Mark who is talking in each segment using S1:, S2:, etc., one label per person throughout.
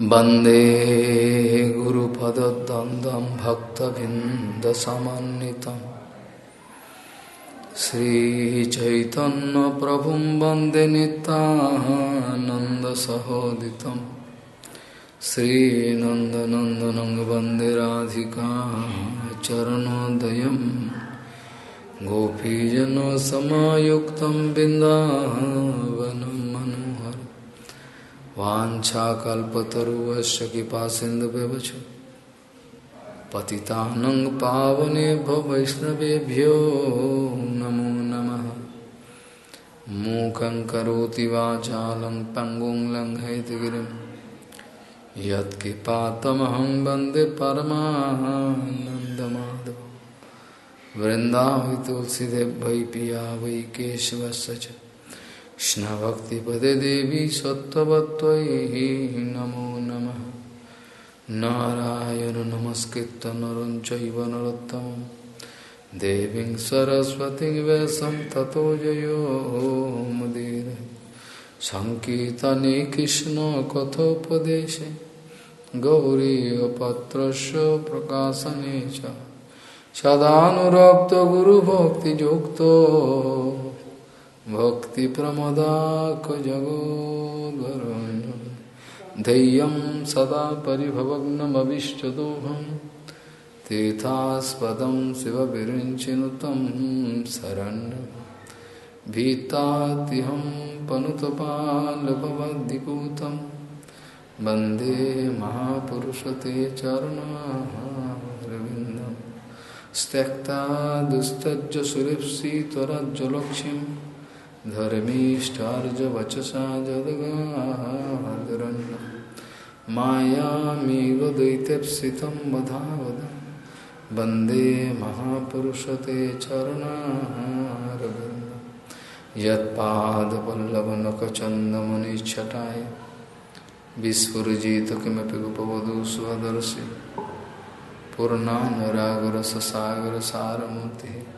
S1: वंदे गुरुपदद्वन्द्वं भक्तबिन्दसमन्वितं श्रीचैतन्यप्रभुं वंदे नितानन्दसहोदितं श्रीनन्दनन्दनं वंदे राधिका गोपीजनसमायुक्तं बिन्दावनं मनोहर वाछाकल्पतरुवश कृपा सिंधु पतितानंग पावनेभ्यो वैष्णवेभ्यो नमो नमः। मूकं करोति वाचालं पङ्गुं लङ्घयतिगिरिं यत्कृपातमहं वंदे परमानन्दमाधव। वृन्दावि वै पिया वै केशवस्य कृष्णभक्तिपदे देवी सत्त्ववत्त्वयि नमो नमः। नारायण नमस्कृत नरं चैव नरोत्तमं देवीं सरस्वतीं वैसं ततो जयो मुदीर। सङ्कीर्तने कृष्णकथोपदेशे गौरीपत्रस्य प्रकाशने च। सदानुरक्तगुरुभक्तियुक्तो भक्तिप्रमदाकजगोद्वरुण्य धैर्यं सदा परिभवग्नमविष्टदोहं तीर्थास्पदं शिवविरिञ्चिनुतं शरण्यं भीतातिहं पनुतपालभवद्दिपूतं वंदे महापुरुषते चरणारविन्दं त्यक्ता दुस्तज्ज सुरेप्सितरज्जलक्ष्मीं धर्मीष्टार्जवचसा जदगादरन्न मायामेव दैत्यप्सितं वधावद। वंदे महापुरुषते चरणारविन्द यत्पादपल्लवनखचन्दमनिच्छटाय विस्फुरजित किमपि गोपवधू स्वदर्शि पूर्णानुरागरससागरसारमूर्तिः।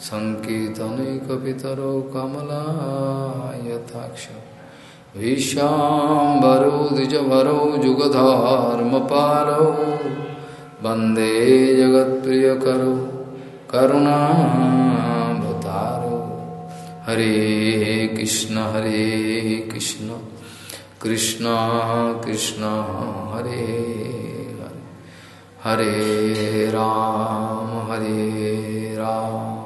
S1: सङ्कीर्तनैकपितरौ कमलायथाक्ष विश्वाम्बरौ द्विजभरौ जुगधर्मपालौ। वंदे जगत्प्रियकरौ करुणाभतारौ हरे कृष्ण हरे कृष्ण। कृष्ण कृष्ण, हरे हरे। हरे राम हरे राम।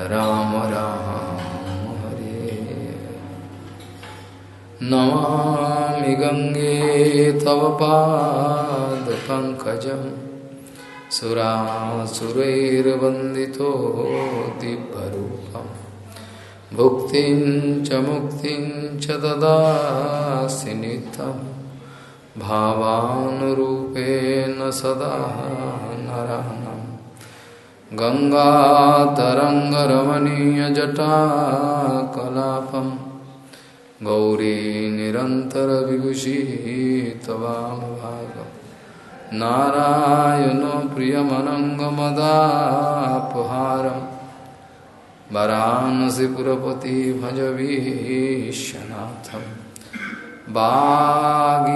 S1: राम राम हरे। नमामि गङ्गे तव पादपङ्कजं सुरासुरैर्वन्दितो दिव्यरूपं। भुक्तिं च मुक्तिं च ददासि नित्यं। भावानुरूपेण सदा नरानम् गङ्गातरङ्गरमणीयजटाकलापं गौरी निरन्तरविभूषी तवामभाग नारायणो प्रियमनङ्गमदापहारं वरानसिपुरपति भजवीशनाथं वागीसजस्व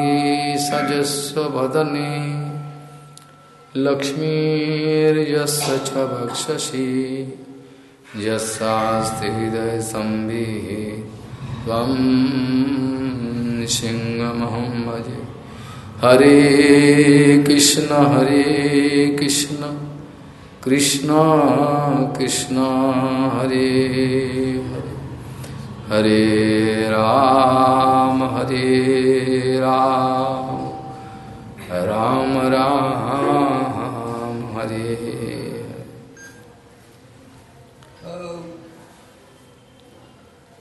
S1: वदने लक्ष्मीर्यस्य च भक्षसि यस्यास्ति हृदयसंविः त्वं भजे। हरे कृष्ण हरे कृष्ण कृष्ण कृष्ण, हरे हरे। हरे राम हरे राम। राम राम हरे।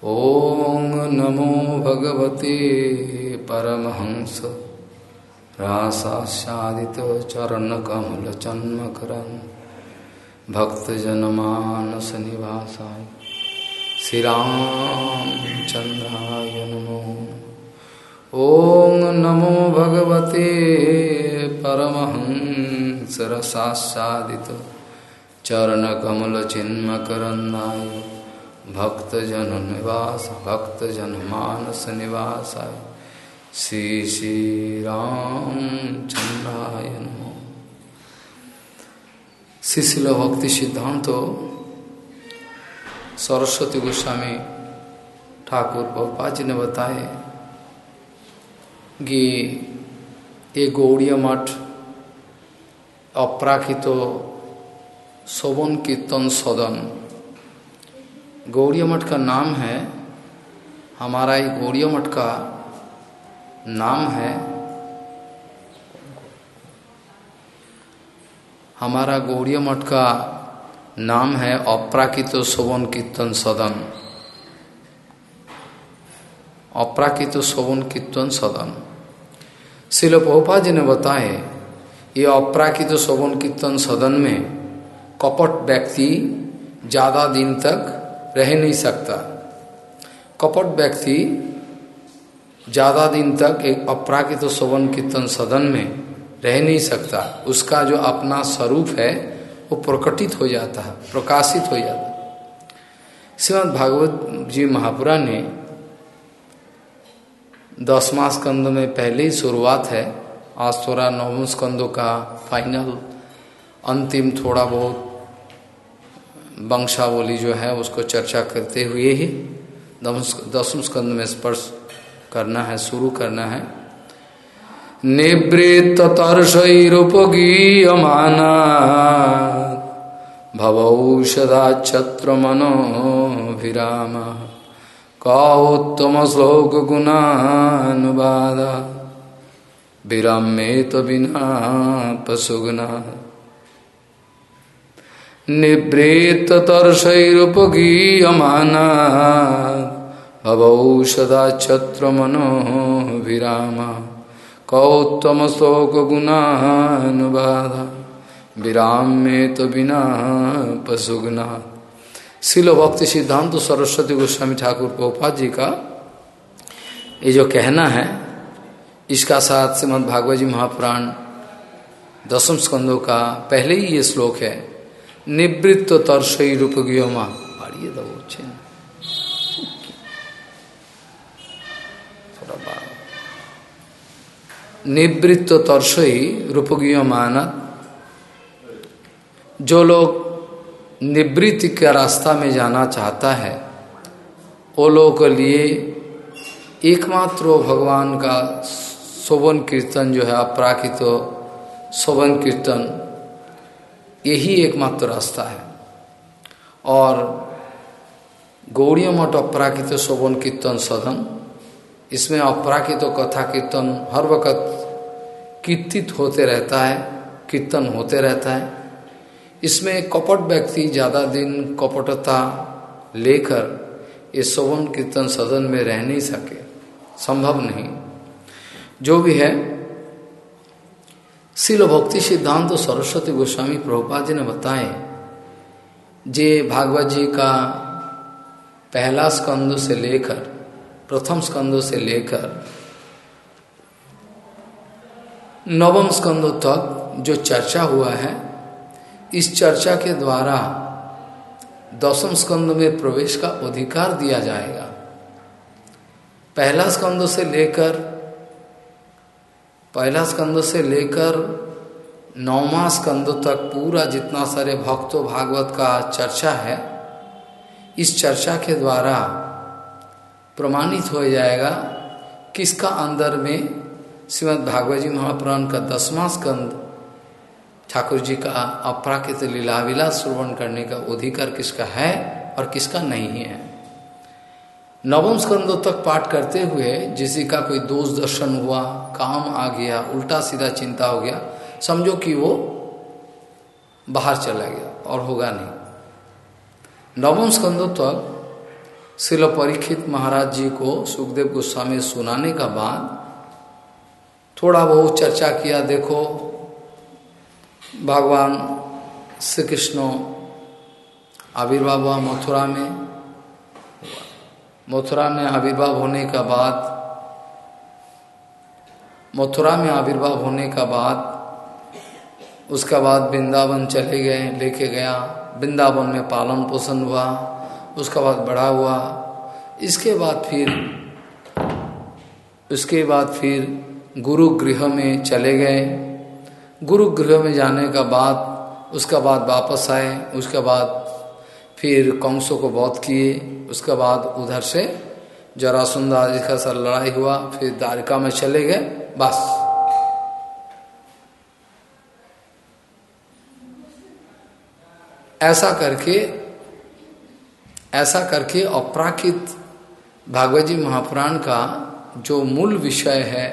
S1: ॐ नमो भगवते परमहंस। रासास्यादितचरणकमलचन्मकरन् भक्तजनमानसनिवासाय श्रीरामचन्द्राय नमो। ॐ नमो भगवते परमहंसरसास्यादित चरणकमलचिन्मकरन्दाय भक्तजननिवास भक्तजनमानसनिवासाय श्री श्रीरामचन्द्राय नमो। शिशिल भक्ति सिद्धांत, सरस्वती गोस्वामी ठाकुर पप्पा जी ने बताए कि ये गौड़िया मठ अपराकित शोभन कीर्तन सदन। गौड़िया मठ का नाम है, हमारा ये गौड़िया मठ का नाम है, हमारा गौड़िया मठ का नाम है अप्राकृत शोभन कीर्तन सदन। अप्राकृत शोभन कीर्तन सदन। शिल पोपा जी ने बताए ये अप्राकृत शोभन कीर्तन सदन में कपट व्यक्ति ज़्यादा दिन तक रह नहीं सकता कपट व्यक्ति ज़्यादा दिन तक एक अपराकृत शोभन कीर्तन सदन में रह नहीं सकता उसका जो अपना स्वरूप है वो प्रकटित हो जाता है प्रकाशित हो जाता श्रीमद भागवत जी महापुरा ने दसवा स्कंद में पहले ही शुरुआत है। आज थोड़ा नवम स्कंदों का फाइनल अंतिम थोड़ा बहुत वंशावली जो है, उसको चर्चा करते हुए ही दसम स्कंद में स्पर्श करना है, शुरू करना है। निवृत्त तर्षैरुपगीयमाना भवौषधा छत्र मनोभिराम कौत्तम श्लोक गुणानुवाद विरमेत बिना पशुगुना निवृत्त तर्षैरुपगीयमाना भवौषधा छत्र मनोभिरामा कौत्तम शोक गुणानुबाध शिल भक्ति सिद्धांत सरस्वती गोस्वामी ठाकुर पोपा जी का ये जो कहना है, इसका साथ श्रीमद भागवत जी महापुराण दसम स्कंदों का पहले ही ये श्लोक है, निवृत्त तर्षई रूप गियोमा पढ़िए दो निवृत्त तर्सई मानत। जो लोग निवृत्ति के रास्ता में जाना चाहता है। वो लोगों के लिए एकमात्र भगवान का शोभन कीर्तन जो है, अपराकित शोभन कीर्तन, यही एकमात्र रास्ता है। और गौड़ी मठ अपराकित शोभन कीर्तन सदन इसमें अपराकित कथा कीर्तन हर वक्त कीर्तित होते रहता है, कीर्तन होते रहता है। इसमें कपट व्यक्ति ज़्यादा दिन कपटता लेकर इस शोभन कीर्तन सदन में रह नहीं सके। संभव नहीं। जो भी है, शिल भक्ति सिद्धांत तो सरस्वती गोस्वामी प्रभुपाद जी ने बताए। जे भागवत जी का पहला स्कंद से लेकर, प्रथम स्कंदों से लेकर, नवम स्कंदों तक जो चर्चा हुआ है इस चर्चा के द्वारा दसम स्कंद में प्रवेश का अधिकार दिया जाएगा। पहला स्कंद से लेकर, पहला स्कंद से लेकर नौवा स्कंद तक पूरा जितना सारे भक्तों भागवत का चर्चा है, इस चर्चा के द्वारा प्रमाणित हो जाएगा किसका अंदर में श्रीमद भागवत जी महापुराण का दसवां स्कंद ठाकुर जी का अपराकृत लीलाविला श्रवण करने का अधिकार किसका है और किसका नहीं है? नवम स्कंदों तक पाठ करते हुए जिसी का कोई दोष दर्शन हुआ, काम आ गया, उल्टा सीधा चिंता हो गया, समझो कि वो बाहर चला गया और होगा नहीं। नवम स्कंदों तक शिल परीक्षित महाराज जी को सुखदेव गोस्वामी सुनाने का बाद थोड़ा बहुत चर्चा किया, देखो भगवान श्री कृष्ण आविर्भाव हुआ मथुरा में। मथुरा में आविर्भाव होने का बाद, मथुरा में आविर्भाव होने का बाद, उसका बाद वृंदावन चले गए, लेके गया। वृंदावन में पालन पोषण हुआ, उसका बाद बड़ा हुआ। इसके बाद फिर, उसके बाद फिर गुरु गृह में चले गए। गुरु गृह में जाने का बाद, उसका बाद वापस आए, उसके बाद फिर कंसों को बहुत किए, उसके बाद उधर से जरासुंदा आदि का सर लड़ाई हुआ, फिर द्वारिका में चले गए, बस। ऐसा करके ऐसा करके अपराकित भागवत जी महापुराण का जो मूल विषय है,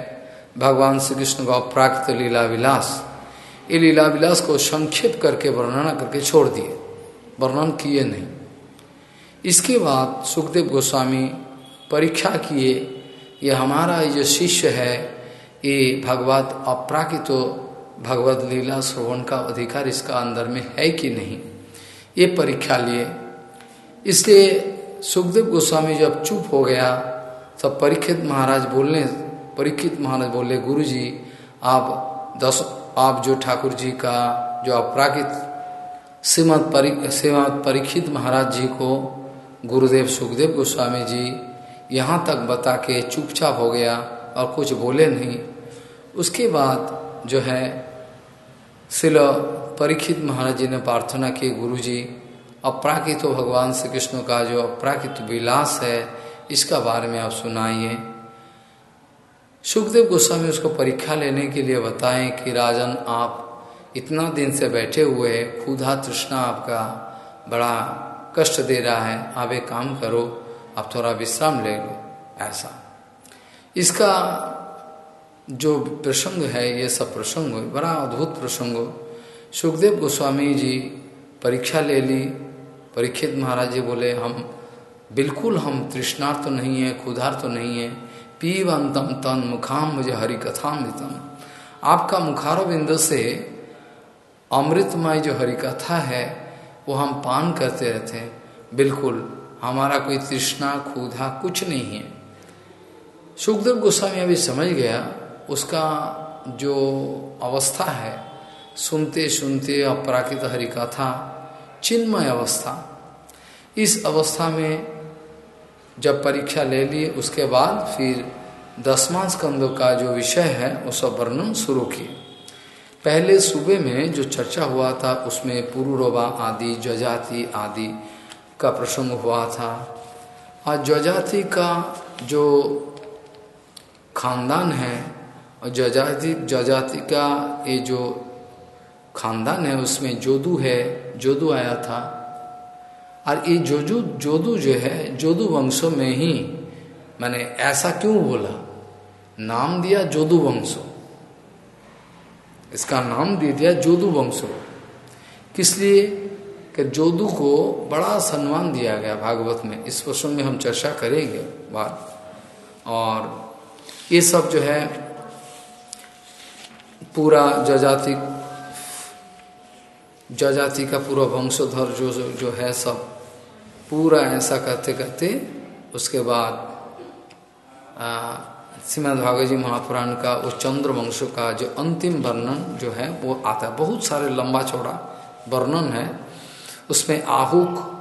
S1: भगवान श्री कृष्ण का अपराकृत लीला विलास ये लीला विलास को संक्षेप करके वर्णना करके छोड़ दिए। वर्णन किए नहीं। इसके बाद सुखदेव गोस्वामी परीक्षा किए, ये हमारा ये जो शिष्य है, ये भगवत अपराकित तो भगवत लीला श्रवण का अधिकार इसका अंदर में है कि नहीं? ये परीक्षा लिए। इसलिए सुखदेव गोस्वामी जब चुप हो गया, तब परीक्षित महाराज बोलने, परीक्षित महाराज बोले गुरु जी आप दस आप जो ठाकुर जी का, जो अपराकित श्रीमद परी, श्रीमद परीक्षित महाराज जी को, गुरुदेव सुखदेव गोस्वामी जी यहाँ तक बता के चुपचाप हो गया और कुछ बोले नहीं। उसके बाद जो है शिल परीक्षित महाराज जी ने प्रार्थना की गुरु जी अपराकित भगवान श्री कृष्ण का जो अपराकित विलास है, इसका बारे में आप सुनाइए। सुखदेव गोस्वामी उसको परीक्षा लेने के लिए बताएँ कि राजन, आप इतना दिन से बैठे हुए हैं, खुदा तृष्णा आपका बड़ा कष्ट दे रहा है, आप एक काम करो, आप थोड़ा विश्राम ले लो, ऐसा। इसका जो प्रसंग है, ये सब प्रसंग, बड़ा अद्भुत प्रसंग। सुखदेव गोस्वामी जी परीक्षा ले ली, परीक्षित महाराज जी बोले, हम बिल्कुल, हम तृष्णार्थ तो नहीं है खुदार तो नहीं है। पीवंतम तन मुखाम मुझे हरि कथामृतम आपका मुखारो बिंदु से अमृतमय जो हरि कथा है, वो हम पान करते रहते हैं। बिल्कुल, हमारा कोई तृष्णा खुदा कुछ नहीं है। सुखदेव गोस्वामी अभी समझ गया, उसका जो अवस्था है, सुनते सुनते अपराकित हरि कथा चिन्मय अवस्था। इस अवस्था में जब परीक्षा ले लिए उसके बाद फिर दसवां स्कंद का जो विषय है उस वर्णन शुरू किए। पहले सुबह में जो चर्चा हुआ था, उसमें पुरुरवा आदि जजाति आदि का प्रसंग हुआ था। और जजाति का जो खानदान है, और जजाति जजाति का ये जो खानदान है, उसमें जोदू है, जोदू आया था। और ये जोजू, जोदू जो है, जोदू वंशों में ही मैंने ऐसा क्यों बोला? नाम दिया जोदू वंशो। इसका नाम दे दिया जोदू वंशो। किस लिए? कि जोदू को बड़ा सम्मान दिया गया भागवत में। इस प्रसंग में हम चर्चा करेंगे बात। और ये सब जो है, पूरा जजाति जजाति का पूरा वंशोधर जो जो है सब पूरा ऐसा करते करते उसके बाद श्रीमद भागवत जी महापुराण का उस चंद्र वंश का जो अंतिम वर्णन जो है वो आता है। बहुत सारे लंबा चौड़ा वर्णन है। उसमें आहुक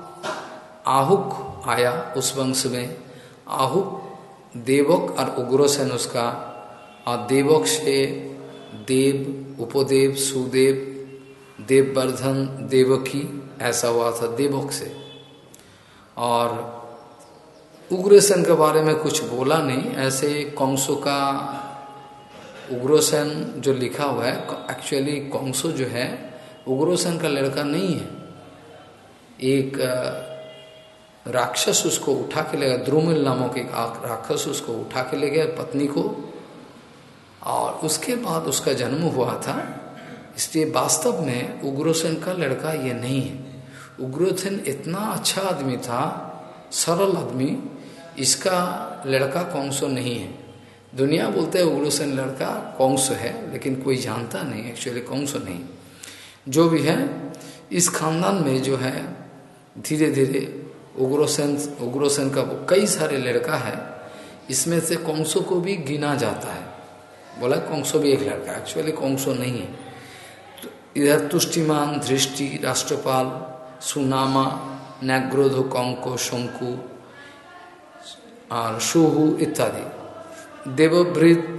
S1: आहुक आया उस वंश में। आहुक, देवक और उग्रसेन उसका और देवक से देव, उपदेव, सुदेव, देववर्धन, देवकी, ऐसा हुआ था देवक से। और उग्रसेन के बारे में कुछ बोला नहीं। ऐसे कंसों का उग्रसेन जो लिखा हुआ है एक्चुअली कौंसो जो है, उग्रसेन का लड़का नहीं है। एक राक्षस उसको उठा के ले गया, द्रुमिल नामक एक राक्षस उसको उठा के ले गया पत्नी को। और उसके बाद उसका जन्म हुआ था। इसलिए वास्तव में उग्रसेन का लड़का ये नहीं है। उग्रसेन इतना अच्छा आदमी था, सरल आदमी, इसका लड़का कौंसो नहीं है। दुनिया बोलते हैं उग्रसेन लड़का कौंस है, लेकिन कोई जानता नहीं एक्चुअली कौंसो नहीं। जो भी है, इस खानदान में जो है धीरे धीरे उग्रसेन उग्रसेन का कई सारे लड़का है, इसमें से कौंसो को भी गिना जाता है। बोला, कौंसो भी एक लड़का एक्चुअली कौंसो नहीं है। तो इधर तुष्टिमान दृष्टि राष्ट्रपाल सुनामा नैग्रोध कौंको, शंकु और सुहु इत्यादि। देवभृत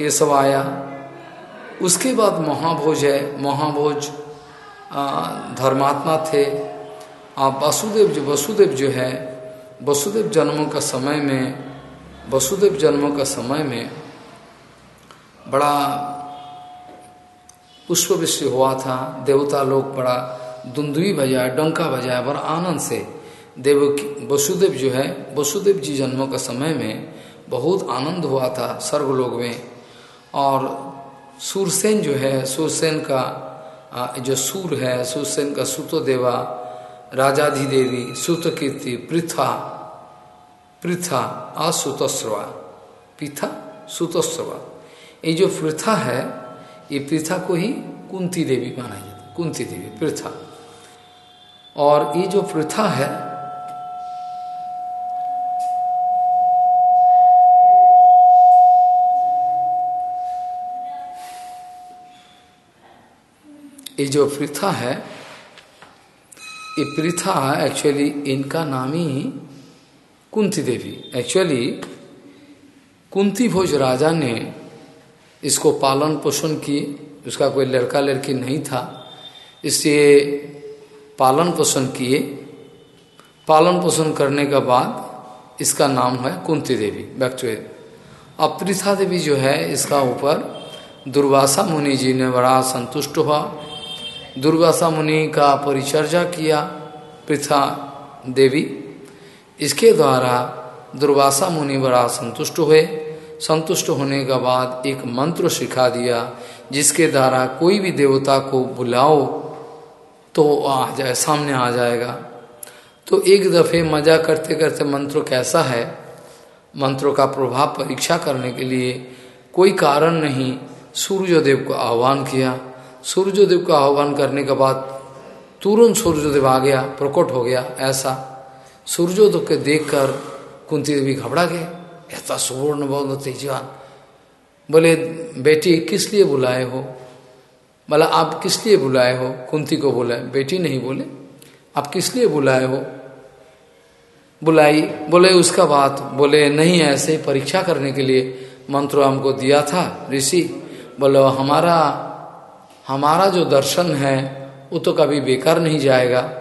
S1: ये सब आया। उसके बाद महाभोज है। महाभोज धर्मात्मा थे। आप वसुदेव जो वसुदेव जो है, वसुदेव जन्मों का समय में, वसुदेव जन्मों का समय में बड़ा पुष्प वृष्टि हुआ था। देवता लोग बड़ा दुंदुई बजाया, डंका बजाया बड़ा आनंद से। देव वसुदेव जो है, वसुदेव जी जन्मों का समय में बहुत आनंद हुआ था स्वर्गलोक में। और सूरसेन जो है, सूरसेन का जो सूर है, सूरसेन का सुतो देवा राजाधिदेवी, सुतकीर्ति, पृथा पृथा, असुतस्रवा, पृथा, सुतस्रवा। ये जो पृथा है, ये पृथा को ही कुंती देवी माना जाता कुंती देवी, पृथा। और ये जो प्रथा है, ये जो प्रथा है, ये प्रथा एक्चुअली इनका नाम ही कुंती देवी। एक्चुअली कुंती भोज राजा ने इसको पालन पोषण की उसका कोई लड़का लड़की नहीं था। इसलिए पालन पोषण किए। पालन पोषण करने के बाद इसका नाम है कुंती देवी बैक्चुअल अब पृथा देवी जो है, इसका ऊपर दुर्वासा मुनि जी ने बड़ा संतुष्ट हुआ। दुर्वासा मुनि का परिचर्या किया पृथा देवी। इसके द्वारा दुर्वासा मुनि बड़ा संतुष्ट हुए। संतुष्ट होने के बाद एक मंत्र सिखा दिया, जिसके द्वारा कोई भी देवता को बुलाओ तो आ जाए सामने आ जाएगा। तो एक दफे मज़ा करते करते मंत्र कैसा है? मंत्रों का प्रभाव परीक्षा करने के लिए कोई कारण नहीं। सूर्यदेव को आह्वान किया। सूर्यदेव का आह्वान करने के बाद तुरंत सूर्यदेव आ गया, प्रकट हो गया, ऐसा। सूर्योदय के देखकर कुंती देवी घबरा गए ऐसा सुवर्ण बहुत तेजवान। बोले, बेटी, किस लिए बुलाए हो? बोला आप किस लिए बुलाए हो? कुंती को बुलाए बेटी नहीं बोले। आप किस लिए बुलाए हो? बुलाई, बोले उसका बात। बोले, नहीं, ऐसे परीक्षा करने के लिए मंत्र हमको दिया था, ऋषि। बोलो, हमारा हमारा जो दर्शन है, वो तो कभी बेकार नहीं जाएगा।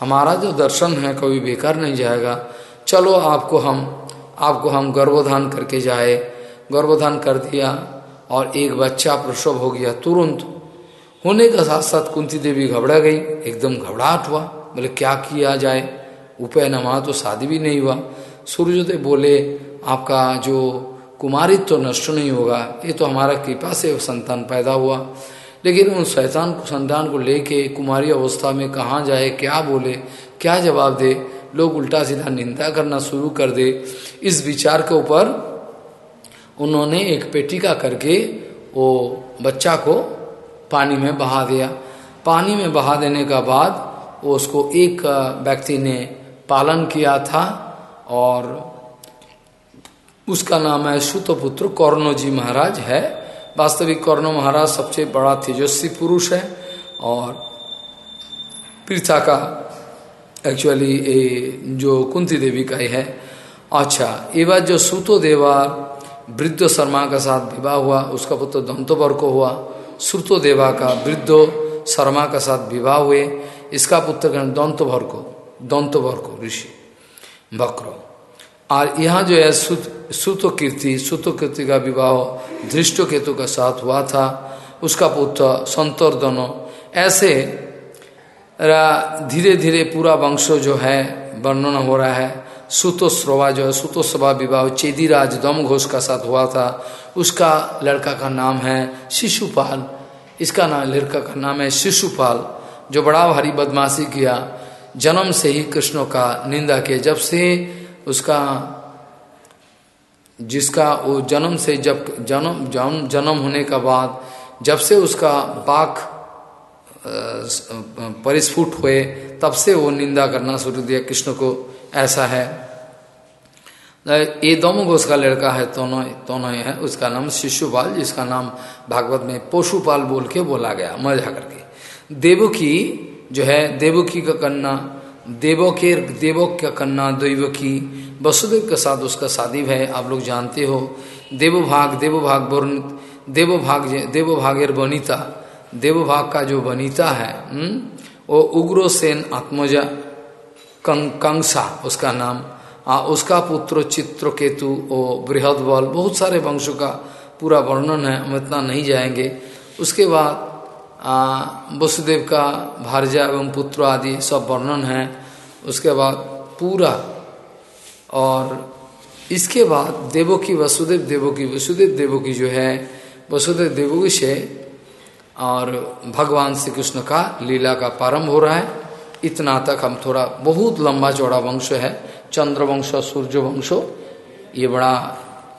S1: हमारा जो दर्शन है, कभी बेकार नहीं जाएगा। चलो, आपको हम आपको हम गर्भोधान करके जाए। गर्भोधान कर दिया और एक बच्चा प्रसव हो गया तुरंत। होने का साथ साथ कुंती देवी घबरा गई। एकदम घबराहट हुआ। बोले, क्या किया जाए? उपय नमा तो शादी भी नहीं हुआ। सूर्योदय बोले, आपका जो कुमारित्व तो नष्ट नहीं होगा। ये तो हमारा कृपा से संतान पैदा हुआ। लेकिन उन शैतान को, संतान को लेके कुमारी अवस्था में कहाँ जाए, क्या बोले? क्या जवाब दे? लोग उल्टा सीधा निंदा करना शुरू कर दे। इस विचार के ऊपर उन्होंने एक पेटिका करके वो बच्चा को पानी में बहा दिया। पानी में बहा देने का बाद वो उसको एक व्यक्ति ने पालन किया था और उसका नाम है सुतपुत्र कौरनो जी महाराज है। वास्तविक कर्ण महाराज सबसे बड़ा तेजस्वी पुरुष है और पृथा का एक्चुअली ये जो कुंती देवी का ही है। अच्छा ये बात जो सूतो देवा, वृद्ध शर्मा का साथ विवाह हुआ, उसका पुत्र दंतोवर को हुआ। श्रुतो देवा का वृद्धो शर्मा का साथ विवाह हुए। इसका पुत्र दंतोवर को दंतोवर को ऋषि वक्र। और यहाँ जो है सुतो कीर्ति सुतो कीर्ति का विवाह धृष्ट केतु का साथ हुआ था। उसका पुत्र संतोर दोनों ऐसे धीरे धीरे पूरा वंश जो है वर्णन हो रहा है। सुतोस्रवा जो है, सुतोस्रवा विवाह, चेदीराज दम घोष का साथ हुआ था। उसका लड़का का नाम है शिशुपाल। इसका नाम लड़का का नाम है शिशुपाल, जो बड़ा भारी बदमाशी किया। जन्म से ही कृष्ण का निंदा किया। जब से उसका, जिसका वो जन्म से जब, जन्म जन्म जन्म होने का बाद, जब से उसका बाक परिस्फुट हुए, तब से वो निंदा करना शुरू दिया कृष्ण को। ऐसा है। ये दोनों को उसका लड़का है दोनों दोनों है उसका नाम शिशुपाल जिसका नाम भागवत में पशुपाल बोल के बोला गया मज़ा करके देवकी जो है देवकी का कन्या देवो के देवोक का कन्या दैवकी वसुदेव के साथ उसका शादी है आप लोग जानते हो। देवभाग देवभाग वरुण देवभाग देवभागेर बनीता देवभाग का जो बनीता है? हम्म, वो उग्रसेन आत्मजा कंसा उसका नाम। आ, उसका पुत्र चित्रकेतु ओ बृहद बल बहुत सारे वंशों का पूरा वर्णन है हम इतना नहीं जाएँगे। उसके बाद वसुदेव का भारजा एवं पुत्र आदि सब वर्णन है। उसके बाद पूरा और इसके बाद देवों की वसुदेव देवों की वसुदेव देवों की जो है वसुदेव देवों से और भगवान श्री कृष्ण का लीला का प्रारंभ हो रहा है। इतना तक हम थोड़ा बहुत लंबा चौड़ा वंश है चंद्र वंश सूर्य वंशो ये बड़ा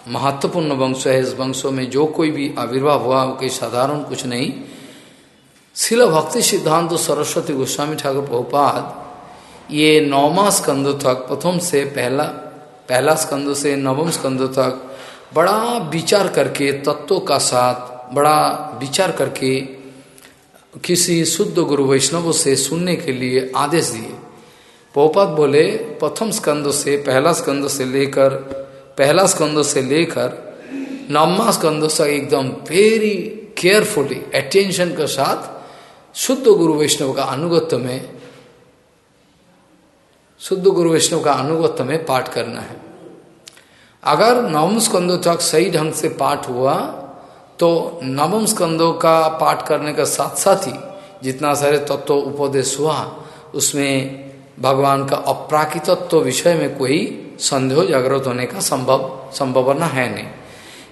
S1: महत्वपूर्ण वंश है इस वंशों में। जो कोई भी आविर्भाव हुआ, वो कोई साधारण कुछ नहीं। शिल भक्ति सिद्धांत तो सरस्वती गोस्वामी ठाकुर बहुपाद ये नौमा स्कंद तक, प्रथम से पहला पहला स्कंद से नवम स्कंद तक, बड़ा विचार करके, तत्वों का साथ, बड़ा विचार करके किसी शुद्ध गुरु वैष्णव से सुनने के लिए आदेश दिए। पोपत बोले, प्रथम स्कंद से, पहला स्कंद से लेकर, पहला स्कंद से लेकर, नवमा स्कंद से एकदम वेरी केयरफुली अटेंशन के साथ शुद्ध गुरु वैष्णव का अनुगत्य में, शुद्ध गुरु वैष्णव का अनुगत्य में पाठ करना है। अगर नवम स्कंदों तक सही ढंग से पाठ हुआ तो नवम स्कंदों का पाठ करने का साथ साथ ही जितना सारे तत्व उपदेश हुआ, उसमें भगवान का अप्राकृतत्व विषय में कोई संदेह जागृत होने का संभव संभावना है नहीं।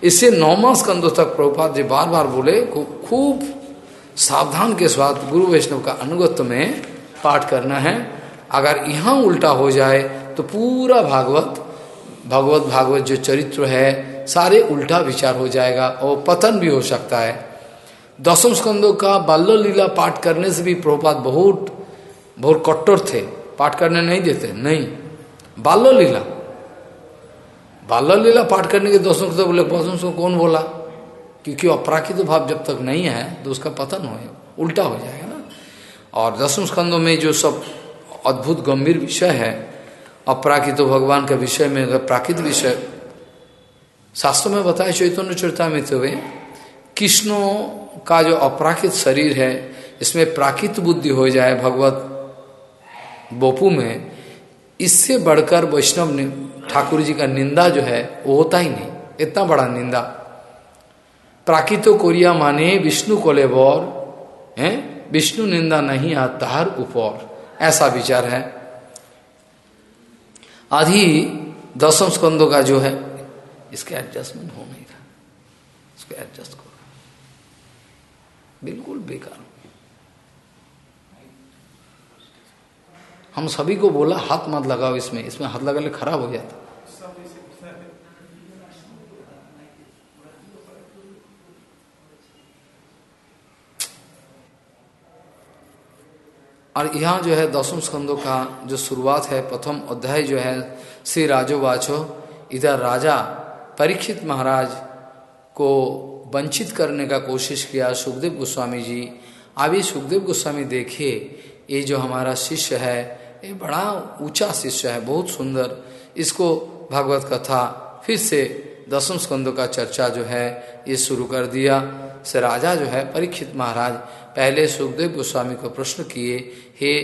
S1: इससे नौमा स्कंदों तक प्रभुपाद जी बार बार बोले खूब सावधान के साथ गुरु वैष्णव का अनुगत्य में पाठ करना है। अगर यहाँ उल्टा हो जाए तो पूरा भागवत, भगवत भागवत जो चरित्र है सारे उल्टा विचार हो जाएगा और पतन भी हो सकता है। दसम स्कंदों का बाल्य लीला पाठ करने से भी प्रभुपात बहुत बहुत कट्टर थे। पाठ करने नहीं देते, नहीं। बाल्य लीला बाल्य लीला पाठ करने के दसम स्कंद बोले, दसम कौन बोला? क्योंकि अपराकित तो भाव जब तक नहीं है तो उसका पतन हो, उल्टा हो जाएगा ना। और दसम स्कंदों में जो सब अद्भुत गंभीर विषय है, अपराकित तो भगवान का विषय में अगर प्राकृत विषय शास्त्रों में बताया, चैतन्य चरिता में तो कृष्णों का जो अपराकित शरीर है, इसमें प्राकृत बुद्धि हो जाए भगवत बोपू में, इससे बढ़कर वैष्णव ठाकुर जी का निंदा जो है, वो होता ही नहीं। इतना बड़ा निंदा। प्राकृत कोरिया माने विष्णु कोले बोर, है? विष्णु निंदा नहीं आता हर ऊपर ऐसा विचार है। आधी दसम स्कंदों का जो है इसका एडजस्टमेंट हो नहीं था इसको एडजस्ट करो। बिल्कुल बेकार हम सभी को बोला, हाथ मत लगाओ इसमें। इसमें हाथ लगा ले खराब हो जाता और यहाँ जो है दसम स्कंदों का जो शुरुआत है, प्रथम अध्याय जो है, श्री राजो वाचो इधर राजा परीक्षित महाराज को वंचित करने का कोशिश किया। सुखदेव गोस्वामी जी, अभी सुखदेव गोस्वामी देखिए, ये जो हमारा शिष्य है, ये बड़ा ऊँचा शिष्य है, बहुत सुंदर। इसको भागवत कथा फिर से दसम स्कंदों का चर्चा जो है, ये शुरू कर दिया। से राजा जो है, परीक्षित महाराज, पहले सुखदेव गोस्वामी को प्रश्न किए, हे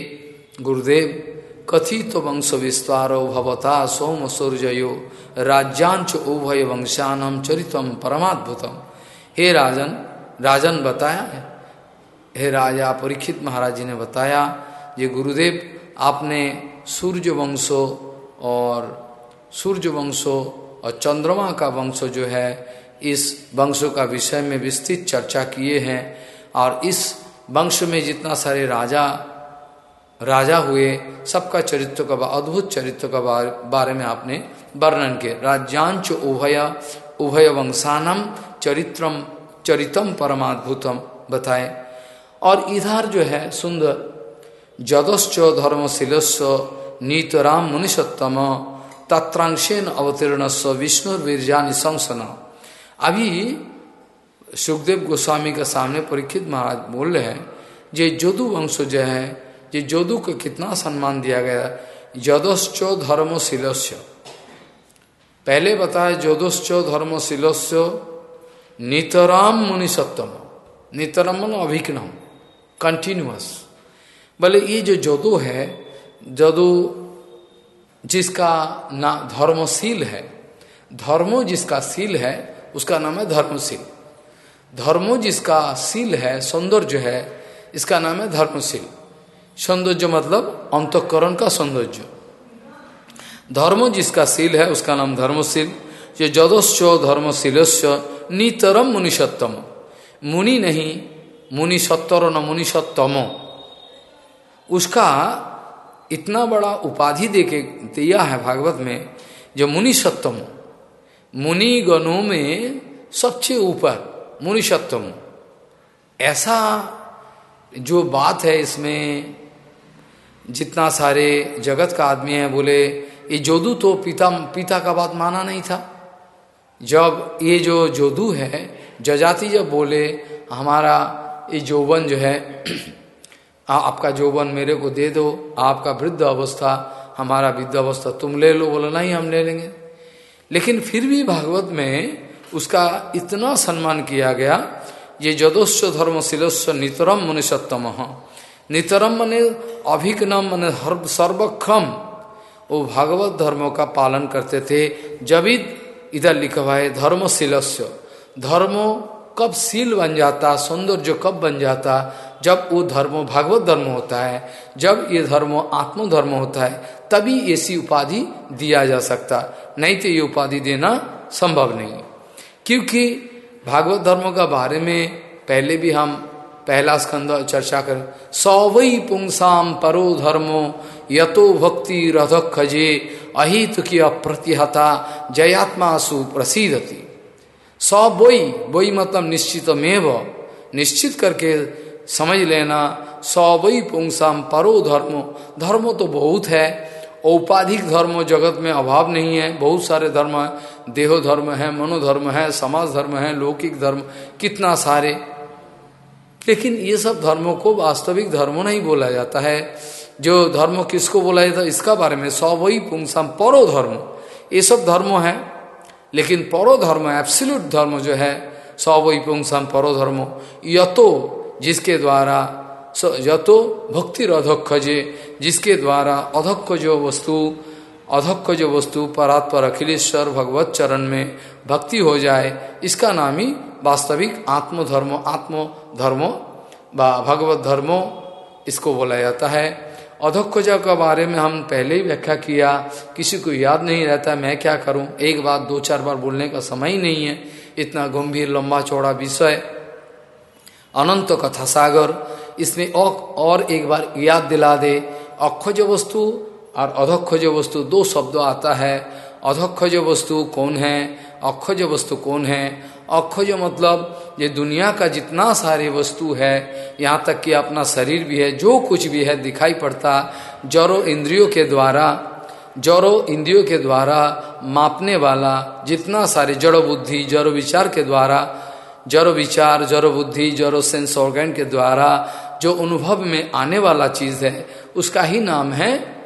S1: गुरुदेव कथित वंश विस्तारो भवता सोम सूर्यो राज्यांच उभय वंशानम चरितम परमाद्भुतम। हे राजन राजन बताया है। हे राजा परीक्षित महाराज जी ने बताया, ये गुरुदेव, आपने सूर्य वंशो और सूर्य वंशो और चंद्रमा का वंश जो है, इस वंशों का विषय में विस्तृत चर्चा किए हैं और इस वंश में जितना सारे राजा राजा हुए, सबका चरित्र का अद्भुत चरित्र का बारे में आपने वर्णन किया। राज्यांच उभय उभय वंशानम चरित्रम, चरितम परमाद्भुतम बताए। और इधर जो है, सुंदर जदश्च धर्मशीलस्व नीतराम मुनिषोत्तम तत्रांशेन अवतीर्ण स्व विष्णुर्वीरजा निशंसन अभी सुखदेव गोस्वामी के सामने परीक्षित महाराज बोल रहे हैं, ये जोदु वंश जो है ये जोदु को कितना सम्मान दिया गया जदश्चो धर्मशीलस्य पहले बताया जोदश्चो धर्मशीलस्य नितराम मुनि सत्तम नितरम अभिघ्नम कंटिन्यूअस बोले ये जो जदु है जदु जिसका ना धर्मशील है धर्मो जिसका शील है उसका नाम है धर्मशील धर्मो जिसका शील है सौंदर्य है इसका नाम है धर्मशील सौंदर्य मतलब अंतकरण का सौंदर्य। धर्म जिसका शील है, उसका नाम धर्मशील। जो जदस्व धर्मशीलस्य नितरम मुनिषत्तम मुनि नहीं मुनि सत्तर न मुनि सत्तमो उसका इतना बड़ा उपाधि देके दिया है भागवत में जो मुनि सत्तम मुनि गणों में सबसे ऊपर मुनि सत्तम ऐसा जो बात है इसमें जितना सारे जगत का आदमी है बोले ये जोदू तो पिता पिता का बात माना नहीं था। जब ये जो जोदू है जजाति जब बोले हमारा ये जोवन जो है आ, आपका जोवन मेरे को दे दो आपका वृद्ध अवस्था हमारा वृद्ध अवस्था तुम ले लो बोला नहीं हम ले लेंगे। लेकिन फिर भी भागवत में उसका इतना सम्मान किया गया ये जदोस्व धर्म शिलोस्व नितरम मुनिषत्तम नितरम मने अभिकनम मने सर्वक्षम वो भागवत धर्मों का पालन करते थे। जब इधर लिखा हुआ है धर्मशीलस्व धर्मो कब सील बन जाता, सौंदर्य कब बन जाता? जब वो धर्म भागवत धर्म होता है, जब ये धर्म आत्मधर्म होता है, तभी ऐसी उपाधि दिया जा सकता। नहीं तो ये उपाधि देना संभव नहीं। क्योंकि भागवत धर्म का बारे में पहले भी हम पहला स्कंद चर्चा कर। सौवई पुंसाम परो धर्मो, यतो भक्ति रधक खजे अहित की अप्रतिहता जयात्मा सुप्रसिद्धति सौ बोई बोई मतलब निश्चितमेव। निश्चित करके समझ लेना सौ सौवई पुंसाम परो धर्मो। धर्मो तो बहुत है, औपाधिक धर्म जगत में अभाव नहीं है। बहुत सारे धर्म है, देहो धर्म है मनोधर्म है, समाज धर्म है, लौकिक धर्म, कितना सारे। लेकिन ये सब धर्मों को वास्तविक धर्म नहीं बोला जाता है। जो धर्म किसको बोला जाता है, इसका बारे में सौवई पुंसाम परो धर्म। ये सब धर्म है, लेकिन परो धर्म एब्सोल्यूट धर्म जो है सौ वही पुंसाम परो धर्म। यतो, जिसके द्वारा यतो भक्ति अधक्ष जिसके द्वारा अधक्ष जो वस्तु अधक्ष जो वस्तु परात्पर अखिलेश्वर भगवत चरण में भक्ति हो जाए, इसका नाम ही वास्तविक आत्मधर्म आत्म धर्मो व भगवत धर्मो इसको बोला जाता है। अधोक्षजा के बारे में हम पहले ही व्याख्या किया, किसी को याद नहीं रहता, मैं क्या करूँ? एक बात, दो चार बार बोलने का समय ही नहीं है। इतना गंभीर, लंबा चौड़ा विषय। अनंत कथा सागर, इसमें और एक बार याद दिला दे। अक्षज वस्तु और अधक्षज वस्तु दो शब्द आता है। अधक्षज वस्तु कौन है? अक्षज वस्तु कौन है? अक्षज मतलब ये दुनिया का जितना सारे वस्तु है, यहाँ तक कि अपना शरीर भी है, जो कुछ भी है दिखाई पड़ता जरो इंद्रियों के द्वारा जरो इंद्रियों के द्वारा मापने वाला जितना सारे जड़ो बुद्धि, जड़ो विचार के द्वारा, जड़ विचार, जड़ बुद्धि, जड़ सेंस ऑर्गन के द्वारा जो अनुभव में आने वाला चीज़ है, उसका ही नाम है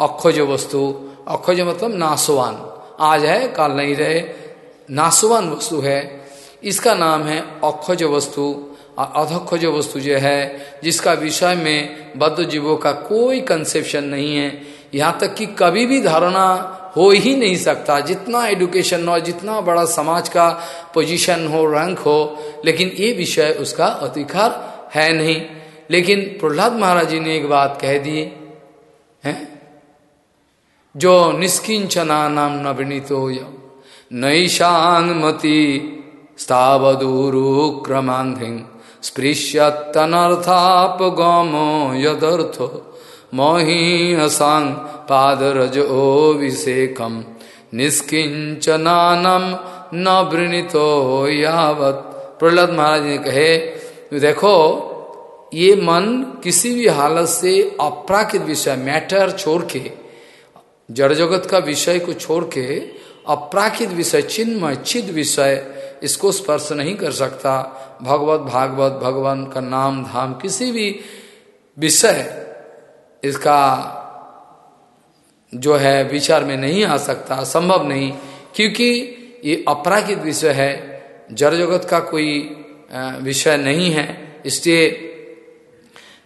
S1: अक्षज वस्तु अक्षज मतलब नासवान। आज है, काल नहीं रहे, नासवान वस्तु है। इसका नाम है अक्षज वस्तु और जो वस्तु जो है, जिसका विषय में बद्ध जीवों का कोई कंसेप्शन नहीं है। यहाँ तक कि कभी भी धारणा हो ही नहीं सकता। जितना एडुकेशन हो जितना बड़ा समाज का पोजीशन हो रैंक हो, लेकिन ये विषय उसका अधिकार है नहीं। लेकिन प्रहलाद महाराज जी ने एक बात कह दी, है? जो निष्किंचना नाम नवनीतो नैशांग मती स्थावदूरु क्रमांधिंग स्पृश्यतनर्थापगमो यदर्थो। मोहीहसांग पादरज ओभिषेकम निष्किंचनानम न वृणितो यावत। प्रहलाद महाराज ने कहे, देखो, ये मन किसी भी हालत से अपराकित विषय, मैटर छोड़ के जड़ जगत का विषय को छोड़ के अपराकित विषय, चिन्मय चिद विषय, इसको स्पर्श नहीं कर सकता। भगवत, भागवत, भगवान का नाम धाम, किसी भी विषय इसका जो है विचार में नहीं आ सकता, संभव नहीं, क्योंकि ये अपराकित विषय है। जड़ जगत का कोई विषय नहीं है। इसलिए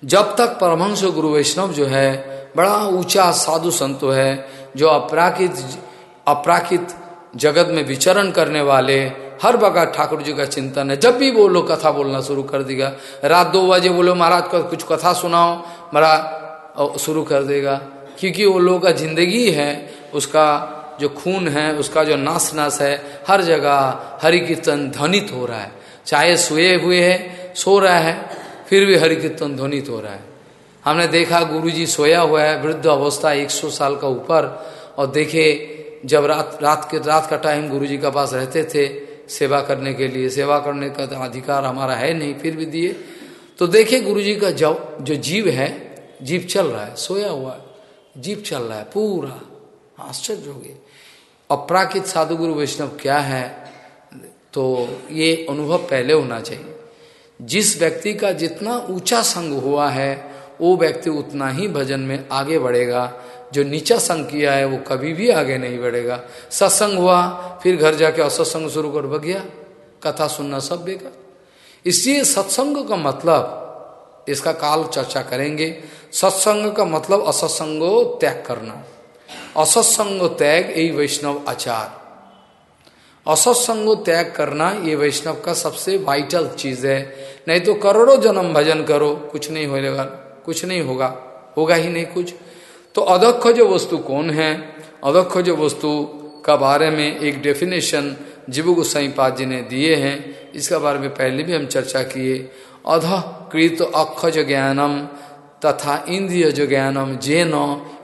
S1: जब तक परमहंस गुरु वैष्णव जो है बड़ा ऊँचा साधु संतो है, जो अपराकित अपराकित जगत में विचरण करने वाले, हर बगा ठाकुर जी का चिंतन है। जब भी वो लोग कथा बोलना शुरू कर देगा, रात दो बजे बोलो, महाराज का कुछ कथा सुनाओ। महाराज शुरू कर देगा। क्योंकि वो लोगों का ज़िंदगी है, उसका जो खून है, उसका जो नाश नाश है, हर जगह हरि कीर्तन ध्वनित हो रहा है। चाहे सोए हुए है, सो रहा है, फिर भी हरि कीर्तन ध्वनित हो रहा है। हमने देखा गुरुजी सोया हुआ है, वृद्ध अवस्था 100 साल का ऊपर, और देखे जब रात रात के, रात का टाइम गुरुजी का पास रहते थे, सेवा करने के लिए, सेवा करने का तो अधिकार हमारा है नहीं, फिर भी दिए। तो देखे गुरुजी का जो जो जीव है, जीव चल रहा है, सोया हुआ है, जीव चल रहा है, पूरा आश्चर्य हो गए अपराकित साधु गुरु वैष्णव क्या है तो ये अनुभव पहले होना चाहिए। जिस व्यक्ति का जितना ऊँचा संग हुआ है वो व्यक्ति उतना ही भजन में आगे बढ़ेगा। जो नीचा संग किया है, वो कभी भी आगे नहीं बढ़ेगा। सत्संग हुआ, फिर घर जाके असत्संग शुरू कर गया। कथा सुनना सब बेकार। इसलिए सत्संग का मतलब इसका काल चर्चा करेंगे। सत्संग का मतलब असत्संगो त्याग करना। असत्संग त्याग यही वैष्णव आचार। असत्संगो त्याग करना ये वैष्णव का सबसे वाइटल चीज़ है। नहीं तो करोड़ों जन्म भजन करो, कुछ नहीं होगा कुछ नहीं होगा होगा ही नहीं कुछ। तो अदक्ष जो वस्तु कौन है? अदक्ष जो वस्तु का बारे में एक डेफिनेशन जीव गोसाई पाद जी ने दिए हैं। इसका बारे में पहले भी हम चर्चा किए। अध कृत अक्षज ज्ञानम तथा इंद्रिय जो ज्ञानम जेन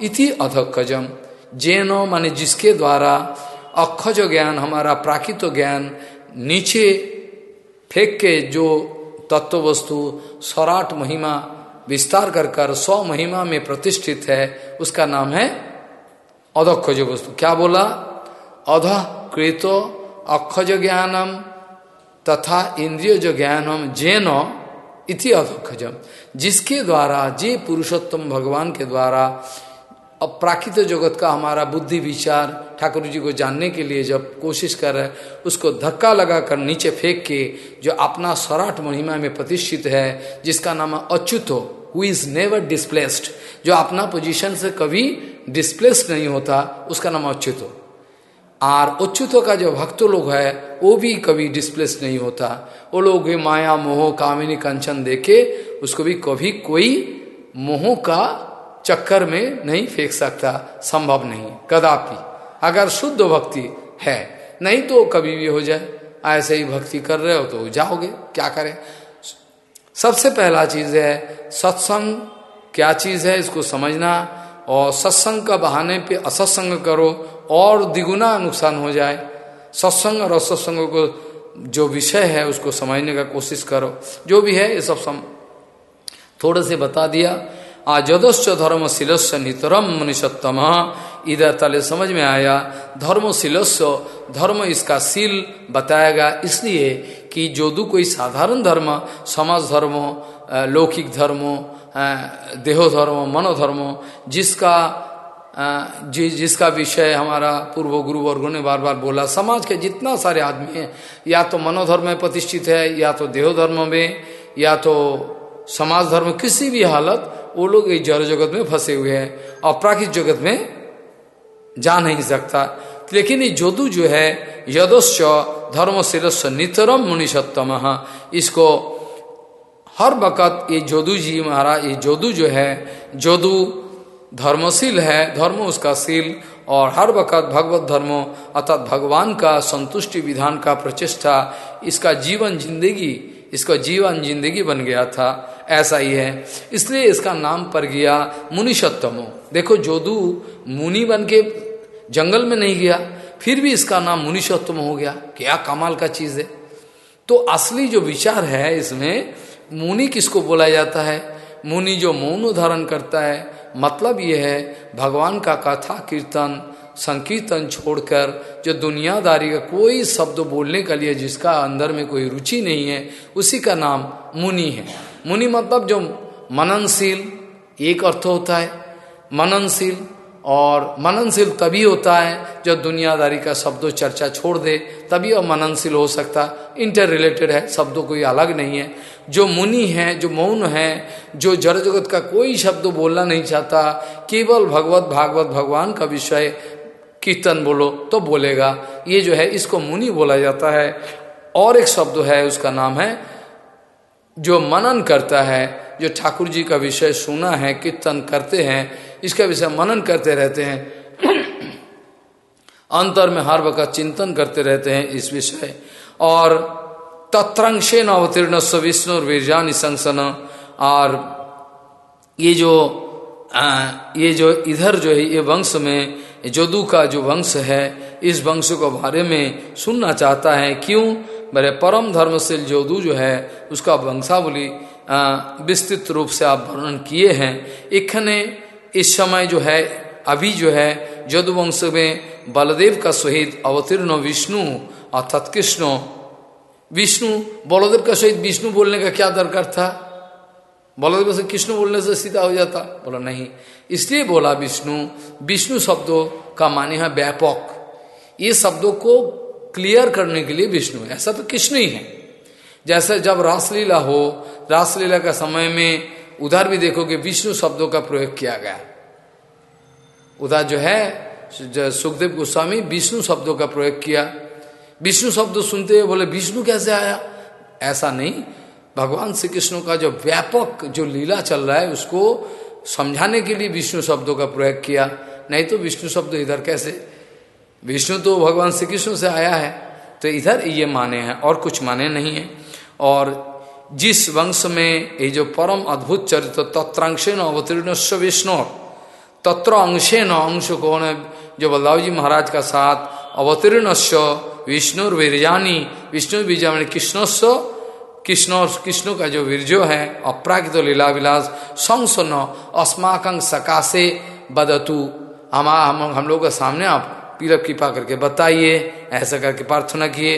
S1: इति अधक्षजम जेन माने जिसके द्वारा अक्षज ज्ञान, हमारा प्राकृत ज्ञान नीचे फेंक के जो तत्व वस्तु सौराट महिमा विस्तार कर कर सौ महिमा में प्रतिष्ठित है। उसका नाम है अधक्षज वस्तु क्या बोला? अध कृतो अक्षज ज्ञानम तथा इंद्रिय जो ज्ञानम जैन इति अधक्षजम जिसके द्वारा, जे पुरुषोत्तम भगवान के द्वारा अपराकृत जगत का हमारा बुद्धि विचार ठाकुर जी को जानने के लिए जब कोशिश कर रहे, उसको धक्का लगाकर नीचे फेंक के जो अपना सौराठ महिमा में प्रतिष्ठित है, जिसका नाम अच्युत। हो हु इज़ नेवर डिस्प्लेस्ड जो अपना पोजीशन से कभी डिस्प्लेस्ड नहीं होता, उसका नाम अच्युत और उच्युत का जो भक्त लोग है, वो भी कभी डिस्प्लेस नहीं होता। वो लोग भी माया, मोह, कामिनी, कंचन देखे उसको भी कभी कोई मोह का चक्कर में नहीं फेंक सकता, संभव नहीं, कदापि। अगर शुद्ध भक्ति है, नहीं तो कभी भी हो जाए। ऐसे ही भक्ति कर रहे हो तो जाओगे, क्या करें? सबसे पहला चीज़ है सत्संग। क्या चीज़ है इसको समझना और सत्संग का बहाने पे असत्संग करो और द्विगुना नुकसान हो जाए। सत्संग और असत्संग को जो विषय है उसको समझने का कोशिश करो। जो भी है ये सब सम। थोड़े से बता दिया। आजदश्च धर्म शिलस्य नितरम मनुष्यतम इधर तले समझ में आया धर्म शिलस्य धर्म इसका सील बताएगा इसलिए कि जो दो कोई साधारण धर्म समाज धर्म लौकिक धर्म देहो धर्म मनोधर्म जिसका जि, जिसका विषय हमारा पूर्व गुरु वर्गों ने बार बार बोला समाज के जितना सारे आदमी हैं या तो मनोधर्म में प्रतिष्ठित है या तो देहो धर्म में या तो समाज धर्म किसी भी हालत वो लोग इस जड़ जगत में फंसे हुए हैं और प्राकृतिक जगत में जा नहीं सकता। लेकिन ये जोदू जो है, यदोश्च धर्म शिरस्व नितरम मुनिषत्तम इसको हर वक़्त ये जोदू जी महाराज, ये जोदू जो है, जोदू धर्मशील है, धर्म उसका शील, और हर वक़्त भगवत धर्म अर्थात भगवान का संतुष्टि विधान का प्रचेष्टा इसका जीवन ज़िंदगी, इसका जीवन ज़िंदगी बन गया था। ऐसा ही है। इसलिए इसका नाम पर गया मुनिषत्तमो देखो जोदू मुनि बन के जंगल में नहीं गया, फिर भी इसका नाम मुनिषोत्तम हो गया। क्या कमाल का चीज़ है। तो असली जो विचार है इसमें, मुनि किसको बोला जाता है? मुनि जो मौन धारण करता है मतलब ये है, भगवान का कथा कीर्तन, संकीर्तन छोड़कर, जो दुनियादारी का कोई शब्द बोलने के लिए जिसका अंदर में कोई रुचि नहीं है, उसी का नाम मुनि है। मुनि मतलब जो मननशील, एक अर्थ होता है, मननशील और मननशील तभी होता है जब दुनियादारी का शब्दों चर्चा छोड़ दे, तभी वह मननशील हो सकता। इंटर रिलेटेड है, शब्दों कोई अलग नहीं है। जो मुनि है, जो मौन है, जो जड़ जगत का कोई शब्द बोलना नहीं चाहता, केवल भगवत भागवत भगवान का विषय, कीर्तन बोलो तो बोलेगा। ये जो है, इसको मुनि बोला जाता है। और एक शब्द है, उसका नाम है, जो मनन करता है, जो ठाकुर जी का विषय सुना है, कीर्तन करते हैं इसका विषय मनन करते रहते हैं। अंतर में हर वक्त चिंतन करते रहते हैं इस विषय। और तत्रंशे न अवतीर्ण स्व विष्णु और वीरजानी संसन और ये जो आ, ये जो इधर जो है ये वंश में जोदू का जो वंश है इस वंश को बारे में सुनना चाहता है। क्यों? मेरे परम धर्मशील जोदू जो है उसका वंशावली विस्तृत रूप से आप वर्णन किए हैं। इखने इस समय जो है, अभी जो है जदुवंश में बलदेव का सहित अवतीर्ण विष्णु अर्थात कृष्ण। विष्णु, बलदेव का सहित विष्णु बोलने का क्या दरकार था? बलदेव से कृष्ण बोलने से सीधा हो जाता? बोला, नहीं। इसलिए बोला विष्णु विष्णु शब्दों का माने है व्यापक। ये शब्दों को क्लियर करने के लिए विष्णु ऐसा तो कृष्ण ही है। जैसे जब रासलीला हो, रासलीला का समय में उधर भी देखोगे विष्णु शब्दों का प्रयोग किया गया। उधर जो है सुखदेव गोस्वामी विष्णु शब्दों का प्रयोग किया। विष्णु शब्द सुनते हुए बोले, विष्णु कैसे आया? ऐसा नहीं। भगवान श्री कृष्ण का जो व्यापक जो लीला चल रहा है, उसको समझाने के लिए विष्णु शब्दों का प्रयोग किया। नहीं तो विष्णु शब्द इधर कैसे? विष्णु तो भगवान श्री कृष्ण से आया है तो इधर ये माने हैं, और कुछ माने नहीं है। और जिस वंश में ये जो परम अद्भुत चरित्र तत्रांशे न अवतीर्ण विष्णु, तत्र अंशे न अंश कौन जो बल्लाव जी महाराज का साथ अवतीर्ण विष्णु वीरजानी विष्णु बीजा मैंने कृष्णस्व कृष्ण कृष्ण का जो वीरजो है अपराकित तो लीला विलास संसन अस्माकं सकाशे बदतु। हम हम हम लोग के सामने आप पीरप कृपा करके बताइए, ऐसा करके प्रार्थना किए।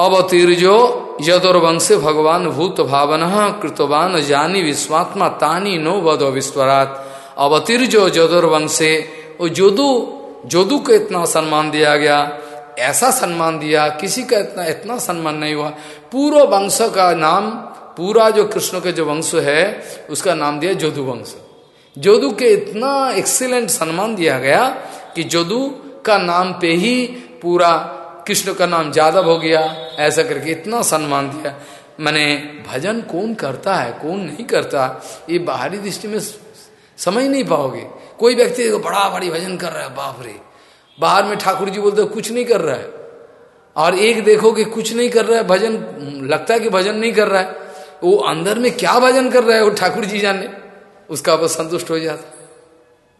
S1: अवतीर्जो यदुर्वंशे भगवान भूत भावन कृतवान जानी विश्वात्मा तानी नो वदो विस्वरात अवतीर्जो जदुर्वंशे वो जोदू जोदू को इतना सम्मान दिया गया, ऐसा सम्मान दिया, किसी का इतना इतना सम्मान नहीं हुआ। पूरा वंश का नाम, पूरा जो कृष्ण के जो वंश है, उसका नाम दिया जोदू वंश जोदू के इतना एक्सीलेंट सम्मान दिया गया कि जोदू का नाम पे ही पूरा कृष्ण का नाम जादव हो गया, ऐसा करके इतना सम्मान दिया। मैंने, भजन कौन करता है, कौन नहीं करता, ये बाहरी दृष्टि में समझ नहीं पाओगे। कोई व्यक्ति बड़ा बड़ी भजन कर रहा है, बाप रे। बाहर में ठाकुर जी बोलते, कुछ नहीं कर रहा है। और एक देखो कि कुछ नहीं कर रहा है, भजन, लगता है कि भजन नहीं कर रहा है। वो अंदर में क्या भजन कर रहा है, वो ठाकुर जी जाने, उसका बस संतुष्ट हो जाता।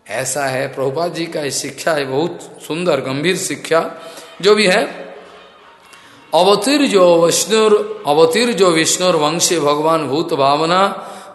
S1: ऐसा है, प्रभुपाद जी का शिक्षा है, बहुत सुंदर, गंभीर शिक्षा। जो भी है। अवतीर जो विष्णुर अवतीर जो विष्णुर वंशे भगवान भूत भावना,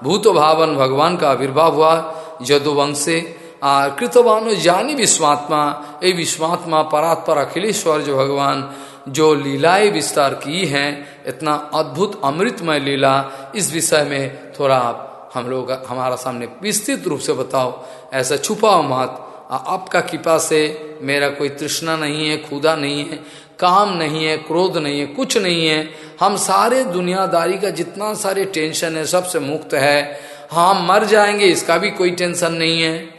S1: भूत भावन भगवान का आविर्भाव हुआ। जदु वंशे कृतवान जानी विश्वात्मा ये विश्वात्मा परात्पर अखिलेश्वर जो भगवान, जो लीलाएँ विस्तार की हैं, इतना अद्भुत अमृतमय लीला, इस विषय में थोड़ा आप हम लोग, हमारा सामने विस्तृत रूप से बताओ। ऐसा छुपाओ मत आपका कृपा से मेरा कोई तृष्णा नहीं है खुदा नहीं है काम नहीं है क्रोध नहीं है कुछ नहीं है। हम सारे दुनियादारी का जितना सारे टेंशन है सबसे मुक्त है। हम मर जाएँगे इसका भी कोई टेंशन नहीं है।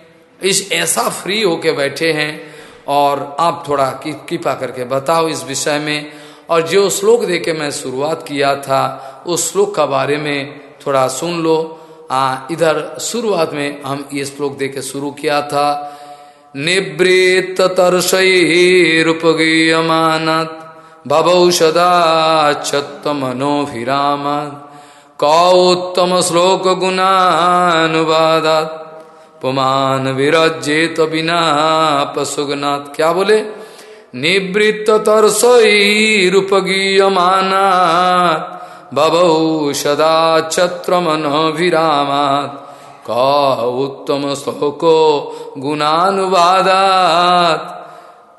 S1: इस ऐसा फ्री होके बैठे हैं। और आप थोड़ा कृपा करके बताओ इस विषय में। और जो श्लोक दे के मैं शुरुआत किया था उस श्लोक का बारे में थोड़ा सुन लो। आ, इधर शुरुआत में हम ये श्लोक दे के शुरू किया था। निवृत्त तर्षरूपगीयमानत भवौषदा छत्त मनोभिराम कौत्तम श्लोक गुणानुवादात पुमान विरजेत बिना पशुगनाथ क्या बोले? निवृत्त तरसईरूपगीयमाना बभौ सदा छत्र मनोभिरामात उत्तम श्लोको गुणानुवादात।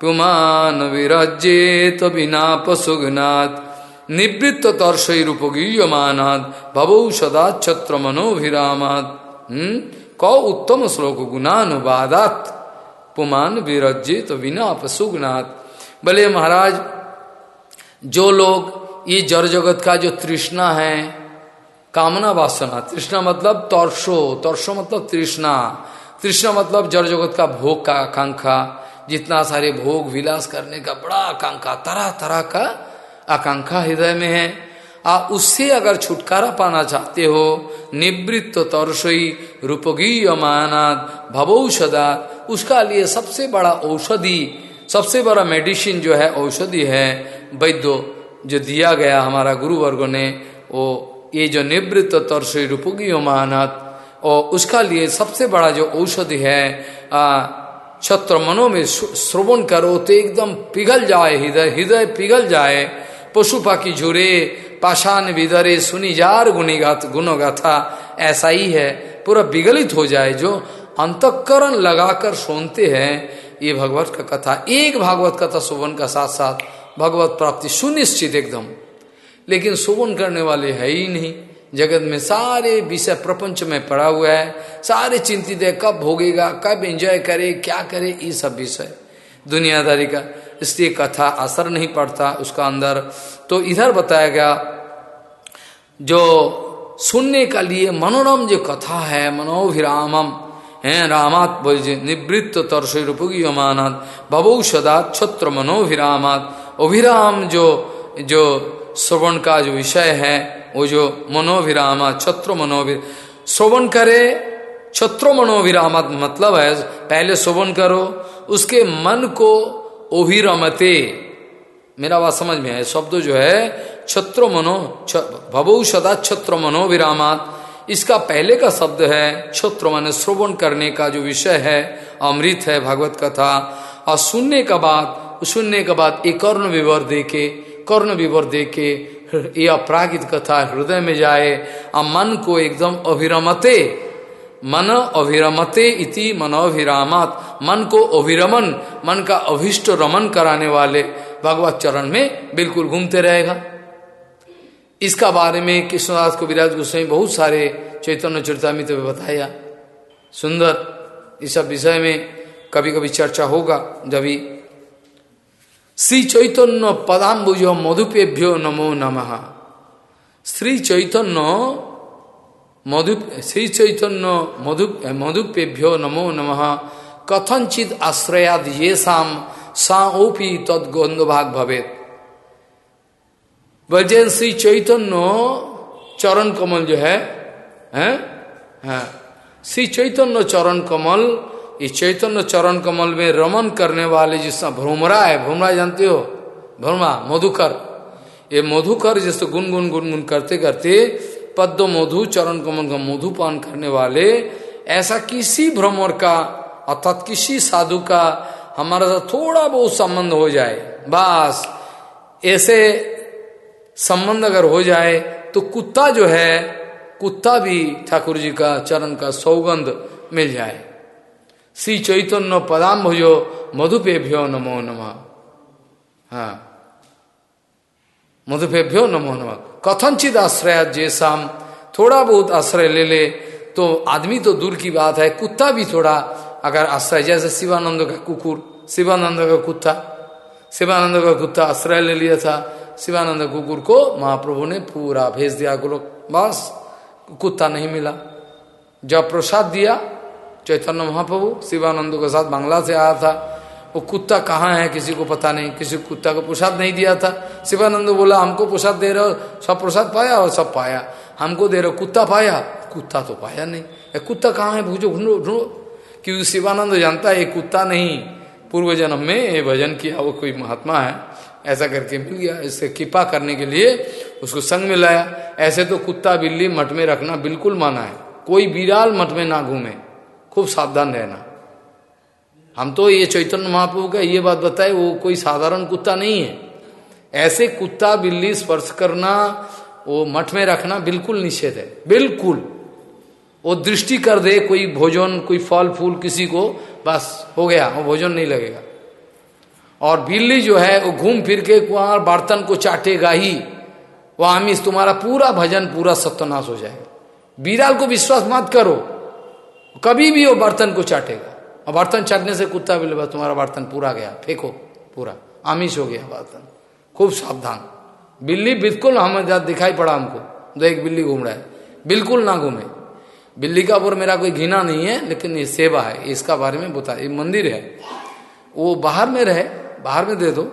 S1: पुमान विरजेत बिना पशुघ्नाथ निवृत्त तर्षरूपगीयमानाद भवौ सदा छत्र मनोभिरामात। हम्म? कौ उत्तम श्लोक गुणानुवादात। पुमान विरजित बिना पशुगनाथ भले महाराज, जो लोग ये जड़ जगत का जो तृष्णा है कामना वासना। तृष्णा मतलब तर्शो तर्शो मतलब तृष्णा। तृष्णा मतलब जड़ जगत का भोग का आकांक्षा। जितना सारे भोग विलास करने का बड़ा आकांक्षा तरह तरह का आकांक्षा हृदय में है। आप उससे अगर छुटकारा पाना चाहते हो, निवृत्त तरसई रूपगी अमानाद भवौषदा उसका लिए सबसे बड़ा औषधि, सबसे बड़ा मेडिसिन जो है, औषधि है। वैद्य, जो दिया गया हमारा गुरु वर्ग ने, वो ये जो निवृत्त तरसई रूपगी अमानाद और उसका लिए सबसे बड़ा जो औषधि है छत्र मनो में श्रवण करो तो एकदम पिघल जाए हृदय हृदय पिघल जाए। पशु पाखी झुरे, पाषाण विदरे सुनी जार गुणिगात, गुणगाथा, ऐसा ही है। पूरा विगलित हो जाए, जो अंतकरण लगाकर सुनते हैं, ये भगवत का कथा। एक भागवत कथा सुवन का साथ साथ भगवत प्राप्ति सुनिश्चित एकदम। लेकिन सुवन करने वाले है ही नहीं। जगत में सारे विषय प्रपंच में पड़ा हुआ है। सारे चिंतित है, कब भोगेगा, कब एंजॉय करे, क्या करे, ये सब विषय। दुनियादारी का इसलिए कथा असर नहीं पड़ता उसका अंदर। तो इधर बताया गया, जो सुनने का लिए मनोरम जो कथा है मनोभिरामम है, रामात निवृत्त तरसुपगी अमानात भवौ सदा छत्र मनोभिरामात अभिराम जो जो श्रवण का जो विषय है, वो जो मनोभिरामा छत्र मनोभिर श्रवण करे, छत्रो मनोभिरामत मतलब है, पहले श्रवण करो, उसके मन को ओभिरमते मेरा बात समझ में है शब्द जो है, छत्र मनो भवो सदा छत्र मनो विरामात इसका पहले का शब्द है, छत्र मन श्रवण करने का जो विषय है, अमृत है, भागवत कथा। और सुनने का बाद सुनने के बाद एक कर्ण विवर दे के कर्ण विवर दे के ये अपरागित कथा हृदय में जाए और मन को एकदम अभिरमते, मन अभिरमते इति मनोभिरामात। मन को अभिरमन, मन का अभिष्ट रमन कराने वाले भगवत चरण में बिल्कुल घूमते रहेगा। इसका बारे में कृष्णदास को विराज गोस्वामी बहुत सारे चैतन्य चरितमित में बताया। सुंदर, इस सब विषय में कभी कभी चर्चा होगा, जब श्री चैतन्य पदाम्बुज मधुपेभ्यो नमो नमः श्री चैतन्य मधु श्री चैतन्य मधु मधुपेभ्यो नमो नमः कथनचित आश्रयाद ये शाम साओपी तद भाग भवे बजन श्री चैतन्य चरण कमल जो हैं हाँ श्री चैतन्य चरण कमल इस चैतन्य चरण कमल में रमन करने वाले जिसका भ्रमरा है, भ्रमरा जानते हो? भ्रमा मधुकर। ये मधुकर जैसे गुनगुन गुनगुन करते करते पद्म मधु, चरण कमल का मधुपान करने वाले, ऐसा किसी भ्रमर का, अर्थात किसी साधु का हमारा साथ थोड़ा बहुत संबंध हो जाए, बस। ऐसे संबंध अगर हो जाए तो कुत्ता जो है, कुत्ता भी ठाकुर जी का चरण का सौगंध मिल जाए। श्री चैतन्य पदाम भुजो मधुपेभ्यो नमो नम। हाँ। मधुपेभ्यो नमो नम। कथनचित आश्रय जैसा थोड़ा बहुत आश्रय ले ले तो आदमी तो दूर की बात है, कुत्ता भी थोड़ा, अगर आश्रय, जैसे शिवानंद का कुकुर, शिवानंद का कुत्ता, शिवानंद का कुत्ता आश्रय ले लिया था, शिवानंद कुकुर को महाप्रभु ने पूरा भेज दिया, गुरु, बस, कुत्ता नहीं मिला। जब प्रसाद दिया चैतन्य महाप्रभु, शिवानंद के साथ बांग्ला से आया था। वो कुत्ता कहाँ है, किसी को पता नहीं, किसी कुत्ता को प्रसाद नहीं दिया था। शिवानंद बोला, हमको प्रसाद दे रहे हो, सब प्रसाद पाया और सब पाया। हमको दे रहे हो, कुत्ता पाया? कुत्ता तो पाया नहीं। कुत्ता कहाँ है, भूजो, ढूंढो ढूंढो। क्योंकि शिवानंद जानता है, ये कुत्ता नहीं, पूर्व जन्म में ये भजन किया, वो कोई महात्मा है। ऐसा करके मिल गया। इससे कृपा करने के लिए उसको संग में लाया। ऐसे तो कुत्ता बिल्ली मठ में रखना बिल्कुल माना है। कोई बिराल मठ में ना घूमे। खूब सावधान रहना। हम तो ये चैतन्य महाप्रभु का ये बात बताए, वो कोई साधारण कुत्ता नहीं है। ऐसे कुत्ता बिल्ली स्पर्श करना, वो मठ में रखना बिल्कुल निषेध है। बिल्कुल। वो दृष्टि कर दे, कोई भोजन, कोई फल, फूल किसी को, बस हो गया, वो भोजन नहीं लगेगा। और बिल्ली जो है, वो घूम फिर के वहाँ बर्तन को चाटेगा ही। वह आमिष, तुम्हारा पूरा भजन, पूरा सत्यानाश हो जाएगा। बिराल को विश्वास मत करो। कभी भी वो बर्तन को चाटेगा। और बर्तन चाटने से कुत्ता बस तुम्हारा बर्तन पूरा गया, फेंको, पूरा। आमिष हो गया बर्तन। खूब सावधान। बिल्ली बिल्कुल हम दिखाई पड़ा हमको दो एक बिल्ली घूम रहा है। बिल्कुल ना घूमे। बिल्ली का ऊपर मेरा कोई घिना नहीं है, लेकिन ये सेवा है इसका बारे में बता, ये मंदिर है। वो बाहर में रहे, बाहर में दे दो।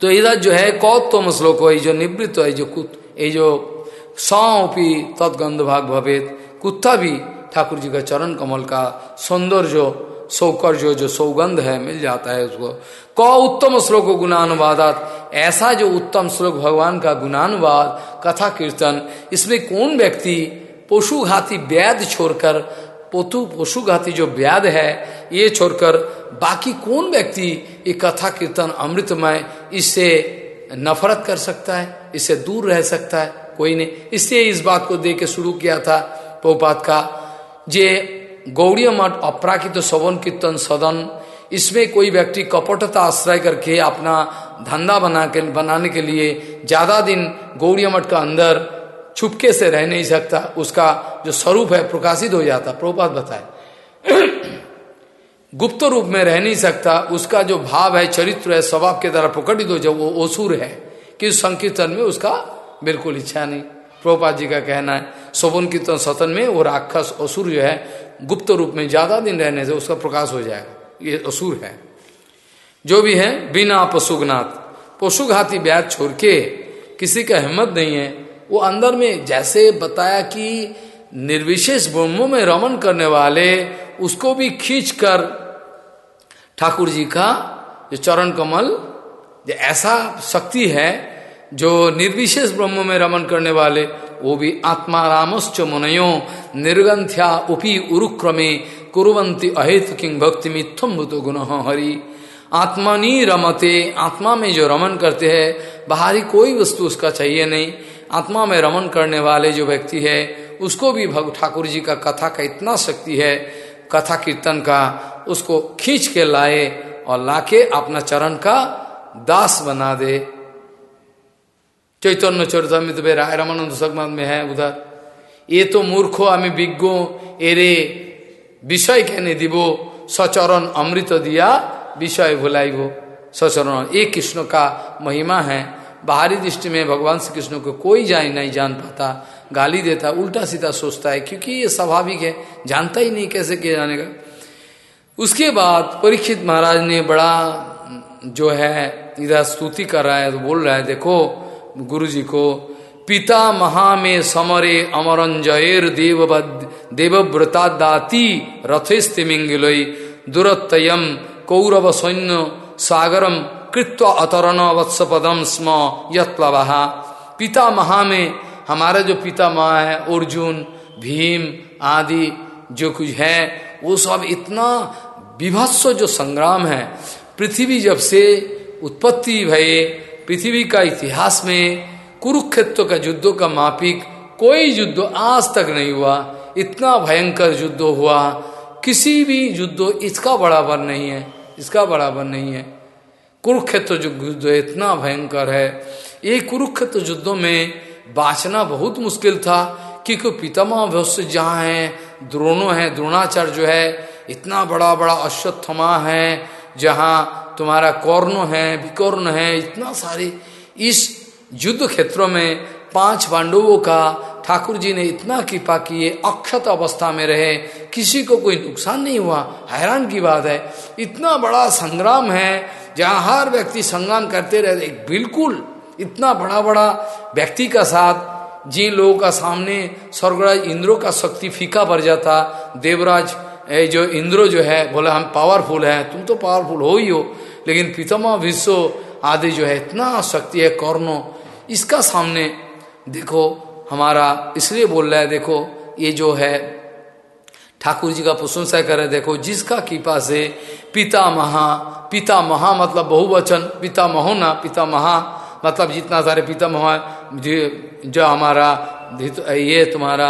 S1: तो इधर जो है कौतम श्लोक है जो निवृत्त है जो कुत, ये जो सौपी तत्गंध भाग भवेद कुत्ता भी ठाकुर जी का चरण कमल का सौंदर्य, सौकर्य, जो सौगंध है, मिल जाता है उसको। क उत्तम श्लोक गुणानुवादात। ऐसा जो उत्तम श्लोक भगवान का गुणानुवाद, कथा कीर्तन, इसमें कौन व्यक्ति पशु घाती व्याध छोड़कर, पोतु पशु घाती जो व्याध है, ये छोड़कर बाकी कौन व्यक्ति ये कथा कीर्तन अमृतमय, इससे नफरत कर सकता है, इससे दूर रह सकता है? कोई नहीं। इससे इस बात को दे के शुरू किया था पोपात का जे गौड़ी मठ अपराकित सवन कीर्तन सदन, इसमें कोई व्यक्ति कपटता आश्रय करके अपना धंधा बना के, बनाने के लिए ज़्यादा दिन गौड़ी मठ का अंदर छुपके से रह नहीं सकता, उसका जो स्वरूप है प्रकाशित हो जाता। प्रोपात बताए। गुप्त रूप में रह नहीं सकता, उसका जो भाव है, चरित्र है, स्वभाव के द्वारा प्रकटित हो जाए, वो ओसुर है कि संकीर्तन में उसका बिल्कुल इच्छा नहीं। प्रोपा जी का कहना है, शोभन कीर्तन सतन में वो राक्षस असुर जो है, गुप्त रूप में ज़्यादा दिन रहने से उसका प्रकाश हो जाएगा। ये असुर है। जो भी है, बिना पशुघनाथ पशुघाती ब्याज छोड़ के किसी का हिम्मत नहीं है। वो अंदर में जैसे बताया कि निर्विशेष ब्रह्मों में रमन करने वाले, उसको भी खींच कर ठाकुर जी का जो चरण कमल, जो ऐसा शक्ति है जो निर्विशेष ब्रह्म में रमन करने वाले, वो भी आत्मा रामश्च मुनयो निर्गंथ्या उपी उरुक्रमे कुरुवंती अहेतु किंग भक्ति मिथम भूतो गुण हरि। आत्मनी रमते, आत्मा में जो रमन करते हैं, बाहरी कोई वस्तु उसका चाहिए नहीं। आत्मा में रमन करने वाले जो व्यक्ति है, उसको भी भग ठाकुर जी का कथा का इतना शक्ति है, कथा कीर्तन का, उसको खींच के लाए और लाके अपना चरण का दास बना दे। चैतन्य चरितमित में राय रामानंद सगमान में है उधर। ये तो मूर्ख हमें विज्ञ एरे विषय कहने दीब सचरण अमृत दिया, विषय भुलाई वो सचरण, ये कृष्ण का महिमा है। बाहरी दृष्टि में भगवान श्री कृष्ण को कोई जान नहीं जान पाता, गाली देता, उल्टा सीधा सोचता है, क्योंकि ये स्वाभाविक है, जानता ही नहीं कैसे किया जाने का। उसके बाद परीक्षित महाराज ने बड़ा जो है, इधर स्तुति कर रहा है तो बोल रहा है, देखो गुरु जी को पिता महा में समरे अमरंजयर देव देवव्रता दाती रथेस्तिमिंगिलोई दुरतयम कौरव सैन्य सागरम कृत्व अतरण वत्सपदम स्म यहा पिता महा में हमारा जो पिता महा है, अर्जुन, भीम आदि, जो कुछ है, वो सब इतना विभत्स जो संग्राम है, पृथ्वी जब से उत्पत्ति भये पृथ्वी का इतिहास में कुरुक्षेत्र का युद्धों का मापिक कोई युद्ध आज तक नहीं हुआ। इतना भयंकर युद्ध हुआ। किसी भी युद्ध इसका बराबर नहीं है, इसका बराबर नहीं है। कुरुक्षेत्र युद्ध इतना भयंकर है। ये कुरुक्षेत्र युद्धों में बाँचना बहुत मुश्किल था, क्योंकि पितामह भविष्य जहाँ है, द्रोणों है, द्रोणाचार्य जो है, इतना बड़ा बड़ा अश्वत्थमा है जहाँ तुम्हारा कौर्ण है विकर्ण है, इतना सारे इस युद्ध क्षेत्रों में पाँच पांडवों का ठाकुर जी ने इतना कृपा किए, अक्षत अवस्था में रहे, किसी को कोई नुकसान नहीं हुआ। हैरान की बात है। इतना बड़ा संग्राम है, जहाँ हर व्यक्ति संग्राम करते रहते। बिल्कुल इतना बड़ा बड़ा व्यक्ति का साथ, जिन लोगों का सामने स्वर्गराज इंद्रो का शक्ति फीका पड़ जाता, देवराज जो इंद्रो जो है, बोला, हम पावरफुल है, तुम तो पावरफुल हो ही हो, लेकिन पितामह विश्व आदि जो है, इतना शक्ति है, कौरनो, इसका सामने देखो, हमारा इसलिए बोल रहा है, देखो, ये जो है, ठाकुर जी का प्रशंसा करे देखो, जिसका कृपा से पिता महा पिता महा मतलब बहुवचन पिता महो ना पिता महा मतलब जितना सारे पिता महा जो हमारा, ये तुम्हारा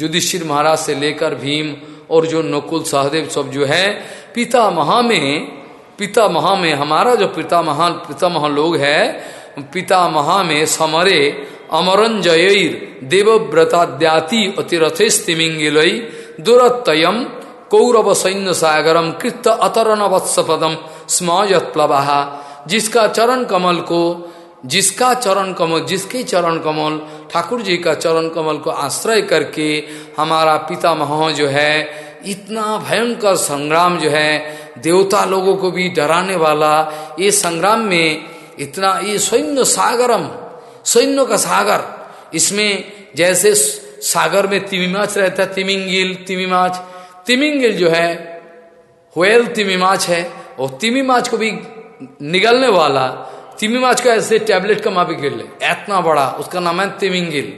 S1: युधिष्ठिर महाराज से लेकर भीम और जो नकुल सहदेव सब जो है पिता महा में पिता महा में, हमारा जो पिता महान पिता महा लोग है पिता महा में समरे अमरन जयर देवव्रताद्याति अतिरथेस्तिमिंगिल दुरतयम कौरव सैन्य सागरम कृत अतरण वत्सपदम स्म यत्प्लवाहा जिसका चरण कमल को जिसका चरण कमल, जिसके चरण कमल, ठाकुर जी का चरण कमल को आश्रय करके हमारा पिता मह जो है, इतना भयंकर संग्राम जो है, देवता लोगों को भी डराने वाला, ये संग्राम में इतना, ये सैन्य सागरम, सैन्य का सागर, इसमें जैसे सागर में तिमिमाच रहता है, तिमिंगिल, तिमिमाच, तिमिंगिल जो है वेल तिमिमाच है, और तिमिमाच को भी निगलने वाला तिमिमाच का ऐसे टैबलेट का मापी गिर ले। इतना बड़ा, उसका नाम है तिमिंगिल।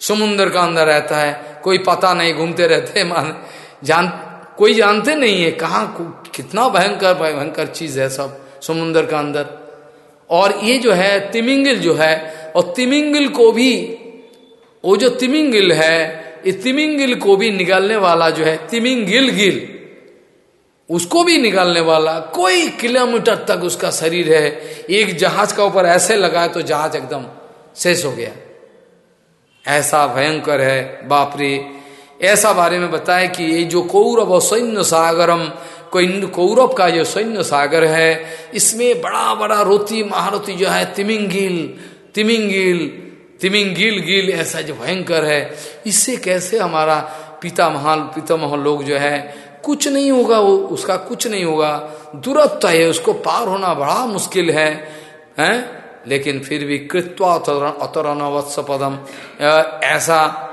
S1: समुन्द्र का अंदर रहता है, कोई पता नहीं, घूमते रहते मान जान कोई जानते नहीं है कहा कितना भयंकर भयंकर चीज़ है सब समुन्द्र का अंदर। और ये जो है, तिमिंगिल जो है, और तिमिंगिल को भी वो जो तिमिंगिल है, इस तिमिंगिल को भी निकालने वाला जो है तिमिंगिल गिल उसको भी निकालने वाला, कोई किलोमीटर तक उसका शरीर है, एक जहाज़ का ऊपर ऐसे लगाए तो जहाज़ एकदम शेष हो गया। ऐसा भयंकर है बापरे ऐसा बारे में बताए कि ये जो कौरव और सैन्य सागरम कौरव का जो सैन्य सागर है, इसमें बड़ा बड़ा रोती, महारोती जो है, तिमिंगिल तिमिंगिल तिमिंगिल गिल ऐसा जो भयंकर है। इससे कैसे हमारा पिता महाल पिता महाल लोग जो है कुछ नहीं होगा वो, उसका कुछ नहीं होगा। दूरत्व है, उसको पार होना बड़ा मुश्किल है, हैं? लेकिन फिर भी कृत्वा अतरण वत्स पदम। ऐसा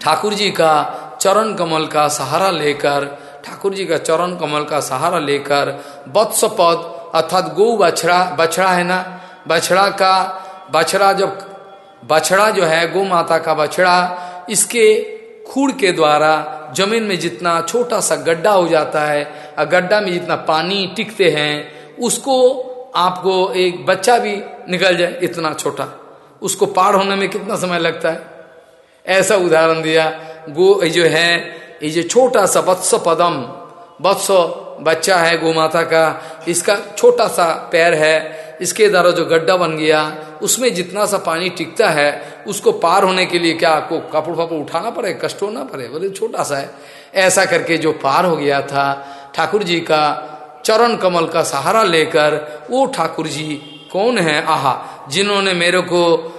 S1: ठाकुर जी का चरण कमल का सहारा लेकर, ठाकुर जी का चरण कमल का सहारा लेकर, वत्स पद अर्थात गौ बछड़ा बछड़ा है ना? बछड़ा का, बछड़ा जब, बछड़ा जो है, गौ माता का बछड़ा, इसके खूड़ के द्वारा ज़मीन में जितना छोटा सा गड्ढा हो जाता है और गड्ढा में जितना पानी टिकते हैं, उसको आपको एक बच्चा भी निकल जाए इतना छोटा। उसको पार होने में कितना समय लगता है? ऐसा उदाहरण दिया, गो जो है, ये जो छोटा सा वत्स पदम वत्स बच्चा है गो माता का, इसका छोटा सा पैर है इसके द्वारा जो गड्ढा बन गया, उसमें जितना सा पानी टिकता है, उसको पार होने के लिए क्या आपको कपड़ फपड़ उठाना पड़े, कष्ट होना पड़े? बोले, छोटा सा है। ऐसा करके जो पार हो गया था, ठाकुर जी का चरण कमल का सहारा लेकर, वो ठाकुर जी कौन है? आहा, जिन्होंने मेरे को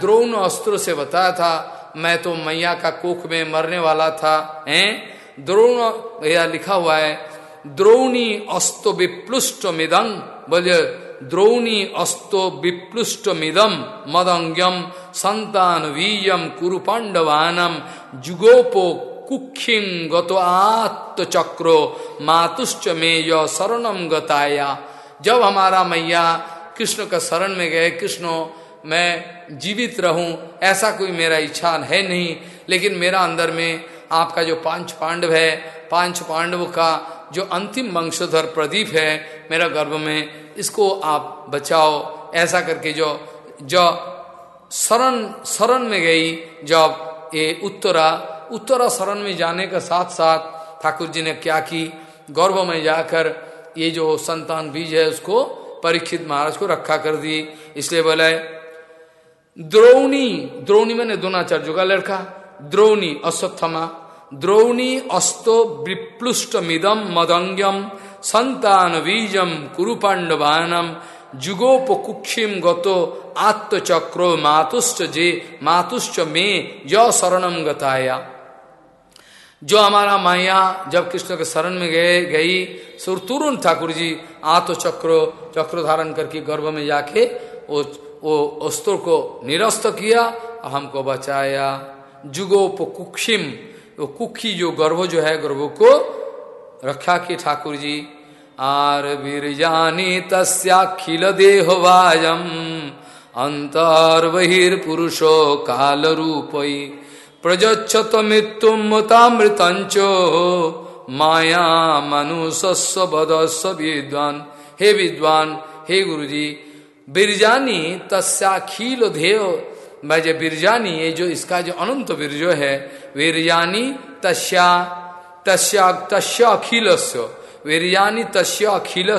S1: द्रोण अस्त्र से बताया था, मैं तो मैया का कोख में मरने वाला था, हैं? द्रोण, यह लिखा हुआ है, द्रोणी अस्तो विप्लुष्ट मिदंग बोले द्रोणी अस्तो विप्लुष्ट मिदम मदंगम संतान वीयम कुरु पांडवानम जुगोपो कुखिंग गतो मातुश्च मेय शरणम गताया। जब हमारा मैया कृष्ण का शरण में गए, कृष्ण, मैं जीवित रहूँ, ऐसा कोई मेरा इच्छा है नहीं, लेकिन मेरा अंदर में आपका जो पाँच पांडव है, पाँच पांडव का जो अंतिम वंशधर प्रदीप है, मेरा गर्भ में, इसको आप बचाओ। ऐसा करके जो जो शरण शरण में गई, जब ये उत्तरा उत्तरा शरण में जाने के साथ साथ ठाकुर जी ने क्या की? गौरव में जाकर ये जो संतान बीज है, उसको परीक्षित महाराज को रखा कर दी। इसलिए बोले द्रोणी द्रोणी मैंने द्रोणाचार्य का लड़का, द्रोणी अश्वत्थमा। द्रोणी अस्तो विप्लुष्ट मिदम मदंगम संतान बीजम कुरुपांडवानम जुगोपकुक्षिम गतो आत्मचक्रो मातुश्च जे, मातुश्च में जो शरणम गताया। जो हमारा माया जब कृष्ण के शरण में गए, गई सुर तुरुण ठाकुर जी आत्म चक्र धारण करके गर्भ में जाके वो अस्त्र को निरस्त किया और हमको बचाया। जुगोप वो कुक्षी जो गर्भ जो है गर्भ को रखा कि ठाकुर जी, आर वीरजानी तस्खिल देहवाजम अंतर बहिर्पुरुषो काल रूपई प्रजच्छत मृत्यु मतामृतंच, माया मनुष्य बदस्व विद्वान, हे विद्वान, हे गुरुजी, बिरजानी तस्खील ध्येय भाई बिरजानी, ये जो इसका जो अनंत बिरजो है वीरजानी तस्या तस्या तस् अखिलस्य वीरयानी तस्या अखिल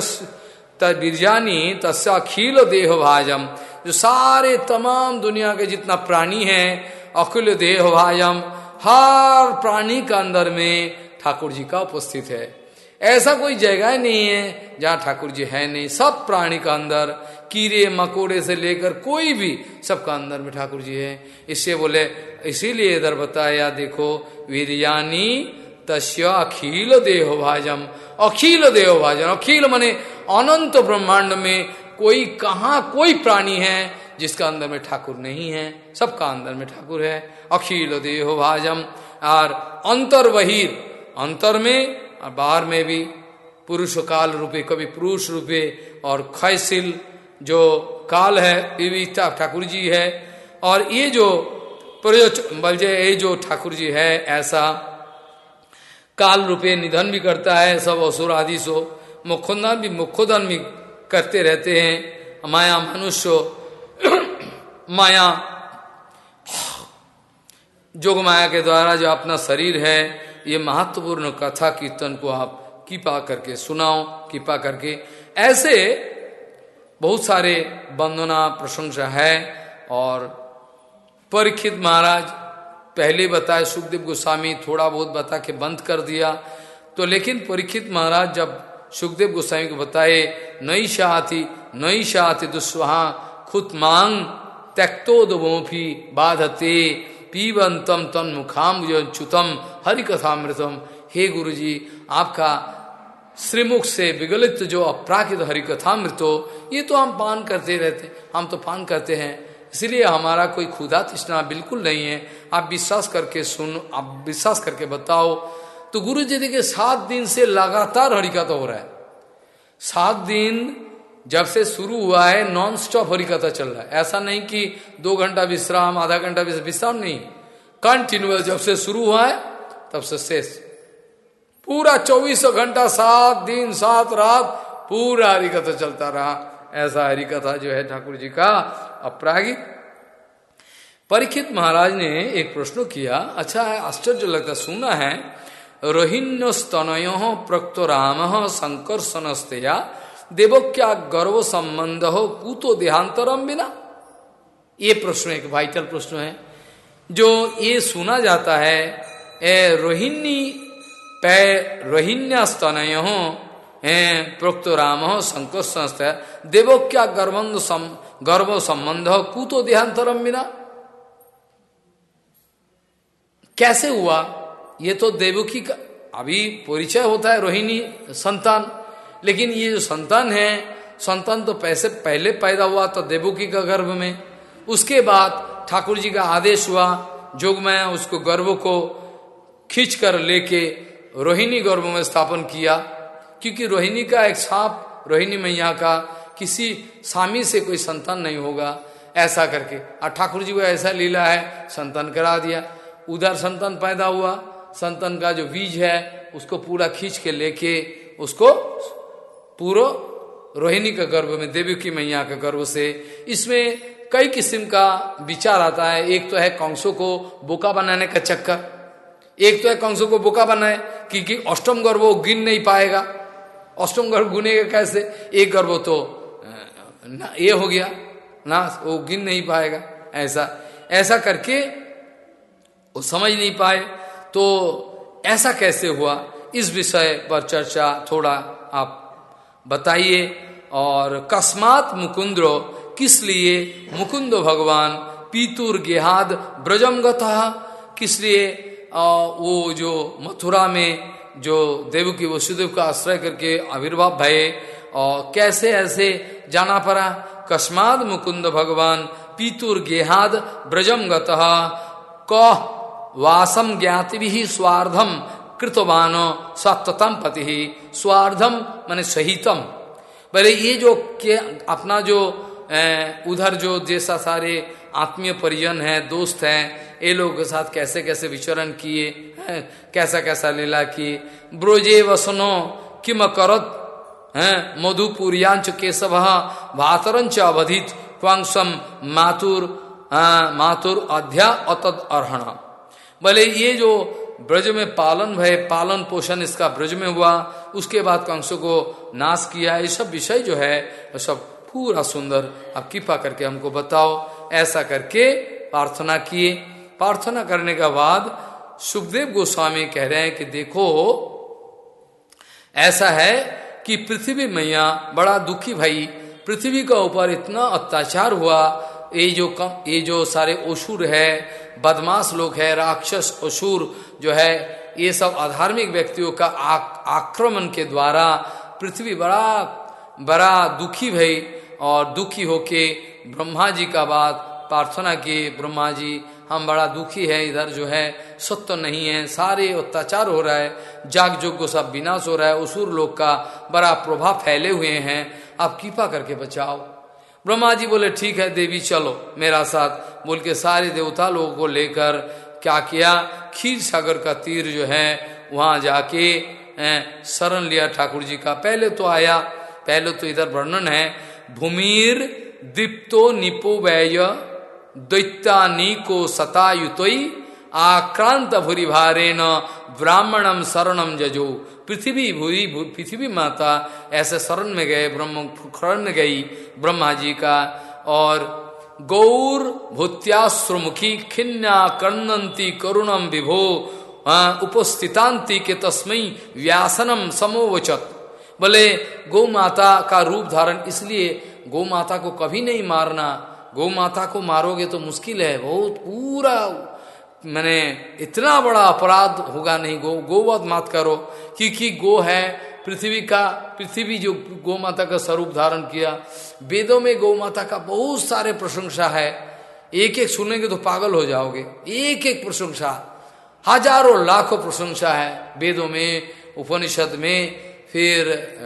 S1: वीरयानी तस्या अखिल देह भाजम जो सारे तमाम दुनिया के जितना प्राणी है अखिल देह भाजम हर प्राणी का अंदर में ठाकुर जी का उपस्थित है ऐसा कोई जगह नहीं है जहाँ ठाकुर जी है नहीं। सब प्राणी का अंदर, कीड़े, मकोड़े से लेकर कोई भी सबका अंदर में ठाकुर जी है। इससे बोले, इसीलिए इधर बताया, देखो, वीरयानी तस्य अखिल देह भाजम अखिल देह भाजम अखिल मने अनंत ब्रह्मांड में कोई कहा कोई प्राणी है जिसका अंदर में ठाकुर नहीं है। सबका अंदर में ठाकुर है। अखिल देह भाजम और अंतर बहिर अंतर में और बाहर में भी पुरुष काल रूपे, कभी पुरुष रूपे और खयशील जो काल है, ये भी ठाकुर जी है। और ये जो बलजे ये जो ठाकुर जी है, ऐसा काल रूपे निधन भी करता है, सब असुर आदि सो मुखोदन भी मुखोदन भी करते रहते हैं। माया मनुष्य, माया जोग माया के द्वारा जो अपना शरीर है ये महत्वपूर्ण कथा कीर्तन को आप कृपा करके सुनाओ, कृपा करके। ऐसे बहुत सारे वंदना प्रशंसा है और परीक्षित महाराज पहले बताए, सुखदेव गोस्वामी थोड़ा बहुत बता के बंद कर दिया। तो लेकिन परीक्षित महाराज जब सुखदेव गोस्वामी को बताए, नई शाहती नई शाहती दुस्वहा खुद मांग त्यक्तोदोफी बाधते पीबंतम तन मुखाम च्युतम हरि कथामृतम हे गुरु जी आपका श्रीमुख से विगलित जो अपराकित हरि कथामृतो ये तो हम पान करते रहते, हम तो पान करते हैं। इसलिए हमारा कोई खुदा तृष्णा बिल्कुल नहीं है। आप विश्वास करके सुन, आप विश्वास करके बताओ। तो गुरु जी देखिए, सात दिन से लगातार हरिकथा हो रहा है। सात दिन जब से शुरू हुआ है नॉन स्टॉप हरिकथा चल रहा है। ऐसा नहीं कि दो घंटा विश्राम, आधा घंटा विश्राम नहीं। कंटिन्यूअस जब से शुरू हुआ है तब से शेष। पूरा चौबीसों घंटा, सात दिन, सात रात, पूरा हरिकथा चलता रहा। ऐसा हरिकथा जो है ठाकुर जी का अपरागिक परीक्षित महाराज ने एक प्रश्न किया अच्छा है आश्चर्य लगता, सुना है, रोहिण्य स्तनय प्रक्त राम संकर्षणस्तेया देवो क्या गर्व संबंध हो कूतो देहांतरम बिना ये प्रश्न एक वाइटल प्रश्न है, जो ये सुना जाता है ए रोहिणी पै रोहिण्यास्तनय हो प्रोक्त राम हो शंकर संस्था देवो क्या गर्वंद सम, गर्व संबंध हो कूतो देहांतरम बिना कैसे हुआ? ये तो देवकी का अभी परिचय होता है रोहिणी संतान। लेकिन ये जो संतान है संतान तो पैसे पहले पैदा हुआ तो देवकी का गर्भ में। उसके बाद ठाकुर जी का आदेश हुआ जोग में उसको गर्भ को खींच कर लेके रोहिणी गर्भ में स्थापन किया। क्योंकि रोहिणी का एक छाप रोहिणी मैया का किसी स्वामी से कोई संतान नहीं होगा। ऐसा करके और ठाकुर जी को ऐसा लीला है, संतान करा दिया। उधर संतान पैदा हुआ। संतान का जो बीज है, उसको पूरा खींच के लेके उसको पूरा रोहिणी का गर्भ में, देवी की मैया का गर्भ से। इसमें कई किस्म का विचार आता है। एक तो है कंसों को बोका बनाने का चक्कर। एक तो है कंसों को बोका बनाए क्योंकि अष्टम गर्भ वो गिन नहीं पाएगा। अष्टम गर्भ गुनेगा कैसे? एक गर्भ तो ना, ये हो गया। ना, वो गिन नहीं पाएगा। ऐसा ऐसा करके वो समझ नहीं पाए। तो ऐसा कैसे हुआ? इस विषय पर चर्चा थोड़ा आप बताइए। और कस्मात मुकुंद्रो, किस लिए मुकुंद भगवान पीतुर गेहाद ब्रजम गथा किस लिए वो जो मथुरा में जो देव की वसुदेव का आश्रय करके आविर्भाव भय और कैसे ऐसे जाना पड़ा? कस्माद मुकुंद भगवान पीतुर गेहाद ब्रजम वासम ज्ञाति भी स्वार्धम कृतवान सत्यतम पति। स्वार्धम माने सहितम। पहले ये जो के अपना जो उधर जो जैसा सारे आत्मीय परिजन है, दोस्त हैं ये लोगों के साथ कैसे कैसे विचरण किए कैसा कैसा लीला किए ब्रोजे वसनो किम करत है? मधुपुरियांच केशव भातरंच अवधित क्वांसम मातुर आ, मातुर अध्या अतद अर्हण। बोले ये जो ब्रज में पालन भय पालन पोषण इसका ब्रज में हुआ उसके बाद कंसों को नाश किया ये सब विषय जो है वो सब पूरा सुंदर। आप कृपा करके हमको बताओ ऐसा करके प्रार्थना किए। प्रार्थना करने के बाद सुखदेव गोस्वामी कह रहे हैं कि देखो, ऐसा है कि पृथ्वी मैया बड़ा दुखी भाई, पृथ्वी का ऊपर इतना अत्याचार हुआ, ये जो कम ये जो सारे असुर है, बदमाश लोग है, राक्षस, असुर जो है, ये सब अधार्मिक व्यक्तियों का आक्रमण के द्वारा पृथ्वी बड़ा बड़ा दुखी भई और दुखी होके ब्रह्मा जी का बात प्रार्थना किए ब्रह्मा जी हम बड़ा दुखी है, इधर जो है सत्य नहीं है, सारे अत्याचार हो रहा है जाग जोग को सब विनाश हो रहा है उसुर लोग का बड़ा प्रभाव फैले हुए हैं। आप कृपा करके बचाओ। ब्रह्मा जी बोले, ठीक है, देवी, चलो, मेरा साथ। बोल के सारे देवता लोगों को लेकर क्या किया? खीर सागर का तीर जो है, वहाँ जाके शरण लिया ठाकुर जी का। पहले तो आया, पहले तो इधर वर्णन है, भूमिर दीप्तो निपो व्यय दैत्यानीको सतायुतोई आक्रांत भूरी भारेन ब्राह्मणम शरणम जजो पृथ्वी भूरी पृथ्वी माता ऐसे शरण में गए, ब्रह्म शरण गई ब्रह्मा जी का और गौर भूत्याश्रमुखी खिन्या कर्णंती करुणम विभो उपस्थितांति के तस्मय व्यासनम समोवचत। बोले गौ माता का रूप धारण इसलिए गौ माता को कभी नहीं मारना गौ माता को मारोगे तो मुश्किल है। बहुत पूरा, मैंने इतना बड़ा अपराध होगा नहीं। गो गोवध मत करो, क्योंकि गो है पृथ्वी का, पृथ्वी जो गौ माता का स्वरूप धारण किया। वेदों में गौ माता का बहुत सारे प्रशंसा है। एक एक सुनेंगे तो पागल हो जाओगे। एक एक प्रशंसा, हज़ारों लाखों प्रशंसा है वेदों में, उपनिषद में, फिर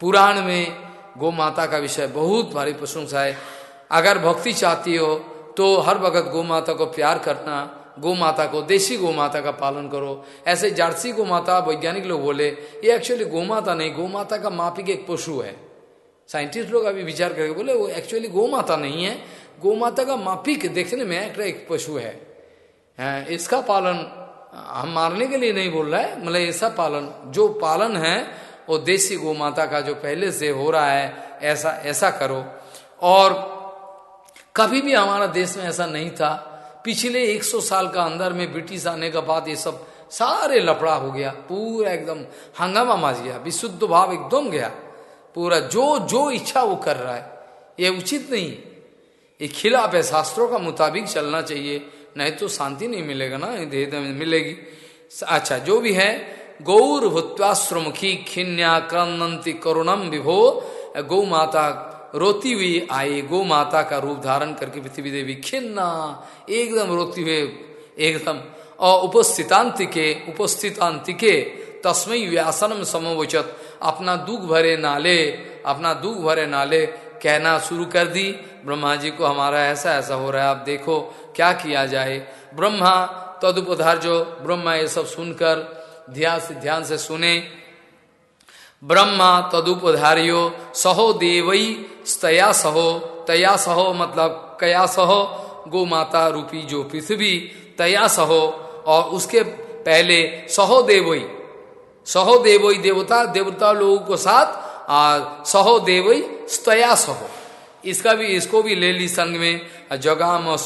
S1: पुराण में गौ माता का विषय बहुत भारी प्रशंसा है। अगर भक्ति चाहती हो तो हर वक्त गौ माता को प्यार करना गौ माता को, देसी गौ माता का पालन करो। ऐसे जारसी गौ माता वैज्ञानिक लोग बोले, ये एक्चुअली गौ माता नहीं गौ माता का मापिक एक पशु है। साइंटिस्ट लोग अभी विचार करके बोले, वो एक्चुअली गौ माता नहीं है। गौ माता का मापिक देखने में एक पशु है। इसका पालन, हम मारने के लिए नहीं बोल रहा है मतलब ऐसा पालन, जो पालन है, वो देसी गौ माता का जो पहले से हो रहा है, ऐसा ऐसा करो। और कभी भी हमारा देश में ऐसा नहीं था। पिछले 100 साल का अंदर में ब्रिटिश आने के बाद ये सब सारे लपड़ा हो गया। पूरा एकदम हंगामा माज गया। विशुद्ध भाव एकदम गया। पूरा जो जो इच्छा वो कर रहा है। ये उचित नहीं। ये खिलाफ है। शास्त्रों का मुताबिक चलना चाहिए। नहीं तो शांति नहीं मिलेगा ना। देह मिलेगी। अच्छा जो भी है गौर भूत्वाश्रमुखी खिन्या क्रंदंती करुणम विभो। गौ माता रोती हुई आई गो माता का रूप धारण करके पृथ्वी देवी खिन्ना, एकदम रोती हुए, एकदम और उपस्थितांतिके उपस्थितांतिके तस्मय व्यासनम समोवचत, अपना दुख भरे नाले, अपना दुख भरे नाले, कहना शुरू कर दी। ब्रह्मा जी को हमारा ऐसा ऐसा हो रहा है, आप देखो, क्या किया जाए। ब्रह्मा, तदुपधार जो ब्रह्मा, ये सब सुनकर ध्यान से ध्यान से सुने। ब्रह्मा तदुपधारियो, सहो देवई स्तया सहो, तया सहो मतलब कया सहो गो माता रूपी जो पृथ्वी, तया सहो, और उसके पहले सहो देवई सहो देवई देवता देवता लोगों को साथ, और सहो देवई स्तया सहो। इसका भी, इसको भी ले ली संग में जगाम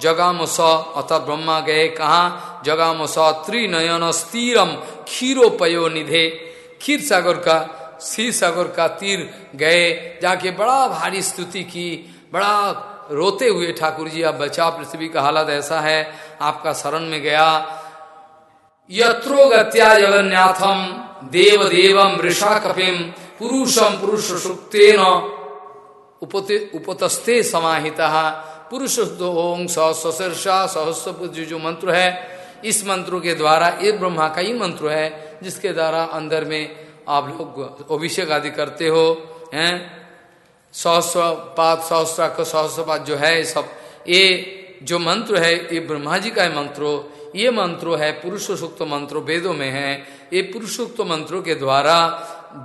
S1: जगाम स अर्थात ब्रह्मा गए कहा? जगाम सौत्री त्रिनयन स्थिरम खीरो पयो निधे। खीर सागर का सी सागर का तीर गए, जाके बड़ा भारी स्तुति की, बड़ा रोते हुए ठाकुर जी, आप बचा पृथ्वी का हालत ऐसा है, आपका शरण में गया। यत्रो गत्या जगन्नाथम देव देवम ऋषा कपिम पुरुषम पुरुष सुक्तेन उपतस्ते समाहिता। पुरुष ओम सहस्रशा सहस्र जो मंत्र है। इस मंत्र के द्वारा, एक ब्रह्मा का ही मंत्र है। जिसके द्वारा अंदर में आप लोग अभिषेक आदि करते हो, हैं? सहस्र पात सहस्त्र सहस्रपात जो है सब, ये जो मंत्र है, ये ब्रह्मा जी का मंत्रो, ये मंत्रो है पुरुष सुक्त मंत्रो, वेदों में है। ये पुरुषोक्त मंत्रों के द्वारा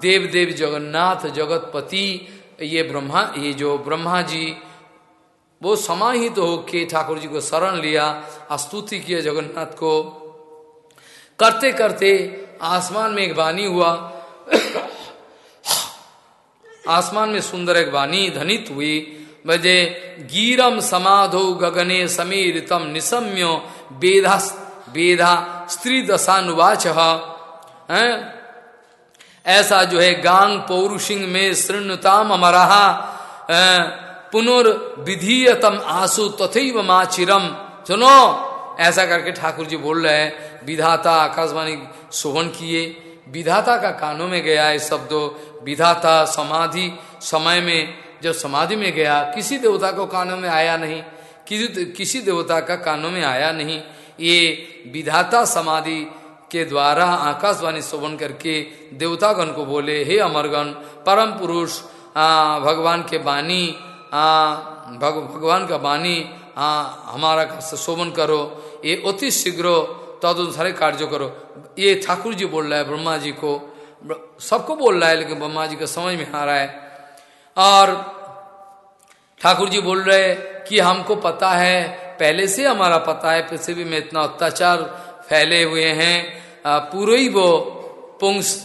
S1: देव देव जगन्नाथ, जगतपति, ये ब्रह्मा, ये जो ब्रह्मा जी, वो समाहित तो होके ठाकुर जी को शरण लिया स्तुति किया जगन्नाथ को। करते करते आसमान में एक वाणी हुआ। आसमान में सुंदर एक वाणी धनित हुई। बजे, गीरम समाधो गगने समीरितम निसम्यो बेधा बेधा स्त्री दशानुवाच है? ऐसा जो है गांग पौरुषिंग में श्रृणुताम अमरहा पुनर्विधीयतम आँसू तथैव माँ चिरम सुनो, ऐसा करके ठाकुर जी बोल रहे हैं। विधाता आकाशवाणी शोभन किए विधाता का कानों में गया ये शब्दों विधाता समाधि समय में जब समाधि में गया किसी देवता को कानों में आया नहीं किसी किसी देवता का कानों में आया नहीं ये विधाता समाधि के द्वारा आकाशवाणी शोभन करके देवतागण को बोले हे अमरगण परम पुरुष भगवान के बानी भग, भगवान का बानी हमारा शोभन करो ये अति शीघ्र तदनुसार कार्य करो। ये ठाकुर जी बोल रहा है ब्रह्मा जी को सबको बोल रहा है, लेकिन ब्रह्मा जी को समझ में आ रहा है। और ठाकुर जी बोल रहे कि हमको पता है, पहले से हमारा पता है पृथ्वी में इतना अत्याचार फैले हुए हैं। वो पुंस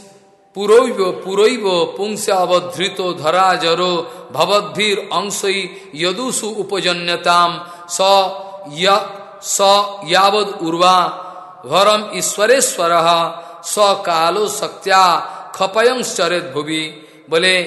S1: पुरोइव पुरोइव पुंस अवधृतो धरा जरो भवद्भीर अंश यदुसु उपजन्यताम स स यावद उर्वा वरम ईश्वरेश्वर स कालो सत्या खपयं चरित भुवि। बोले,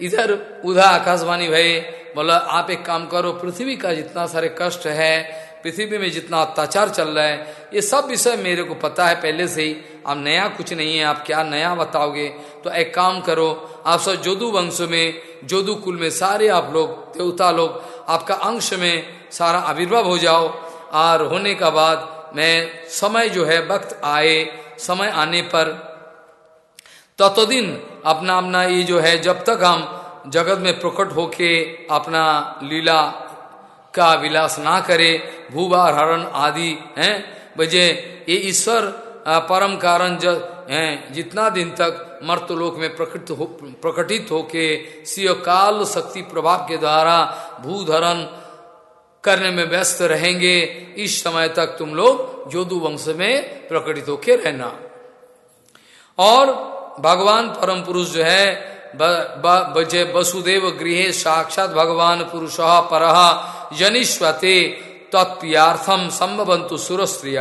S1: इधर उधर आकाशवाणी भाई, बोला, आप एक काम करो, पृथ्वी का जितना सारे कष्ट है, पृथ्वी में जितना अत्याचार चल रहा है, ये सब विषय मेरे को पता है पहले से ही। अब नया कुछ नहीं है, आप क्या नया बताओगे? तो एक काम करो, आप सब जोदू वंश में, जोदू कुल में सारे आप लोग, देवता लोग, आपका अंश में सारा आविर्भाव हो जाओ। और होने का बाद मैं समय जो है, वक्त आए, समय आने पर तत्दिन अपना अपना ये जो है, जब तक हम जगत में प्रकट होके अपना लीला का विलास ना करे भूभार हरण आदि, हैं? बजे ये ईश्वर परम कारण हैं? जितना दिन तक मर्तलोक में प्रकट हो, प्रकटित होके, सीय काल शक्ति प्रभाव के द्वारा भूधरण करने में व्यस्त रहेंगे। इस समय तक तुम लोग जोदु वंश में प्रकटित होके रहना। और भगवान परम पुरुष जो है बजे, वसुदेव गृह साक्षात भगवान पुरुष पर जनिष्वते तत्प्रियार्थम संभवंतु सुर स्त्रिय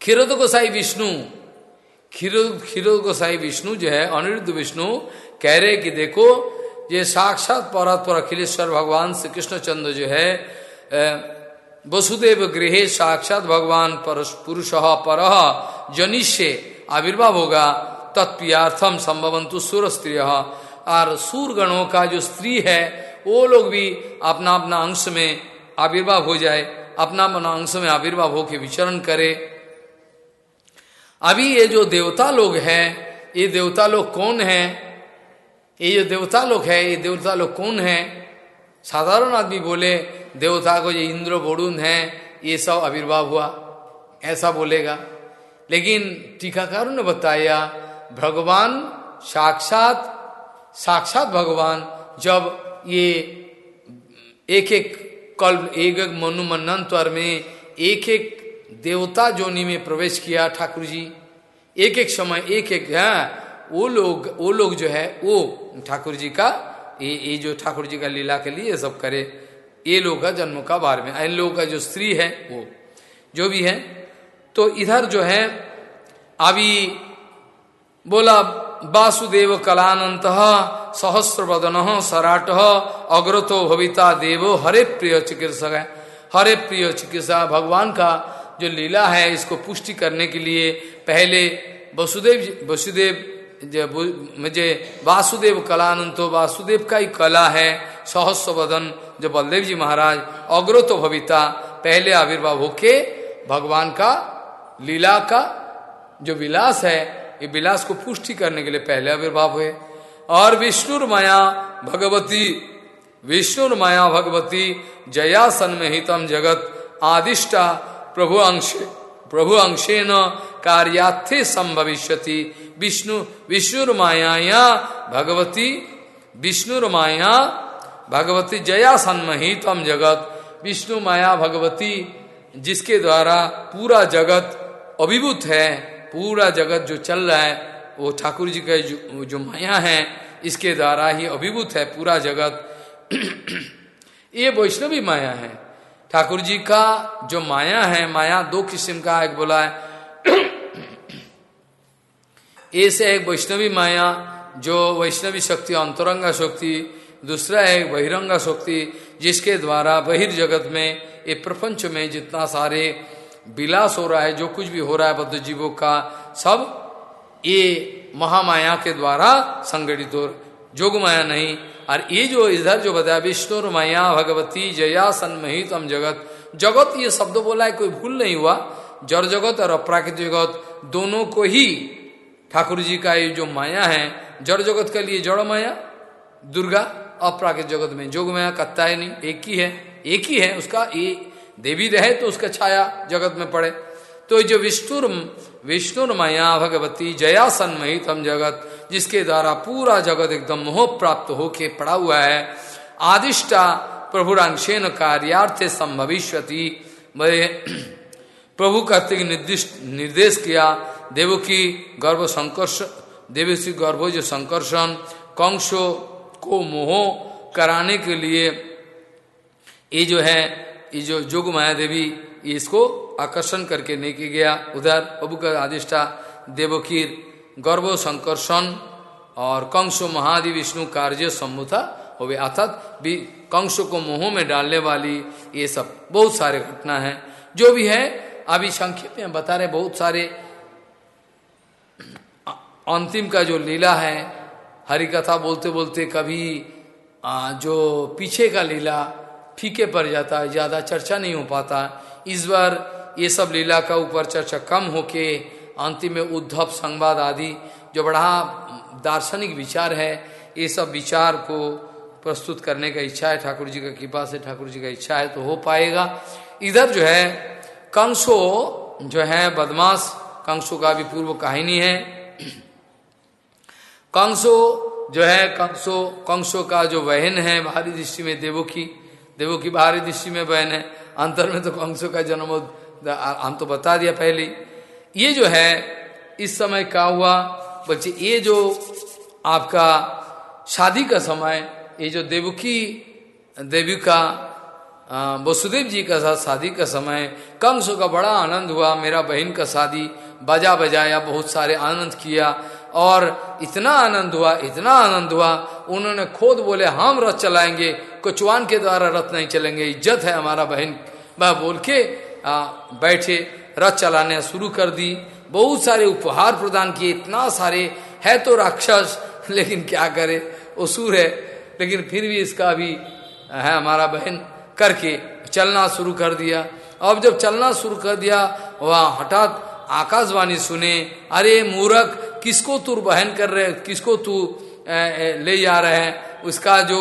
S1: क्षीरोद गोसाई विष्णु क्षीरोद गोसाई विष्णु जो है, अनिरुद्ध विष्णु कह रहे कि देखो ये साक्षात पर अखिलेश्वर भगवान श्री कृष्णचंद्र जो है वसुदेव गृह साक्षात भगवान पुरुष पर जनिष्य आविर्भाव होगा तत्प्रियार्थम संभवंतु सुर स्त्री और सूर गणों का जो स्त्री है, वो लोग भी अपना अपना अंश में आविर्भाव हो जाए अपना अपना अंश में आविर्भाव होकर विचरण करे। अभी ये जो देवता लोग हैं, ये देवता लोग कौन है? ये जो देवता लोग है, ये देवता लोग कौन है? साधारण आदमी बोले, देवता को जो इंद्र वरुण है, ये सब आविर्भाव हुआ। ऐसा बोलेगा। लेकिन टीकाकारों ने बताया, भगवान साक्षात साक्षात भगवान जब ये एक एक कल्प एक एक मनुमन्वंतर में एक एक देवता जोनी में प्रवेश किया ठाकुर जी एक एक समय एक एक है वो लोग वो लोग जो है, वो ठाकुर जी का, ये ये जो ठाकुर जी का लीला के लिए ये सब करे। ये लोग का जन्म का बारे में, इन लोगों का जो स्त्री है, वो, जो भी है। तो इधर जो है, अभी बोला, वासुदेव कलानंत सहस्र वदन सराट अग्रतो भविता देवो हरे प्रिय चिकित्सक है। हरे प्रिय चिकित्सा भगवान का जो लीला है, इसको पुष्टि करने के लिए पहले वसुदेव वसुदेव मुझे वासुदेव कलानंतो वासुदेव का ही कला है सहस्व वदन जो बलदेव जी महाराज अग्रो तो भविता, पहले आविर्भाव होके भगवान का लीला का जो विलास है, ये विलास को पुष्टि करने के लिए पहले आविर्भाव हुए। और विष्णुर माया भगवती, विष्णुर माया भगवती, जया सन्महितम जगत, आदिष्टा प्रभु अंश। प्रभु अंशे न कार्याथे संभविष्यति। विष्णु विष्णुर माया भगवती विष्णुर माया भगवती जया सन्महितम जगत। विष्णु माया भगवती जिसके द्वारा पूरा जगत अभिभूत है पूरा जगत जो चल रहा है वो ठाकुर जी का जो, जो माया है इसके द्वारा ही अभिभूत है पूरा जगत। ये वैष्णवी माया है। ठाकुर जी का जो माया है, माया दो किस्म का एक बोला है। ऐसे एक वैष्णवी माया, जो वैष्णवी शक्ति, अंतरंगा शक्ति, दूसरा है बहिरंगा शक्ति, जिसके द्वारा बहिर्जगत में ये प्रपंच में जितना सारे विलास हो रहा है, जो कुछ भी हो रहा है बद्ध जीवों का, सब ये महामाया के द्वारा संगठित हो जोग माया नहीं और ये जो इधर जो बताया, विष्णु माया, भगवती, जया सन्महितम जगत। जगत ये शब्द बोला है, कोई भूल नहीं हुआ। जड़ जगत और अप्राकृतिक जगत दोनों को ही ठाकुर जी का ये जो माया है, जड़ जगत के लिए जड़ माया, दुर्गा, अप्राकृतिक जगत में जोग माया, कत्ता है नहीं, एक ही है, एक ही है, उसका ये देवी रहे तो उसका छाया जगत में पड़े। तो जो विष्णु विष्णुर माया, भगवती, जया, सन्महित हम जगत जिसके द्वारा पूरा जगत एकदम मोह प्राप्त होके पड़ा हुआ है। आदिष्टा प्रभुरांशेन कार्यार्थ संभविष्यति। प्रभु कहते निर्दिष्ट निर्देश किया, देव की गर्भ संकर्ष, देव की गर्भ जो संकर्षण कंसो को मोह कराने के लिए ये जो है, ये जो जोग माया देवी इसको आकर्षण करके लेके गया। उधर प्रभु का आदिष्टा देवकीर गर्भ संकर्षण और कंसो महादि विष्णु कार्य सम्मुता हो गए अर्थात कंसो को मोह में डालने वाली ये सब बहुत सारे घटना है। जो भी है अभी संक्षेप में बता रहे बहुत सारे अंतिम का जो लीला है हरि कथा बोलते बोलते कभी आ, जो पीछे का लीला फीके पड़ जाता है ज़्यादा चर्चा नहीं हो पाता। इस बार ये सब लीला का ऊपर चर्चा कम होके अंतिम में उद्धव संवाद आदि, जो बड़ा दार्शनिक विचार है, ये सब विचार को प्रस्तुत करने का इच्छा है, ठाकुर जी का कृपा से ठाकुर जी का इच्छा है तो हो पाएगा। इधर जो है, कंसो जो है, बदमाश, कंसो का भी पूर्व कहानी है। कंसो जो है, कंसो कंसो का जो बहन है, बाहरी दृष्टि में देवो की देवो की बाहरी दृष्टि में बहन है। अंतर में तो कंसों का जन्म, हम तो बता दिया पहले ये जो है, इस समय क्या हुआ? बच्चे ये जो आपका शादी का समय, ये जो देवकी, देवी का वसुदेव जी का साथ शादी का समय कंसों का बड़ा आनंद हुआ। मेरा बहन का शादी बजा बजाया, बहुत सारे आनंद किया और इतना आनंद हुआ, इतना आनंद हुआ। उन्होंने खुद बोले, हम रथ चलाएँगे। कुचवान के द्वारा रथ नहीं चलेंगे। इज़्ज़त है हमारा बहन। वह बोल के बैठे। रथ चलाने शुरू कर दी। बहुत सारे उपहार प्रदान किए, इतना सारे। है तो राक्षस, लेकिन क्या करे? असुर है। लेकिन फिर भी इसका भी, है हमारा बहन करके चलना शुरू कर दिया। अब जब चलना शुरू कर दिया, वह हठात आकाशवाणी सुने, अरे मूरख, किसको तू बहन कर रहे, किसको तू ले जा रहे हैं? उसका जो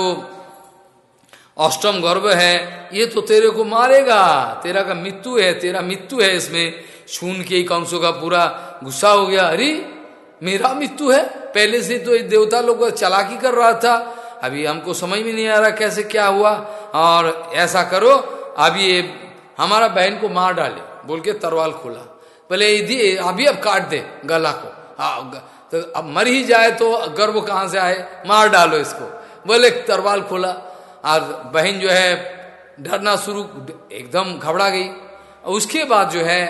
S1: अष्टम गर्भ है, ये तो तेरे को मारेगा। तेरा का मृत्यु है, तेरा मृत्यु है इसमें। सुन के कंसों का पूरा गुस्सा हो गया। अरे, मेरा मृत्यु है? पहले से तो देवता लोग चलाकी कर रहा था। अभी हमको समझ में नहीं आ रहा कैसे क्या हुआ। और ऐसा करो, अभी ये हमारा बहन को मार डाले। बोल के तरवाल खोला। बोले अभी अब काट दे गला को। हाँ तो अब मर ही जाए तो गर्व कहाँ से आए? मार डालो इसको। बोले, तरवाल खोला। और बहन जो है डरना शुरू एकदम घबरा गई। और उसके बाद जो है,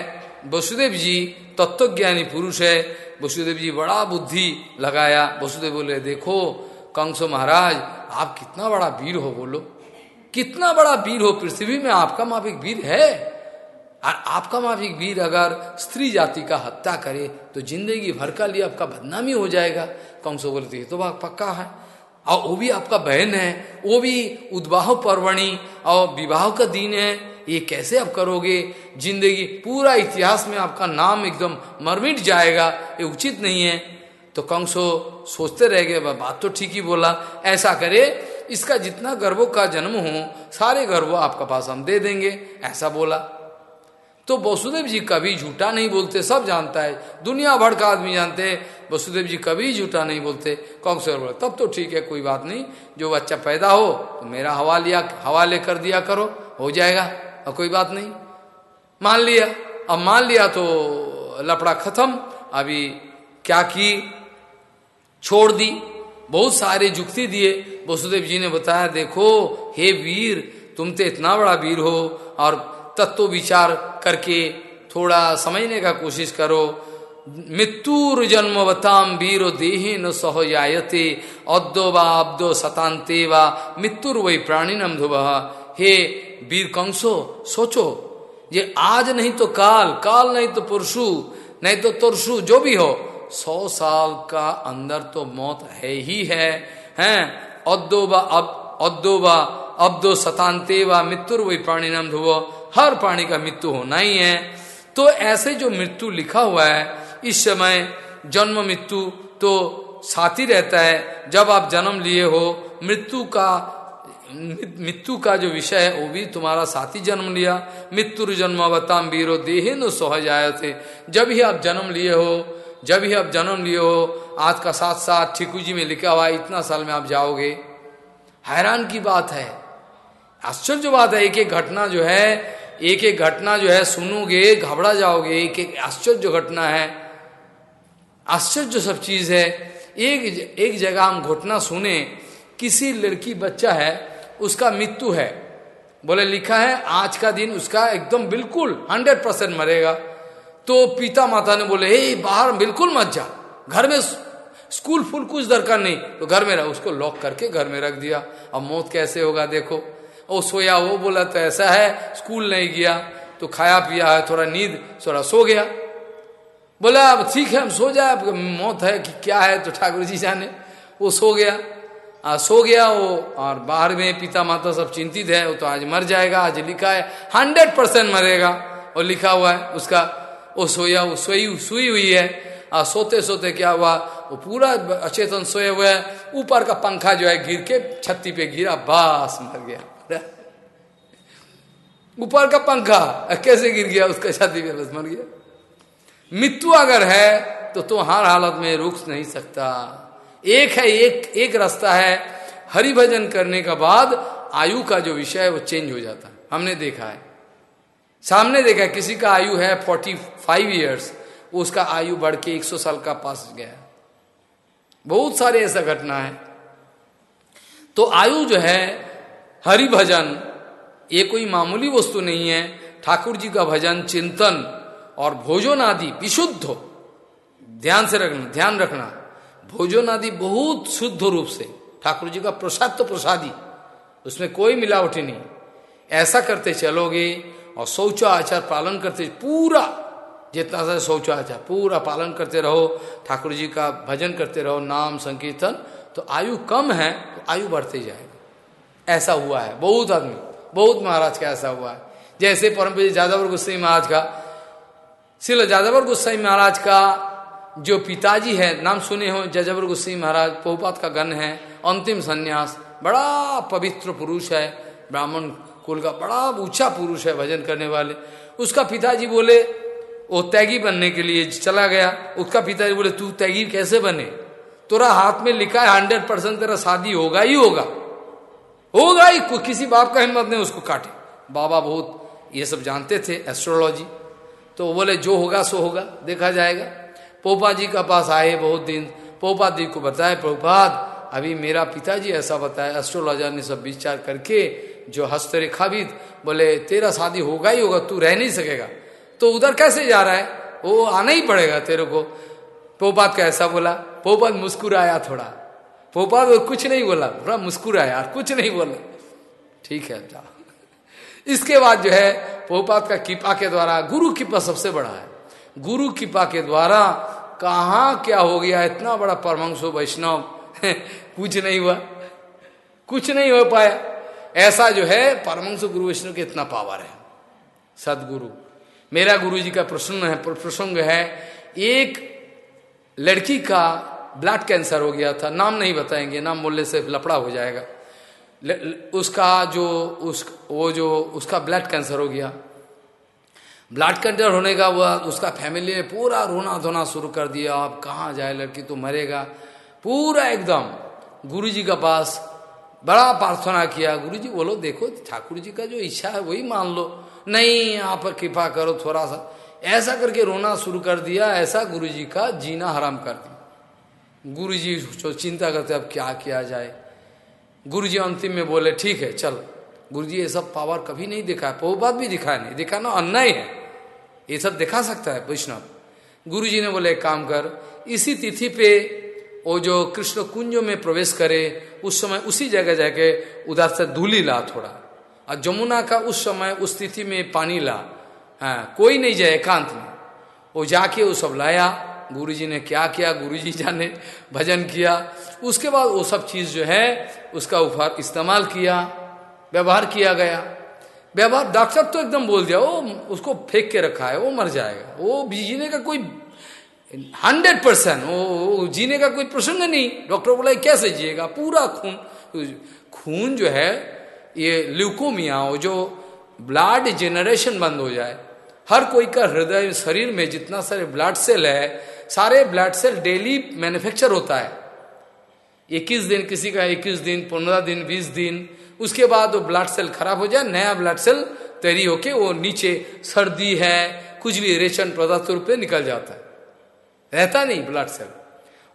S1: वसुदेव जी तत्वज्ञानी पुरुष है। वसुदेव जी बड़ा बुद्धि लगाया। वसुदेव बोले, देखो, कंसो महाराज, आप कितना बड़ा वीर हो बोलो। कितना बड़ा वीर हो, पृथ्वी में आपका माफिक वीर है। और आपका माफिक वीर अगर स्त्री जाति का हत्या करे तो ज़िंदगी भर का लिए आपका बदनामी हो जाएगा। कंसो बोलते तो पक्का है। और वो भी आपका बहन है, वो भी उद्वाह पर्वणी और विवाह का दिन है, ये कैसे आप करोगे? ज़िंदगी, पूरा इतिहास में आपका नाम एकदम मरमिट जाएगा, ये उचित नहीं है। तो कंसो सोचते रह गए बात तो ठीक ही बोला, ऐसा करे, इसका जितना गर्वों का जन्म हो, सारे गर्व आपका पास हम दे देंगे, ऐसा बोला। तो वसुदेव जी कभी झूठा नहीं बोलते, सब जानता है, दुनिया भर का आदमी जानते हैं वसुदेव जी कभी झूठा नहीं बोलते। कौन से बोले, तब तो ठीक है, कोई बात नहीं। जो बच्चा पैदा हो तो मेरा हवा लिया, हवाले कर दिया करो, हो जाएगा, और कोई बात नहीं। मान लिया, अब मान लिया तो लपड़ा खत्म। अभी क्या की? छोड़ दी। बहुत सारे जुक्ति दिए। वसुदेव जी ने बताया, देखो, हे वीर, तुम तो इतना बड़ा वीर हो, और तत्व विचार करके थोड़ा समझने का कोशिश करो मृत्युर जन्मवताम वीर देहे न सह जायते अद्दो वा अब्दो सतांते मृत्युर वही प्राणी नम ध्रुव। हे वीर कंसो सोचो, ये आज नहीं तो काल काल नहीं तो पुरुषु, नहीं तो तुरसु जो भी हो, सौ साल का अंदर तो मौत है ही है, हैं? अद्दो व अब अद्दो व अब्दो व मृत्यु वही प्राणी नाम ध्रुव। हर प्राणी का मृत्यु होना ही है। तो ऐसे जो मृत्यु लिखा हुआ है इस समय जन्म मृत्यु तो साथी रहता है। जब आप जन्म लिए हो, मृत्यु का मृत्यु का जो विषय है, वो भी तुम्हारा साथी जन्म लिया। मृत्यु जन्म अवताम वीरो नो सहजाय थे जब ही आप जन्म लिए हो, जब ही आप जन्म लिए हो, आज का साथ साथ ठिकू जी में लिखा हुआ इतना साल में आप जाओगे। हैरान की बात है। आश्चर्य बात है एक एक घटना जो है एक एक घटना जो है, सुनोगे, घबरा जाओगे एक एक आश्चर्य घटना है। आश्चर्य सब चीज़ है, एक एक जगह हम घटना सुने, किसी लड़की बच्चा है, उसका मृत्यु है। बोले, लिखा है, आज का दिन उसका एकदम बिल्कुल हंड्रेड परसेंट मरेगा। तो पिता माता ने बोले हे बाहर बिल्कुल मत जा। घर में स्कूल फुल कुछ दरकार नहीं। तो घर में रह, उसको लॉक करके घर में रख दिया। अब मौत कैसे होगा, देखो। वो सोया, वो बोला तो ऐसा है, स्कूल नहीं गया। तो खाया पिया है, थोड़ा नींद, थोड़ा सो गया। बोला अब ठीक है हम सो जाए मौत है कि क्या है? तो ठाकुर जी जाने वो सो गया। आ, सो गया वो और बाहर में पिता माता सब चिंतित है वो तो आज मर जाएगा आज लिखा है हंड्रेड परसेंट मरेगा। और लिखा हुआ है उसका वो सोया वो सोई सोई हुई है। आ, सोते सोते क्या हुआ वो पूरा अचेतन सोए हुए है ऊपर का पंखा जो है गिर के छत्ती पे गिरा बस मर गया। ऊपर का पंखा कैसे गिर गया उसका छाती पे बस मर गया। मृत्यु अगर है तो तो हर हालत में रुक नहीं सकता। एक है, एक एक रास्ता है हरि भजन करने का बाद आयु का जो विषय है, वो चेंज हो जाता। है हमने देखा है। सामने देखा है, किसी का आयु है फोर्टी फाइव ईयर्स उसका आयु बढ़ के एक सौ साल का पास गया। बहुत सारे ऐसा घटना है। तो आयु जो है हरि भजन ये कोई मामूली वस्तु नहीं है। ठाकुर जी का भजन चिंतन और भोजन आदि विशुद्ध ध्यान से रखना, ध्यान रखना। भोजन आदि बहुत शुद्ध रूप से। ठाकुर जी का प्रसाद तो प्रसादी, उसमें कोई मिलावटी नहीं। ऐसा करते चलोगे और शौचा आचार पालन करते, पूरा, जितना सा शौचाचार पूरा पालन करते रहो। ठाकुर जी का भजन करते रहो, नाम संकीर्तन तो आयु कम है तो आयु बढ़ते जाएगा। ऐसा हुआ है, बहुत आदमी, बहुत महाराज का ऐसा हुआ है। जैसे परम जादवर गुस्साई महाराज का शिल जादवर गुस्साई महाराज का जो पिताजी है, नाम सुने हो, जजबर गुस्सी महाराज पोपात का गण है, अंतिम संन्यास, बड़ा पवित्र पुरुष है, ब्राह्मण कुल का बड़ा ऊँचा पुरुष है भजन करने वाले। उसका पिताजी बोले, वो तैगी बनने के लिए चला गया। उसका पिताजी बोले, तू तैगी कैसे बने? तोरा हाथ में लिखा है हंड्रेड परसेंट तेरा शादी होगा ही होगा। होगा ही किसी बाप का हिम्मत नहीं, उसको काटे। बाबा बहुत ये सब जानते थे एस्ट्रोलॉजी तो बोले, जो होगा, सो होगा। देखा जाएगा। पोपा जी का पास आए बहुत दिन। पोपा जी को बताए प्रभुपाद, अभी मेरा पिताजी ऐसा बताया एस्ट्रोलॉजर ने सब विचार करके जो हस्तरेखाविद बोले, तेरा शादी होगा ही होगा, तू रह नहीं सकेगा। तो उधर कैसे जा रहा है? वो आना ही पड़ेगा तेरे को। पोपात का ऐसा बोला। पोपात मुस्कुराया थोड़ा। पोपात कुछ नहीं बोला। थोड़ा मुस्कुराया, कुछ नहीं बोला। ठीक है, जाओ। इसके बाद जो है पोपात का कृपा के द्वारा, गुरु कृपा सबसे बड़ा है। गुरु कृपा के द्वारा कहा क्या हो गया? इतना बड़ा परमंशो वैष्णव, कुछ नहीं हुआ। कुछ नहीं हो पाया। ऐसा जो है परमंश गुरु वैष्णव के इतना पावर है। सदगुरु। मेरा गुरु जी का प्रसन्न है, प्रसंग है, एक लड़की का ब्लड कैंसर हो गया था। नाम नहीं बताएँगे, नाम बोलने से लपड़ा हो जाएगा। उसका जो, उस, वो जो, उसका ब्लड कैंसर हो गया। ब्लड कैंसर होने का वह उसका फैमिली ने पूरा रोना धोना शुरू कर दिया। अब कहाँ जाए, लड़की तो मरेगा। पूरा एकदम गुरु जी का पास बड़ा प्रार्थना किया। गुरु जी बोलो देखो, ठाकुर जी का जो इच्छा है, वही मान लो। नहीं, आप कृपा करो थोड़ा सा ऐसा करके रोना शुरू कर दिया, ऐसा गुरु जी का जीना हराम कर दिया। गुरु जी चिंता करते, अब क्या किया जाए। गुरु जी अंतिम में बोले, ठीक है, चल। गुरु जी ये सब पावर कभी नहीं दिखा है बात भी दिखाया नहीं। दिखाना अन्याय है। ये सब दिखा सकता है वैष्णव। गुरु जी ने बोले काम कर, इसी तिथि पे वो जो कृष्ण कुंज में प्रवेश करे, उस समय उसी जगह जाके उधर से धूली ला थोड़ा। और जमुना का उस समय उस स्थिति में पानी ला। हाँ कोई नहीं जाए एकांत में। वो जाके वो सब लाया गुरु जी ने क्या किया? गुरु जी जाने, भजन किया। उसके बाद वो सब चीज़ जो है, उसका ऊपर इस्तेमाल किया, व्यवहार किया गया। व्यवहार, डॉक्टर तो एकदम बोल दिया वो उसको फेंक के रखा है, वो मर जाएगा। वो जीने का कोई हंड्रेड परसेंट, वो जीने का कोई प्रसंग नहीं। डॉक्टर बोला कैसे जिएगा? पूरा खून। खून जो है, ये ल्यूकोमिया हो जो ब्लड जेनरेशन बंद हो जाए। हर कोई का हृदय, शरीर में जितना सारे ब्लड सेल है सारे ब्लड सेल डेली मैन्युफैक्चर होता है। इक्कीस दिन किसी का इक्कीस दिन, पंद्रह दिन, बीस दिन, उसके बाद वो ब्लड सेल खराब हो जाए, नया ब्लड सेल तैयारी होके वो नीचे सर्दी है, कुछ भी रेशन पदार्थ रूप में निकल जाता है। रहता नहीं ब्लड सेल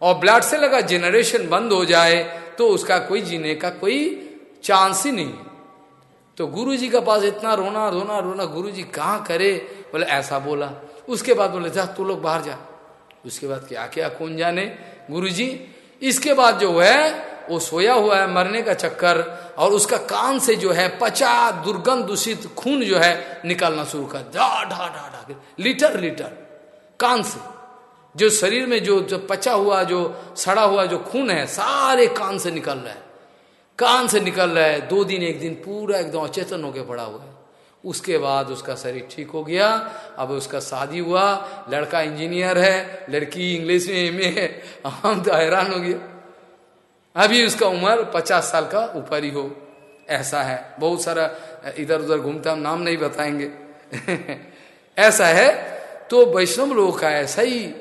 S1: और ब्लड सेल अगर जेनरेशन बंद हो जाए तो उसका कोई जीने का कोई चांस ही नहीं। है तो गुरु जी के पास इतना रोना रोना रोना गुरु जी कहाँ करे? बोले, ऐसा बोला। उसके बाद बोले, जा, तू लोग बाहर जा। उसके बाद क्या क्या? कौन जाने। गुरु जी इसके बाद जो है, वो सोया हुआ है, मरने का चक्कर, और उसका कान से जो है पचा दुर्गंध दूषित खून जो है, निकालना शुरू कर ढा ढा ढा ढा लीटर लीटर। कान से। जो शरीर में जो जो पचा हुआ, जो सड़ा हुआ जो खून है, सारे कान से निकल रहा है। कान से निकल रहा है। दो दिन, एक दिन पूरा एकदम अचेतन होकर पड़ा हुआ है। उसके बाद उसका शरीर ठीक हो गया। अब उसका शादी हुआ। लड़का इंजीनियर है, लड़की इंग्लिश में एम है। हम तो हैरान हो गया अभी उसका उम्र पचास साल का ऊपर ही हो। ऐसा है। बहुत सारा इधर उधर घूमता हम नाम नहीं बताएँगे। ऐसा है। तो वैष्णव लोगों का ऐसा ही।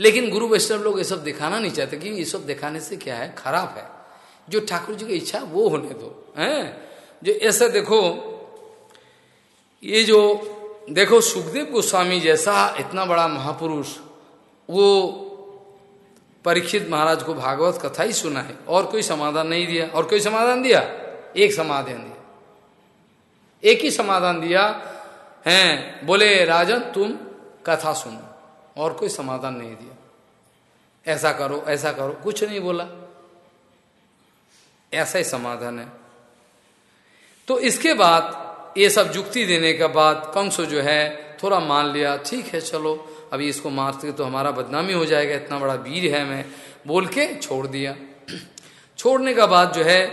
S1: लेकिन गुरु वैष्णव लोग ये सब दिखाना नहीं चाहते कि ये सब दिखाने से क्या है? खराब है। जो ठाकुर जी की इच्छा, वो होने दो। हैं? जो ऐसा देखो ये जो, देखो सुखदेव गोस्वामी जैसा इतना बड़ा महापुरुष, वो परीक्षित महाराज को भागवत कथा ही सुना है, और कोई समाधान नहीं दिया। और कोई समाधान दिया? एक समाधान दिया। एक ही समाधान दिया है, बोले, राजन, तुम कथा सुनो, और कोई समाधान नहीं दिया। ऐसा करो ऐसा करो, कुछ नहीं बोला। ऐसा ही समाधान है। तो इसके बाद ये सब जुक्ति देने के बाद कंस जो है, थोड़ा मान लिया, ठीक है, चलो, अभी इसको मारते तो हमारा बदनामी हो जाएगा, इतना बड़ा वीर है मैं। बोल के छोड़ दिया। छोड़ने का बाद जो है,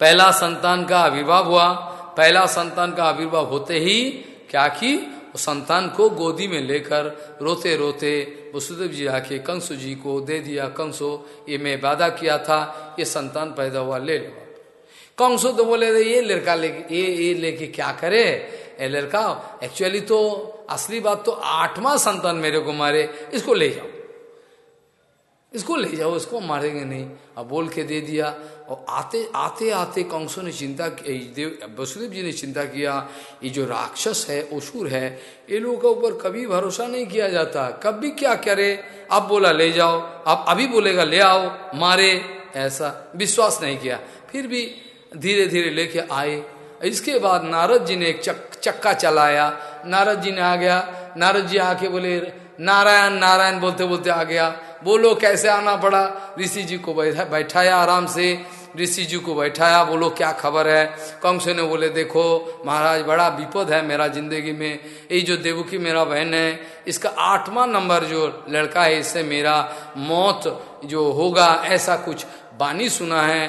S1: पहला संतान का आविर्भाव हुआ। पहला संतान का आविर्भाव होते ही क्या की? संतान को गोदी में लेकर रोते रोते वसुदेव जी आके कंसु जी को दे दिया। कंसो, ये मैं वादा किया था, ये संतान पैदा हुआ, ले लो। कंसो तो बोले, ये लड़का लेके ये ये लेके क्या करे? ये लड़का, एक्चुअली तो असली बात तो आठवां संतान मेरे को मारे, इसको ले जाओ। इसको ले जाओ, इसको मारेंगे नहीं। अब बोल के दे दिया। और आते आते आते कंसों ने चिंता देव, वसुदेव जी ने चिंता किया, ये जो राक्षस है ओसुर है, ये लोगों के ऊपर कभी भरोसा नहीं किया जाता। कब भी क्या करे? अब बोला, ले जाओ। अब, अभी बोलेगा, ले आओ, मारे। ऐसा विश्वास नहीं किया। फिर भी धीरे धीरे लेके आए। इसके बाद नारद जी ने एक चक, चक्का चलाया। नारद जी ने आ गया। नारद जी आके बोले नारायण नारायण बोलते बोलते आ गया। बोलो कैसे आना पड़ा? ऋषि जी को बैठा बैठाया आराम से। ऋषि जी को बैठाया बोलो क्या खबर है? कंस ने बोले देखो महाराज बड़ा विपद है मेरा ज़िंदगी में। ये जो देवकी मेरा बहन है इसका आठवां नंबर जो लड़का है इससे मेरा मौत जो होगा ऐसा कुछ बानी सुना है।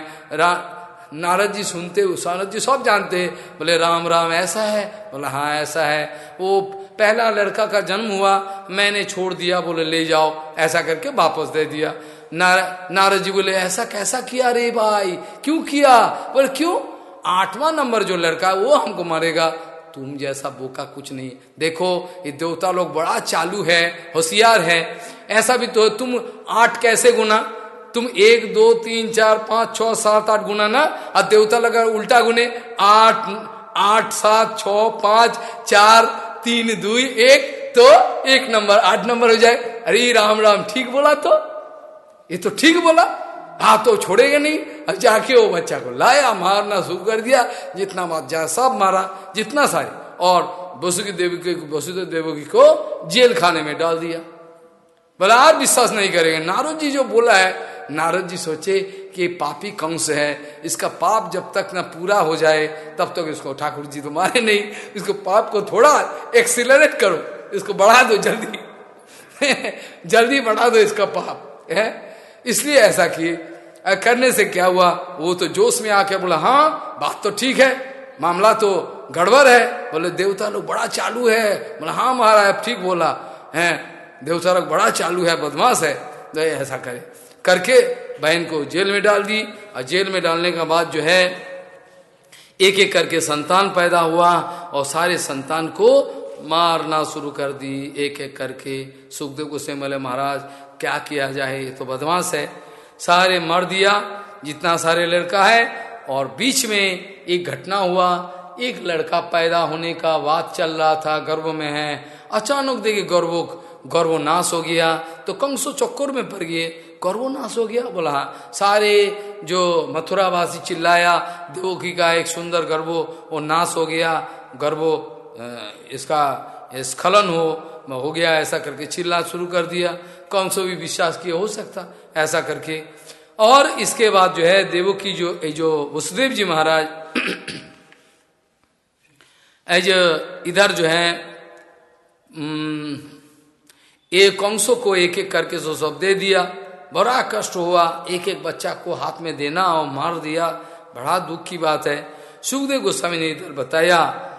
S1: नारद जी सुनते नारद जी सब जानते बोले राम राम ऐसा है? बोला हाँ ऐसा है। वो पहला लड़का का जन्म हुआ मैंने छोड़ दिया बोले ले जाओ। ऐसा करके वापस दे दिया। नार, नारद जी बोले ऐसा कैसा किया रे भाई? क्यों किया? बोले क्यों? आठवां नंबर जो लड़का है वो हमको मारेगा। तुम जैसा बोका कुछ नहीं। देखो ये देवता लोग बड़ा चालू है होशियार है। ऐसा भी तो तुम आठ कैसे गुना? तुम एक, दो, तीन, चार, पाँच छ सात, आठ गुना ना, और देवता लगा उल्टा गुने, आठ आठ, सात छ पाँच, चार, तीन दुई एक तो एक नंबर, आठ नंबर हो जाए। अरे, राम राम, ठीक बोला तो? ये तो ठीक बोला। हाँ तो छोड़ेगा नहीं। अब जाके वो बच्चा को लाया, मारना शुरू कर दिया, जितना मार, जा, सब मारा, जितना सारे। और वसुकी देवी को, वसुदेव देवकी को जेल खाने में डाल दिया। बोला आज विश्वास नहीं करेंगे। नारद जी जो बोला है नारद जी सोचे कि पापी कंस है? इसका पाप जब तक ना पूरा हो जाए, तब तक तो इसको ठाकुर जी तो मारे नहीं, इसको पाप को थोड़ा एक्सिलरेट करो, इसको बढ़ा दो जल्दी। जल्दी बढ़ा दो इसका पाप, है? इसलिए ऐसा कि करने से क्या हुआ? वो तो जोश में आके बोला हाँ बात तो ठीक है, मामला तो गड़बड़ है। बोले, देवता लोग बड़ा चालू है। बोला हाँ महाराज ठीक बोला, है? देवता लोग बड़ा चालू है, बदमाश है। तो ऐसा करे। करके बहन को जेल में डाल दी। और जेल में डालने के बाद जो है एक एक करके संतान पैदा हुआ और सारे संतान को मारना शुरू कर दी। एक एक करके सुखदेव से बोले महाराज, क्या किया जाए, ये तो बदमाश है। सारे मर दिया, जितना सारे लड़का है, और बीच में एक घटना हुआ। एक लड़का पैदा होने का बात चल रहा था गर्भ में है। अचानक देखिए गर्भो गर्भो नाश हो गया। तो कंसो चक्कर में पड़ गए। गर्भो नाश हो गया। बोला, सारे जो मथुरावासी चिल्लाया, देवकी का एक सुंदर गर्भो, वो नाश हो गया। गर्भो इसका स्खलन हो हो गया, ऐसा करके चिल्ला शुरू कर दिया। कौन सो भी विश्वास किया, हो सकता, ऐसा करके। और इसके बाद जो है देवो की जो जो वसुदेव जी महाराज एज इधर जो है एक कंसों को एक एक करके सो सब दे दिया। बड़ा कष्ट हुआ एक एक बच्चा को हाथ में देना और मार दिया। बड़ा दुख की बात है। सुखदेव गोस्वामी ने इधर बताया,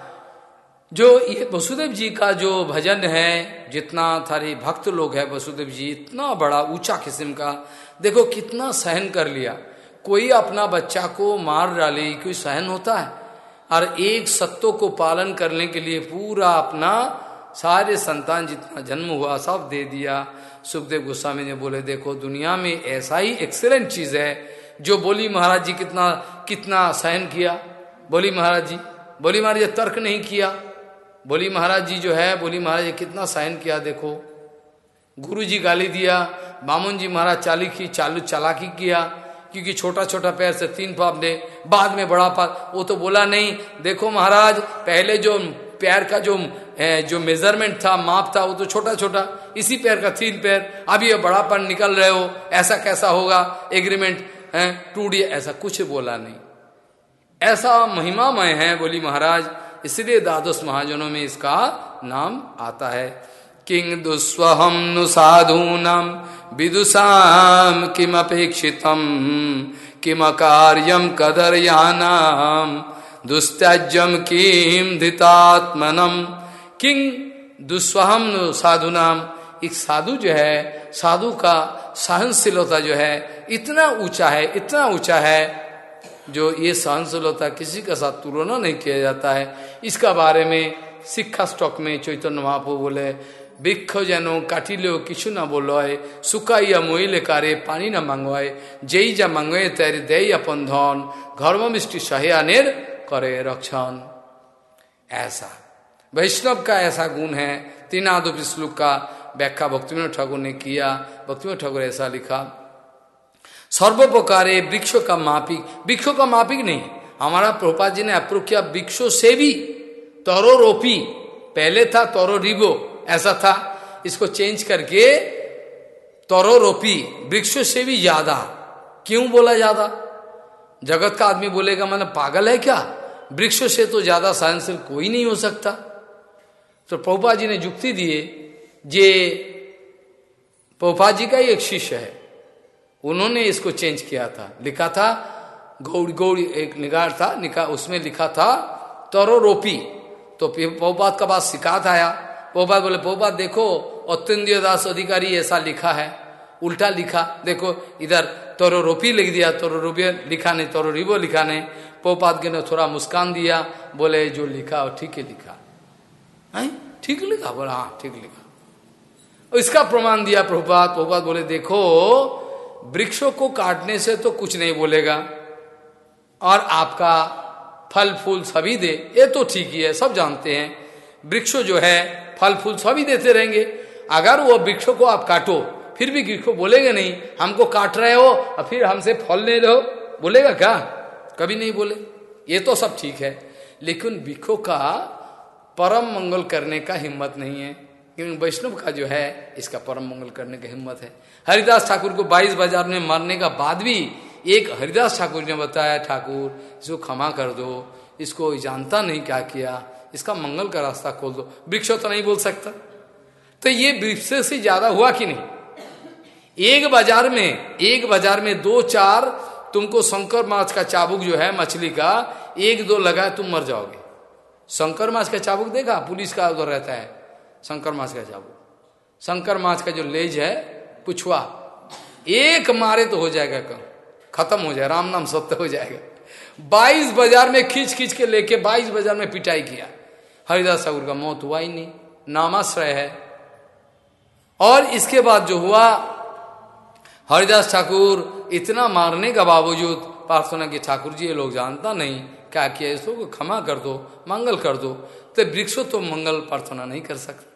S1: जो ये वसुदेव जी का जो भजन है, जितना थारे भक्त लोग है वसुदेव जी, इतना बड़ा ऊँचा किस्म का, देखो कितना सहन कर लिया। कोई अपना बच्चा को मार डाले, कोई सहन होता है? और एक सत्यों को पालन करने के लिए पूरा अपना सारे संतान जितना जन्म हुआ, सब दे दिया। सुखदेव गोस्वामी ने बोले, देखो, दुनिया में ऐसा ही एक्सेलेंट चीज़ है, जो बोली महाराज जी कितना कितना सहन किया। बोली महाराज जी, बोली महाराज तर्क नहीं किया। बोली महाराज जी जो है, बोली महाराज कितना सहन किया, देखो। गुरु जी गाली दिया, बामुन जी महाराज चाली की, चालू चालाकी किया, क्योंकि छोटा छोटा पैर से तीन पाप ने, बाद में बड़ा पाप, वो तो बोला नहीं। देखो महाराज, पहले जो पैर का जो जो मेज़रमेंट था, माप था, वो तो छोटा छोटा इसी पैर का तीन पैर। अभी ये बड़ा पर निकल रहे हो, ऐसा कैसा होगा? एग्रीमेंट है? टूट ऐसा कुछ बोला नहीं। ऐसा महिमामय है बोली महाराज। इसलिए द्वादश महाजनों में इसका नाम आता है। किंग दुस्वहम नु साधूनम विदुषाम किम अपेक्षितम किम कार्यम कदर यानाम दुस्त्यजम किम धितात्मनम किंग दुस्वहम साधु नाम एक साधु जो है साधु का सहनशीलता जो है इतना ऊंचा है इतना ऊंचा है जो ये सहनशीलता किसी के साथ तुलना नहीं किया जाता है इसका बारे में शिक्षा स्टॉक में चैतन्य महापो बोले বৃক্ষ যেন কাটিলেও কিছু না বলয় শুকাইয়া মইলে কারে পানি না মাঙ্গয় যেই যা মাঙ্গয়ে তার দেয় আপন ধন ঘর্মমিষ্টি सह्यानेर करे रक्षण ऐसा वैष्णव का ऐसा गुण है तीन आदो श्लोक का व्याख्या भक्तिविनोद ठाकुर ने किया भक्तिविनोद ठाकुर ऐसा लिखा सर्व प्रकारे वृक्षों का मापिक वृक्षों का मापिक नहीं, हमारा प्रभुपाद जी ने अप्रूव किया वृक्षों से भी तोरो रोपी, पहले था तोरो रिबो, ऐसा था, इसको चेंज करके तोरो रोपी वृक्षों से भी ज़्यादा क्यों बोला ज़्यादा जगत का आदमी बोलेगा मतलब पागल है क्या? वृक्षों से तो ज़्यादा साइंसियल कोई नहीं हो सकता। तो प्रभुपा जी ने जुक्ति दिए जे प्रभुपा जी का ही एक शिष्य है, उन्होंने इसको चेंज किया था। लिखा था, गौड़ गौड़ एक निगार था, निका, उसमें लिखा था, तरो रोपी। तो पहुपात का बात शिकायत आया। पहुपात बोले पहुपात देखो अत्यंत दास अधिकारी ऐसा लिखा है। उल्टा लिखा, देखो, इधर तोरो रोपी लिख दिया, तोरो रोपी लिखा नहीं, तोरो रिबो लिखा नहीं। पोपात के ने थोड़ा मुस्कान दिया, बोले, जो लिखा ठीक है लिखा। ठीक लिखा? बोला हाँ ठीक लिखा। इसका प्रमाण दिया प्रभुपात प्रभुपात बोले, देखो, वृक्षों को काटने से तो कुछ नहीं बोलेगा और आपका फल, फूल सभी दे। ये तो ठीक ही है, सब जानते हैं। वृक्ष जो है, फल, फूल सभी देते रहेंगे। अगर वो वृक्षों को आप काटो, फिर भी वृक्ष बोलेगा नहीं। हमको काट रहे हो, और फिर हमसे फल नहीं रहो बोलेगा क्या? कभी नहीं बोले। ये तो सब ठीक है। लेकिन वृक्षों का परम मंगल करने का हिम्मत नहीं है। क्योंकि वैष्णव का जो है, इसका परम मंगल करने की हिम्मत है। हरिदास ठाकुर को बाईस बाज़ार में मरने का बाद भी एक हरिदास ठाकुर ने बताया, ठाकुर, इसको क्षमा कर दो, इसको जानता नहीं क्या किया, इसका मंगल का रास्ता खोल दो। वृक्ष तो नहीं बोल सकता। तो ये वृक्ष से ज़्यादा हुआ कि नहीं? एक बाज़ार में, एक बाज़ार में दो चार तुमको शंकर माछ का चाबुक जो है, मछली का, एक दो लगाए तुम मर जाओगे। शंकर माछ का चाबुक देखा, पुलिस का उधर रहता है। शंकर मास का चाबुक शंकर मास का जो लेज है पुछुआ एक मारे तो हो जाएगा कम। खत्म हो जाए, राम नाम सत्य हो जाएगा। बाईस बाज़ार में खींच खींच के लेके बाईस बाज़ार में पिटाई किया। हरिदास ठाकुर का मौत हुआ ही नहीं। नामाश्रय है। और इसके बाद जो हुआ, हरिदास ठाकुर इतना मारने का बावजूद प्रार्थना की ठाकुर जी, ये लोग जानता नहीं। क्या किया इसको? क्षमा कर दो, मंगल कर दो। तो वृक्षो तो मंगल प्रार्थना नहीं कर सकते।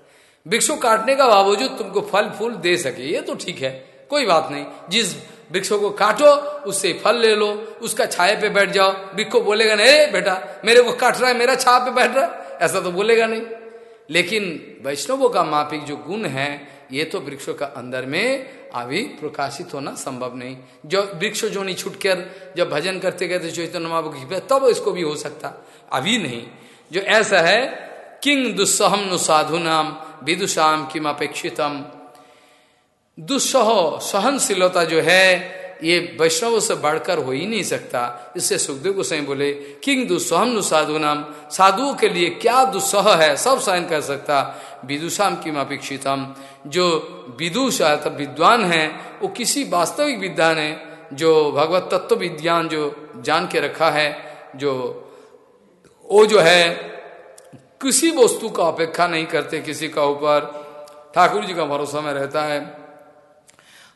S1: वृक्षो काटने का बावजूद तुमको फल फूल दे सके, ये तो ठीक है, कोई बात नहीं। जिस वृक्षों को काटो, उससे फल ले लो, उसका छाए पे बैठ जाओ। वृक्ष बोलेगा नहीं बेटा, मेरे को काट रहा है, मेरा छाया पे बैठ रहा है। ऐसा तो बोलेगा नहीं। लेकिन वैष्णवों का मापिक जो गुण है, ये तो वृक्षों का अंदर में अभी प्रकाशित होना संभव नहीं। जो वृक्ष जो नहीं छुटकर, जब भजन करते गए थे, चैतन्य महाप्रभु तब इसको भी हो सकता। अभी नहीं। जो ऐसा है किंग दुस्सहम नु साधु नाम विदुषाम किम अपेक्षितम? दुस्सह सहनशीलता जो है, ये वैष्णव से बढ़कर हो ही नहीं सकता। इससे सुखदेव गोसाई बोले किंग दुस्सहम नु साधु नाम साधुओं के लिए क्या दुस्सह है? सब सहन कर सकता। विदुषाम किम अपेक्षितम? जो विदुष अर्थात विद्वान है, वो किसी वास्तविक विद्वान है, जो भगवत तत्व विज्ञान जो जान के रखा है, जो वो जो है किसी वस्तु का अपेक्षा नहीं करते किसी का ऊपर। ठाकुर जी का भरोसा में रहता है।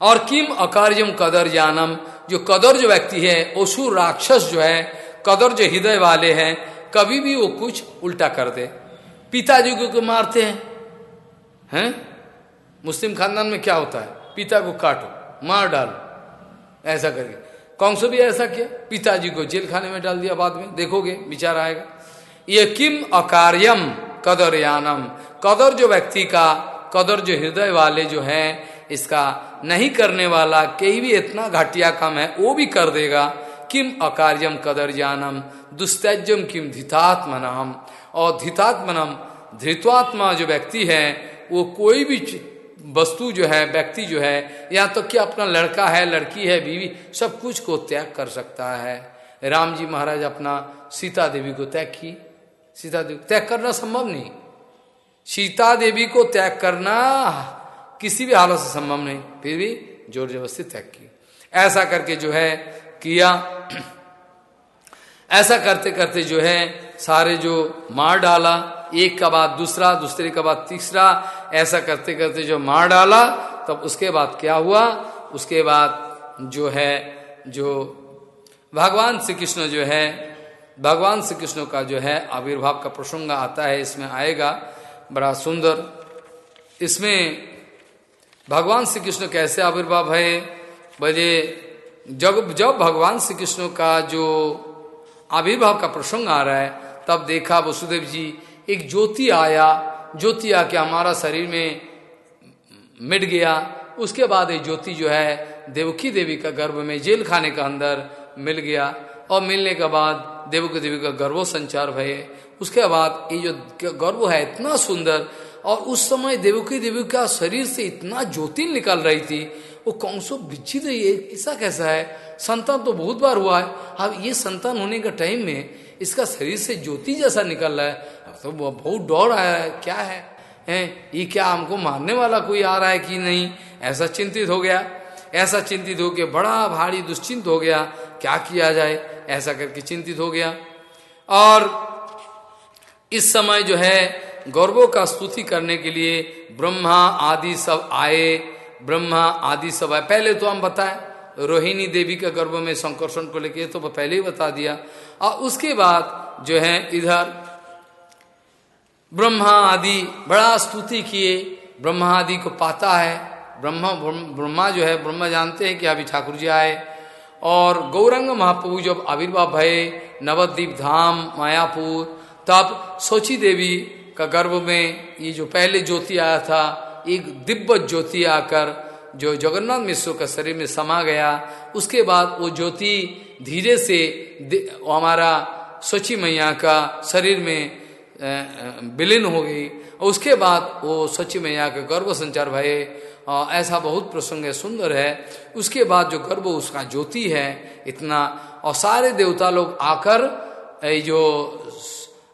S1: और किम अकार्यम कदर जानम, जो कदर जो व्यक्ति है असुर राक्षस जो है, कदर जो हृदय वाले हैं, कभी भी वो कुछ उल्टा कर दे पिताजी को मारते हैं? हैं? मुस्लिम खानदान में क्या होता है? पिता को काटो, मार डालो, ऐसा करके। कौन सो भी ऐसा किया? पिताजी को जेल खाने में डाल दिया बाद में। देखोगे, विचार आएगा। ये किम अकार्यम? कदर यानम। कदर जो व्यक्ति का, कदर जो हृदय वाले जो है, इसका नहीं करने वाला कहीं भी इतना घाटिया काम है, वो भी कर देगा। किम अकार्यम? कदर जानम दुस्तजम किम? धितात्मनम और धितात्मनम, धृत्वात्मा जो व्यक्ति है, वो कोई भी वस्तु जो है, व्यक्ति जो है, या तो कि अपना लड़का है, लड़की है, बीवी, सब कुछ को त्याग कर सकता है। राम जी महाराज अपना सीता देवी को त्याग की सीता देवी त्याग करना संभव नहीं। सीता देवी को त्याग करना किसी भी हालत से संभव नहीं। फिर भी ज़ोर जबरस्ती त्याग की ऐसा करके जो है किया। ऐसा करते करते जो है सारे जो मार डाला, एक का बाद दूसरा, दूसरे का बाद तीसरा, ऐसा करते करते जो मार डाला, तब उसके बाद क्या हुआ? उसके बाद जो है, जो भगवान श्री कृष्ण जो है भगवान श्री कृष्ण का जो है आविर्भाव का प्रसंग आता है, इसमें आएगा। बड़ा सुंदर। इसमें भगवान श्री कृष्ण कैसे आविर्भाव है? बोले, जब जब भगवान श्री कृष्ण का जो आविर्भाव का प्रसंग आ रहा है, तब देखा वसुदेव जी, एक ज्योति आया। ज्योति आके हमारा शरीर में मिट गया। उसके बाद ये ज्योति जो है, देवकी देवी का गर्भ में जेल खाने का अंदर मिल गया। और मिलने के बाद देवकी देवी का गर्व संचार भय। उसके बाद ये जो गर्व है इतना सुंदर, और उस समय देवकी देवी का शरीर से इतना ज्योति निकल रही थी, वो कौन सो ये ऐसा कैसा है? संतान तो बहुत बार हुआ है। अब ये संतान होने के टाइम में इसका शरीर से ज्योति जैसा निकल रहा है। तो बहुत डर आया है, क्या है? हैं? ये क्या हमको मारने वाला कोई आ रहा है कि नहीं? ऐसा चिंतित हो गया। ऐसा चिंतित हो के बड़ा भारी दुश्चिंत हो गया। क्या किया जाए? ऐसा करके चिंतित हो गया। और इस समय जो है, गौरवों का स्तुति करने के लिए ब्रह्मा आदि सब आए। ब्रह्मा आदि सब आए। पहले तो हम बताए, रोहिणी देवी के गर्भ में संकर्षण को लेके तो पहले ही बता दिया। और उसके बाद जो है, इधर ब्रह्मा आदि बड़ा स्तुति किए। ब्रह्मा आदि को पाता है। ब्रह्मा ब्रह्मा जो है, ब्रह्मा जानते हैं कि अभी ठाकुर जी आए। और गौरंग महाप्रभु जब आविर्भाव भय, नवद्वीप धाम, मायापुर, तब सोची देवी का गर्भ में ये जो पहले ज्योति आया था, एक दिव्य ज्योति आकर जो जगन्नाथ मिश्र का शरीर में समा गया, उसके बाद वो ज्योति धीरे से हमारा सोची मैया का शरीर में विलीन हो गई। और उसके बाद वो सची मैया के गर्भ संचार भये ऐसा बहुत प्रसंग है सुंदर है। उसके बाद जो गर्भ उसका ज्योति है इतना और सारे देवता लोग आकर जो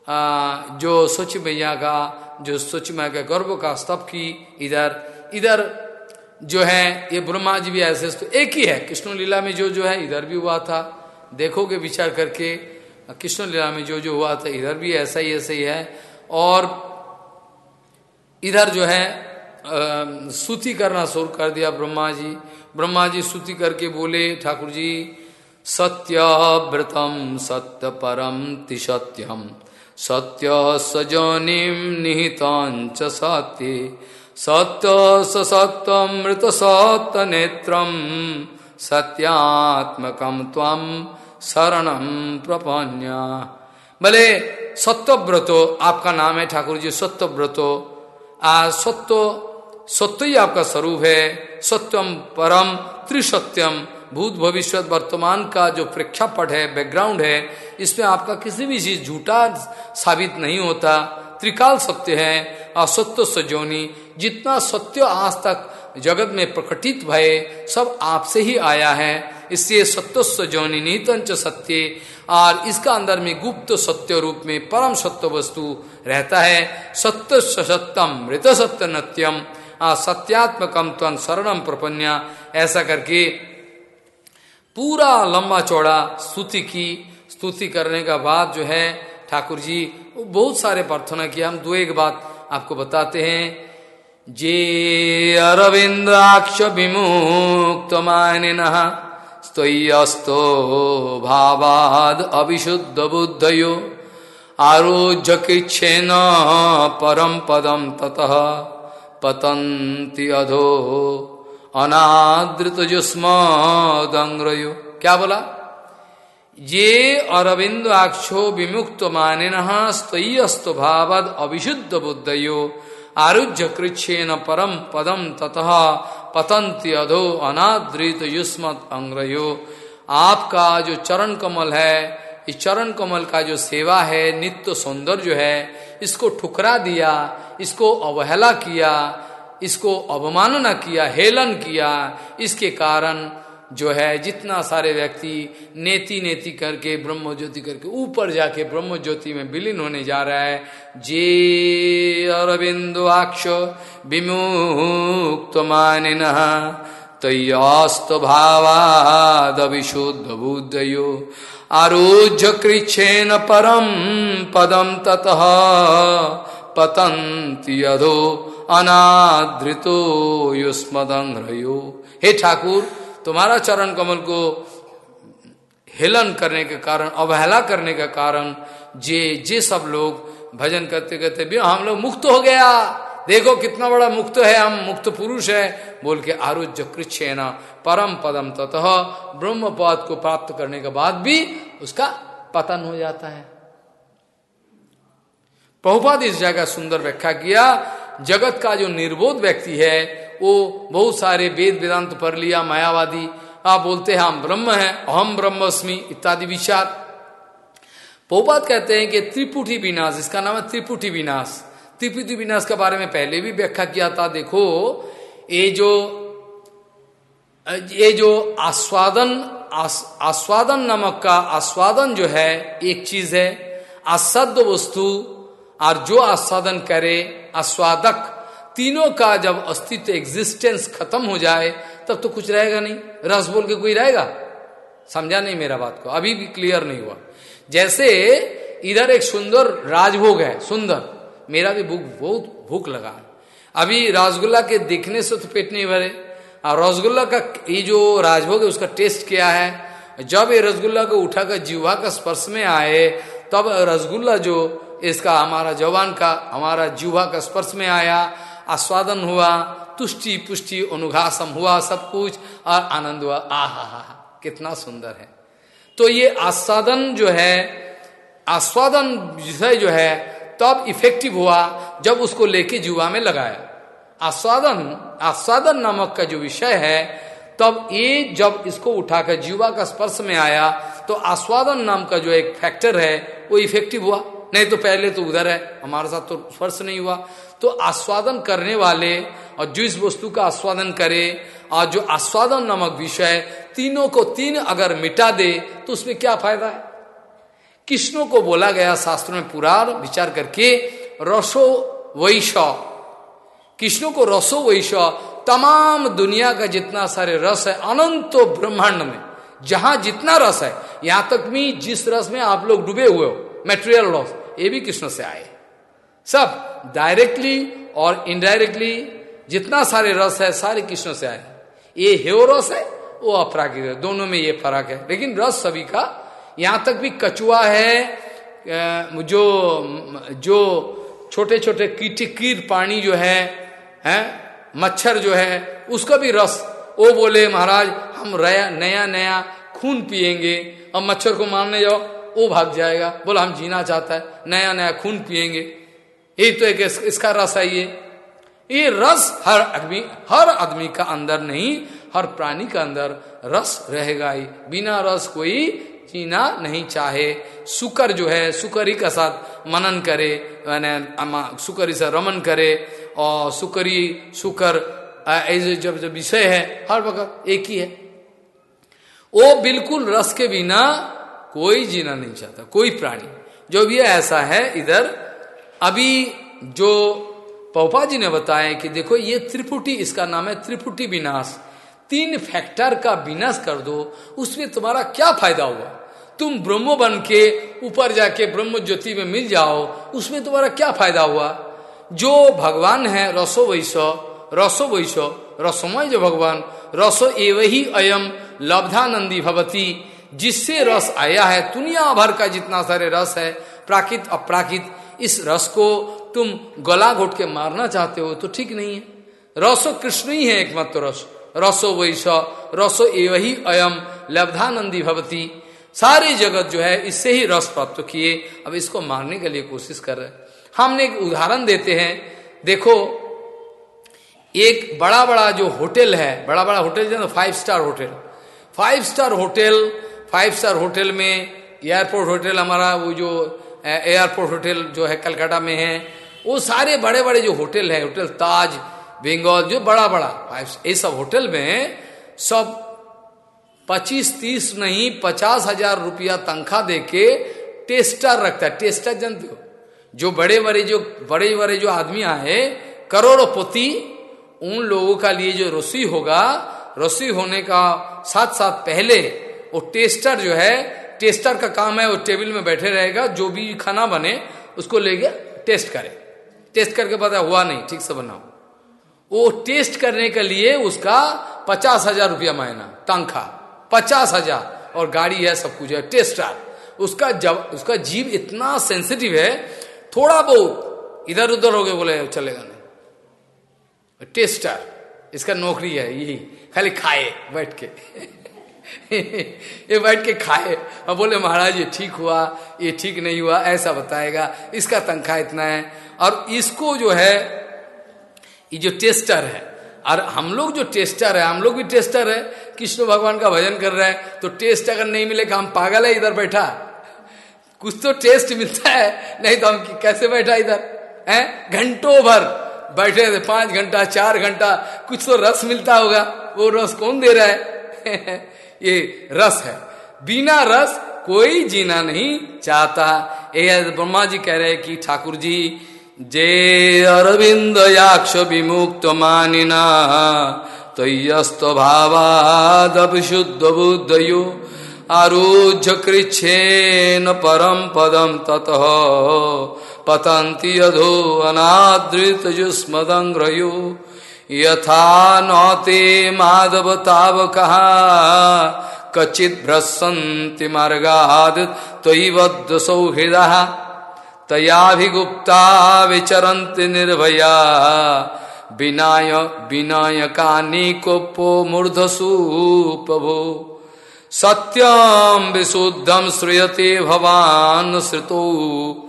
S1: आ, जो स्वच्छ मैया का जो स्वच्छ मैया का गर्भ का स्तप की इधर इधर जो है ये ब्रह्मा जी भी ऐसे तो एक ही है। कृष्ण लीला में जो जो है इधर भी हुआ था। देखोगे विचार करके कृष्ण लीला में जो जो हुआ था इधर भी ऐसा ही ऐसा ही है। और इधर जो है स्तुति करना शुरू कर दिया ब्रह्मा जी। ब्रह्मा जी स्तुति करके बोले, ठाकुर जी सत्य व्रतम सत्य परम तिसत्यम सत्य सजनिम निहितांच सत्य सत्य सत्यमृत सत्य नेत्रम सत्यात्मकम तम शरणम प्रपन्या। भले, सत्यव्रतो, आपका नाम है ठाकुर जी, सत्यव्रतो। आ, सत्य सत्य ही आपका स्वरूप है। सत्यम परम त्रिसत्यम। भूत भविष्य वर्तमान का जो प्रेक्षापट है बैकग्राउंड है, इसमें आपका किसी भी चीज़ झूठा साबित नहीं होता। त्रिकाल सत्य है असत्य सजोनी। जितना सत्य आज तक जगत में प्रकटित भय, सब आपसे ही आया है। इसलिए सत्य जौनी नीतंच सत्य। और इसका अंदर में गुप्त सत्य रूप में परम सत्य वस्तु रहता है। सत्य सत्यम मृत सत्य नत्यम सत्यात्मकम त्वं शरणम प्रपन्या। ऐसा करके पूरा लंबा चौड़ा स्तुति की, स्तुति करने का बाद जो है, ठाकुर जी, बहुत सारे प्रार्थना किया हम दो एक बात आपको बताते हैं। जे अरविंद्राक्ष विमुक्त मानिन, स्तयस्तो भावाद अविशुद्ध बुद्धयो आरोज्य कृच्छेन परम पदम ततः। पतंति अधो। अनादृत जुस्मदंग्रयो क्या बोला? ये अरविंद आक्षो विमुक्त मानिन स्तयस्त भावद अविशुद्ध बुद्धयो। आरुज्य कृच्छेन परम पदम ततः पतंति अधो अनादृत युष्मत अंग्रयो आपका जो चरण कमल है, इस चरण कमल का जो सेवा है, नित्य सौंदर्य है, इसको ठुकरा दिया इसको अवहेला किया, इसको अवमानना किया, हेलन किया। इसके कारण जो है, जितना सारे व्यक्ति नेति नेति करके ब्रह्म ज्योति करके, ऊपर जाके ब्रह्म ज्योति में विलीन होने जा रहा है, जे अरविंदुआक्ष विमुक्त मान तयस्त भावाद विशुद्ध बुद्धयो, आरोज्य कृच्छेन परम पदम ततः पतंती अधो अनादृतो युष्मदंग्रयो हे ठाकुर, तुम्हारा चरण कमल को हेलन करने के कारण, अवहेला करने के कारण, जे जे सब लोग भजन करते करते भी हम लोग मुक्त हो गया। देखो कितना बड़ा मुक्त है हम, मुक्त पुरुष है। बोल के आरोग्य कृच्छेना परम पदम ततः ब्रह्म पद को प्राप्त करने के बाद भी उसका पतन हो जाता है। बहुपात इस जगह सुंदर व्याख्या किया। जगत का जो निर्बोध व्यक्ति है वो बहुत सारे वेद वेदांत पढ़ लिया मायावादी। आप बोलते हैं हम ब्रह्म है अहम ब्रह्मस्मि इत्यादि विचार। पोपात कहते हैं कि त्रिपुटी विनाश इसका नाम है त्रिपुटी विनाश। त्रिपुटी विनाश के बारे में पहले भी व्याख्या किया था देखो ये जो ये जो आस्वादन आस, आस्वादन नामक का आस्वादन जो है एक चीज़ है असद वस्तु और जो आस्वादन करे, आस्वादक, तीनों का जब अस्तित्व एग्जिस्टेंस खत्म हो जाए, तब तो कुछ रहेगा नहीं। रस बोल के कोई रहेगा? समझा नहीं मेरा बात को। अभी भी क्लियर नहीं हुआ। जैसे इधर एक सुंदर राजभोग है, सुंदर। मेरा भी भूख, बहुत भूख लगा। है अभी रसगुल्ला के देखने से तो पेट नहीं भरे। और रसगुल्ला का ये जो राजभोग है, उसका टेस्ट क्या है? जब ये रसगुल्ला को उठाकर जीवा का स्पर्श में आए, तब रसगुल्ला जो इसका हमारा जवान का, हमारा जुवा का स्पर्श में आया, आस्वादन हुआ, तुष्टि पुष्टि अनुघासम हुआ सब कुछ, और आनंद हुआ आ हा हा, कितना सुंदर है। तो ये आस्वादन जो है, आस्वादन विषय जो है, तब इफ़ेक्टिव हुआ, जब उसको लेके जुआ में लगाया। आस्वादन आस्वादन नामक का जो विषय है, तब ये जब इसको उठाकर जीवा का स्पर्श में आया तो आस्वादन नाम का जो एक फैक्टर है, वो इफ़ेक्टिव हुआ। नहीं तो पहले तो उधर है, हमारे साथ तो स्पर्श नहीं हुआ। तो आस्वादन करने वाले और जो इस वस्तु का आस्वादन करे, और जो आस्वादन नामक विषय तीनों को तीन अगर मिटा दे तो उसमें क्या फ़ायदा है? कृष्णों को बोला गया शास्त्र में पूरा विचार करके, रसो वैश। कृष्णों को रसो वैश, तमाम दुनिया का जितना सारे रस है, अनंत ब्रह्मांड में, जहाँ जितना रस है, यहाँ तक भी जिस रस में आप लोग डूबे हुए हो मेटेरियल रस ये भी कृष्ण से आए। सब डायरेक्टली और इनडायरेक्टली जितना सारे रस है, सारे कृष्ण से आए। ये हेव रस है, वो अपरागित है। दोनों में ये फ़र्क है। लेकिन रस सभी का, यहाँ तक भी कचुआ है जो जो छोटे छोटे कीट कीर पानी जो है, हैं, मच्छर जो है, उसका भी रस। वो बोले, महाराज, हम नया नया खून पिएँगे और मच्छर को मारने जाओ। वो भाग जाएगा। बोला, हम जीना चाहता है, नया नया खून पिएँगे। यही तो एक इसका रस है ये। ये रस हर आदमी हर आदमी का अंदर नहीं, हर प्राणी का अंदर रस रहेगा ही। बिना रस कोई जीना नहीं चाहे। सुकर जो है सुकरी का साथ मनन करे मैंने सुकरी से रमन करे, और सुकरी सुकर ऐसे जब जब विषय है, हर वक्त एक ही है। वो बिल्कुल रस के बिना कोई जीना नहीं चाहता, कोई प्राणी। जो भी ऐसा है इधर, अभी जो पौपा जी ने बताया कि देखो ये त्रिपुटी, इसका नाम है त्रिपुटी विनाश। तीन फैक्टर का विनाश कर दो, उसमें तुम्हारा क्या फ़ायदा हुआ? तुम ब्रह्म बन के ऊपर जाके ब्रह्म ज्योति में मिल जाओ, उसमें तुम्हारा क्या फ़ायदा हुआ? जो भगवान है, रसो वैसो रसो वैसो रसोमय जो भगवान, रसो एव ही अयम, लब्धानंदी भवती। जिससे रस आया है, दुनिया भर का जितना सारे रस है, प्राकृत, अपराकृत, इस रस को तुम गला घोट के मारना चाहते हो तो ठीक नहीं है। रसो कृष्ण ही है एकमात्र रस। रसो वैस रसो एव ही अयम लब्धानंदी भवती। सारी जगत जो है, इससे ही रस प्राप्त किए। अब इसको मारने के लिए कोशिश कर रहे हमने एक उदाहरण देते हैं। देखो, एक बड़ा बड़ा जो होटल है बड़ा बड़ा होटल जो five star hotel. Five star hotel five star hotel में, एयरपोर्ट होटल हमारा, वो जो एयरपोर्ट होटल जो है कलकत्ता में है, वो सारे बड़े बड़े जो होटल है, होटल ताज, बंगाल, जो बड़ा बड़ा ये सब होटल में सब पच्चीस तीस नहीं, पचास हज़ार रुपया तनख्वाह देके टेस्टर रखता है। टेस्टर जानते हो? जो बड़े बड़े जो बड़े बड़े जो आदमी आए, करोड़पति, उन लोगों का लिए जो रसोई होगा रसोई होने का साथ साथ पहले वो टेस्टर जो है, टेस्टर का काम है वो टेबल में बैठे रहेगा, जो भी खाना बने, उसको लेके टेस्ट करे। टेस्ट करके पता हुआ नहीं, ठीक से बनाओ। वो टेस्ट करने के लिए उसका पचास हज़ार रुपया महीना, तनख्वाह, पचास हज़ार। और गाड़ी है, सब कुछ है, टेस्टर। उसका जब, उसका जीव इतना सेंसिटिव है, थोड़ा बहुत इधर उधर हो गए, बोले, चलेगा नहीं। टेस्टर, इसका नौकरी है, यही, खाली खाए, बैठ के। ये बैठ के खाए। और बोले, महाराज, ये ठीक हुआ, ये ठीक नहीं हुआ, ऐसा बताएगा। इसका तनख्वाह इतना है। और इसको जो है, ये जो टेस्टर है, और हम लोग जो टेस्टर है, हम लोग भी टेस्टर है, कृष्ण भगवान का भजन कर रहे हैं तो टेस्ट अगर नहीं मिलेगा हम पागल है इधर बैठा। कुछ तो टेस्ट मिलता है, नहीं तो हम कैसे बैठा इधर? है? घंटों भर बैठे थे, पाँच घंटा, चार घंटा, कुछ तो रस मिलता होगा। वो रस कौन दे रहा है? ये रस है। बिना रस कोई जीना नहीं चाहता। ये ब्रह्मा जी कह रहे कि ठाकुर जी, जे अरविंद याक्ष विमुक्त मानिना, तयस्त भावाद शुद्ध बुद्धयो आरुझ कृच्छेन परम पदम तत पतंती अधो अनादृत जुस्मदंग्रयो यथा नौते माधव ताव कहा कचित भ्रसंति मार्गाद तयि सौहृदा, तयाभिगुप्ता विचरन्ति निर्भया। विनाय विनायकानिकोपो मूर्धसूपभो। सत्यम विशुद्धम श्रूयते भवान श्रुतो।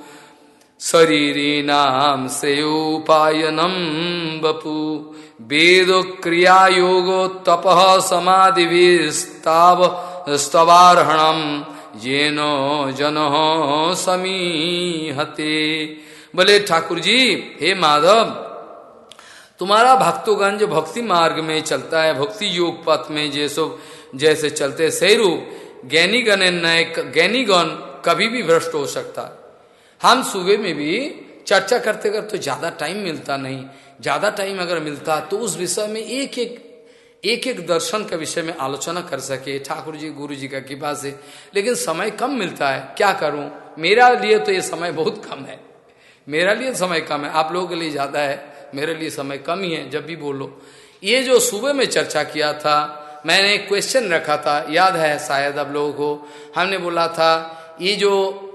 S1: शरीरीनाम श्रेयोपायनम बपु वेद क्रिया योगो तप समाधि स्तव स्तवारहणम। ये नो जन समीहते। बोले ठाकुर जी हे माधव, तुम्हारा भक्तोगण जो भक्ति मार्ग में चलता है, भक्ति योग पथ में जैसो, जैसे चलते सही रूप ज्ञानीगण नए ज्ञानीगण कभी भी भ्रष्ट हो सकता। हम सुबह में भी चर्चा करते करते तो ज़्यादा टाइम मिलता नहीं। ज़्यादा टाइम अगर मिलता तो उस विषय में एक एक एक एक दर्शन के विषय में आलोचना कर सके। ठाकुर जी गुरु जी का कृपा से। लेकिन समय कम मिलता है। क्या करूँ? मेरा लिए तो ये समय बहुत कम है। मेरा लिए समय कम है। आप लोगों के लिए ज़्यादा है। मेरे लिए समय कम ही है, जब भी बोलो। ये जो सुबह में चर्चा किया था, मैंने एक क्वेश्चन रखा था। याद है शायद आप लोगों को? हमने बोला था, ये जो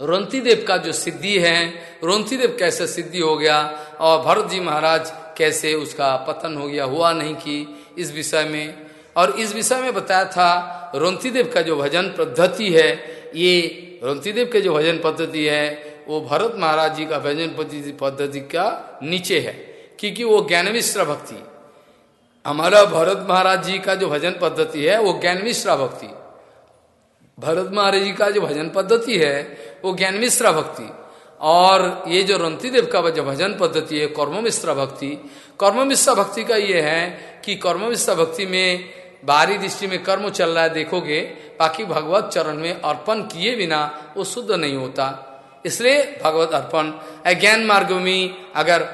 S1: रोंती देव का जो सिद्धि है रोंती देव कैसे सिद्धि हो गया? और भरत जी महाराज कैसे उसका पतन हो गया, हुआ नहीं कि इस विषय में। और इस विषय में बताया था रोंती देव का जो भजन पद्धति है, ये रोंती देव के जो भजन पद्धति है, वो भरत महाराज जी का भजन पद्धति का नीचे है। क्योंकि वो ज्ञानमिश्रा भक्ति, हमारा भरत महाराज जी का जो भजन पद्धति है, वो ज्ञानमिश्रा भक्ति। भरत महाराज जी का जो भजन पद्धति है, वो ज्ञानमिश्रा भक्ति। और ये जो रंती देव का जो भजन पद्धति है, कर्ममिश्रा भक्ति कर्ममिश्रा भक्ति का ये है कि कर्ममिश्रा भक्ति में बाहरी दृष्टि में कर्म चल रहा है, देखोगे, बाकी भगवत चरण में अर्पण किए बिना वो शुद्ध नहीं होता। इसलिए भगवत अर्पण ज्ञान मार्ग में अगर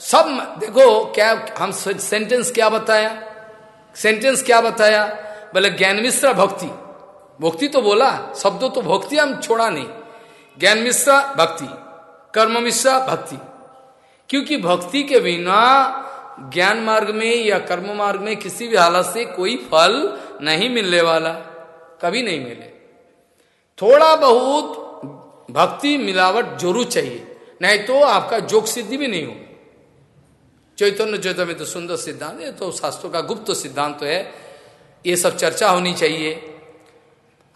S1: सब, देखो, क्या हम सेंटेंस क्या बताया? सेंटेंस क्या बताया? बोले ज्ञान मिश्रा भक्ति। भक्ति तो बोला, शब्दों तो भक्ति हम छोड़ा नहीं। ज्ञान मिश्रा भक्ति। कर्म मिश्रा भक्ति। क्योंकि भक्ति के बिना ज्ञान मार्ग में या कर्म मार्ग में किसी भी हालत से कोई फल नहीं मिलने वाला, कभी नहीं मिले। थोड़ा बहुत भक्ति मिलावट ज़रूर चाहिए, नहीं तो आपका जोग सिद्धि भी नहीं हो चैतन्य चैतन्य तो सुंदर सिद्धांत है तो शास्त्रों का गुप्त सिद्धांत तो है, ये सब चर्चा होनी चाहिए।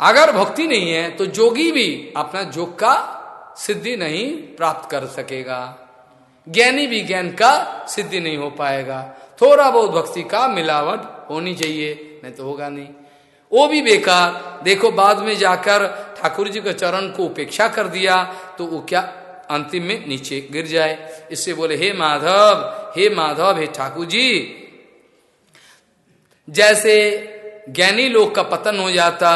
S1: अगर भक्ति नहीं है तो जोगी भी अपना जोग का सिद्धि नहीं प्राप्त कर सकेगा। ज्ञानी भी ज्ञान का सिद्धि नहीं हो पाएगा। थोड़ा बहुत भक्ति का मिलावट होनी चाहिए, नहीं तो होगा नहीं। वो भी बेकार। देखो, बाद में जाकर ठाकुर जी के चरण को उपेक्षा कर दिया तो वो क्या अंतिम में नीचे गिर जाए। इससे बोले, हे माधव हे माधव, हे ठाकुर जी, जैसे ज्ञानी लोग का पतन हो जाता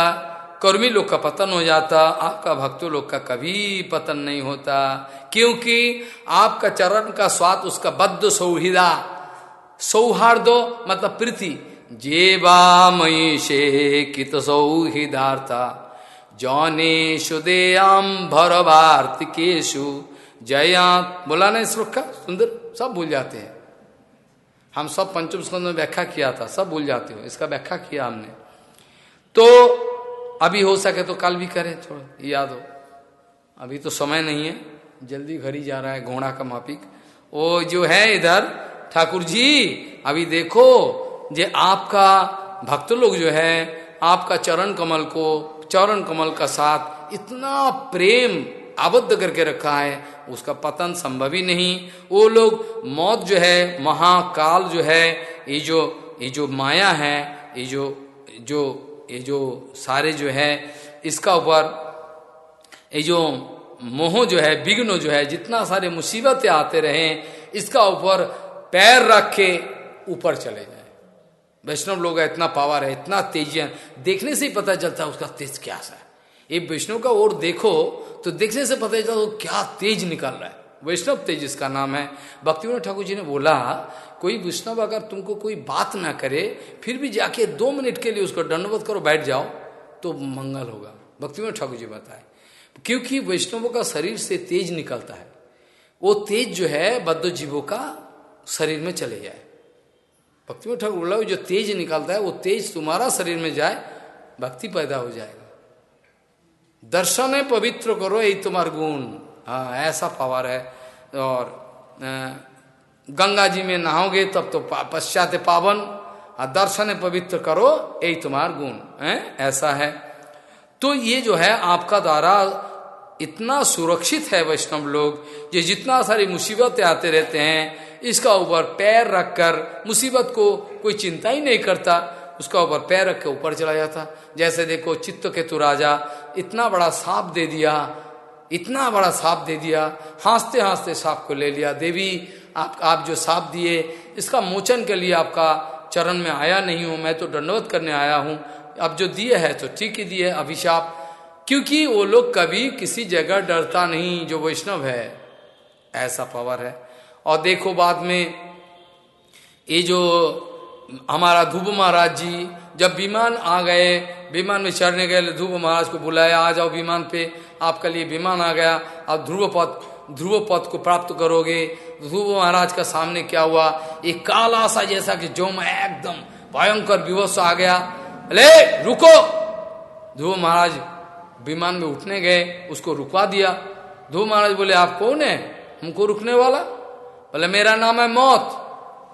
S1: कर्मी लोग का पतन हो जाता, आपका भक्तों लोग का कभी पतन नहीं होता। क्योंकि आपका चरण का स्वाद, उसका बद्ध सौहिदा, सौहार्दो मतलब प्रीति, जेवा मई से कित सौहिदार्था। जौने सुदेयाम भरवार्तिकेशु जया बोला ना श्लोक का? सुंदर, सब भूल जाते हैं। हम सब पंचम स्कंद में व्याख्या किया था, सब भूल जाते हो, इसका व्याख्या किया हमने। तो अभी हो सके तो कल भी करें, छोड़ याद हो। अभी तो समय नहीं है, जल्दी घर ही जा रहा है, घोड़ा का मापिक। वो जो है इधर, ठाकुर जी, अभी देखो, जे आपका भक्त लोग जो है, आपका चरण कमल को, चरण कमल का साथ इतना प्रेम आबद्ध करके रखा है, उसका पतन संभव ही नहीं। वो लोग मौत जो है, महाकाल जो है, ये जो ये जो माया है, ये जो जो ये जो सारे जो है, इसका ऊपर ये जो मोह जो है, विघ्न जो है, जितना सारे मुसीबतें आते रहे, इसका ऊपर पैर रख के ऊपर चले जाए। वैष्णव लोग इतना पावर है, इतना तेज है, देखने से ही पता चलता है उसका तेज क्या सा है। ये वैष्णव का ओर देखो तो देखने से पता चलता वो क्या तेज निकल रहा है। वैष्णव तेज इसका नाम है। भक्ति ठाकुर जी ने बोला, कोई वैष्णव अगर तुमको कोई बात ना करे, फिर भी जाके दो मिनट के लिए उसको दंडवत करो, बैठ जाओ तो मंगल होगा। भक्ति ठाकुर जी बताए। क्योंकि वैष्णवों का शरीर से तेज निकलता है। वो तेज जो है बद्ध जीवों का शरीर में चले जाए। भक्ति में ठाकुर बोला जो तेज निकलता है, वो तेज तुम्हारा शरीर में जाए, भक्ति पैदा हो जाएगा। दर्शन पवित्र करो, यही तुम्हार गुण। हाँ ऐसा पावर है। और गंगा जी में नहाओगे, तब तो पश्चात पावन, और दर्शन पवित्र करो, यही तुम्हार गुण, है? ऐसा है। तो ये जो है, आपका द्वारा इतना सुरक्षित है वैष्णव लोग, ये जितना सारी मुसीबतें आते रहते हैं, इसका ऊपर पैर रखकर, मुसीबत को कोई चिंता ही नहीं करता, उसका ऊपर पैर रख के ऊपर चला जाता। जैसे देखो चित्त केतु राजा, इतना बड़ा सांप दे दिया इतना बड़ा सांप दे दिया, हँसते हँसते सांप को ले लिया, देवी, आप आप जो सांप दिए, इसका मोचन के लिए आपका चरण में आया नहीं हूँ, मैं तो दंडवत करने आया हूँ। अब जो दिए है तो ठीक ही दिए, अभिशाप। क्योंकि वो लोग कभी किसी जगह डरता नहीं, जो वैष्णव है। ऐसा पावर है। और देखो बाद में, ये जो हमारा ध्रुव महाराज जी, जब विमान आ गए विमान में चढ़ने गए, ध्रुव महाराज को बुलाया, आ जाओ विमान पे। आपके लिए विमान आ गया। अब ध्रुव पथ ध्रुव पथ को प्राप्त करोगे। ध्रुव महाराज का सामने क्या हुआ? एक काला सा जैसा कि जोम एकदम भयंकर विवश आ गया। ले रुको। ध्रुव महाराज विमान में उठने गए, उसको रुकवा दिया। ध्रुव महाराज बोले, आप कौन है? हमको रुकने वाला? बोले, मेरा नाम है मौत।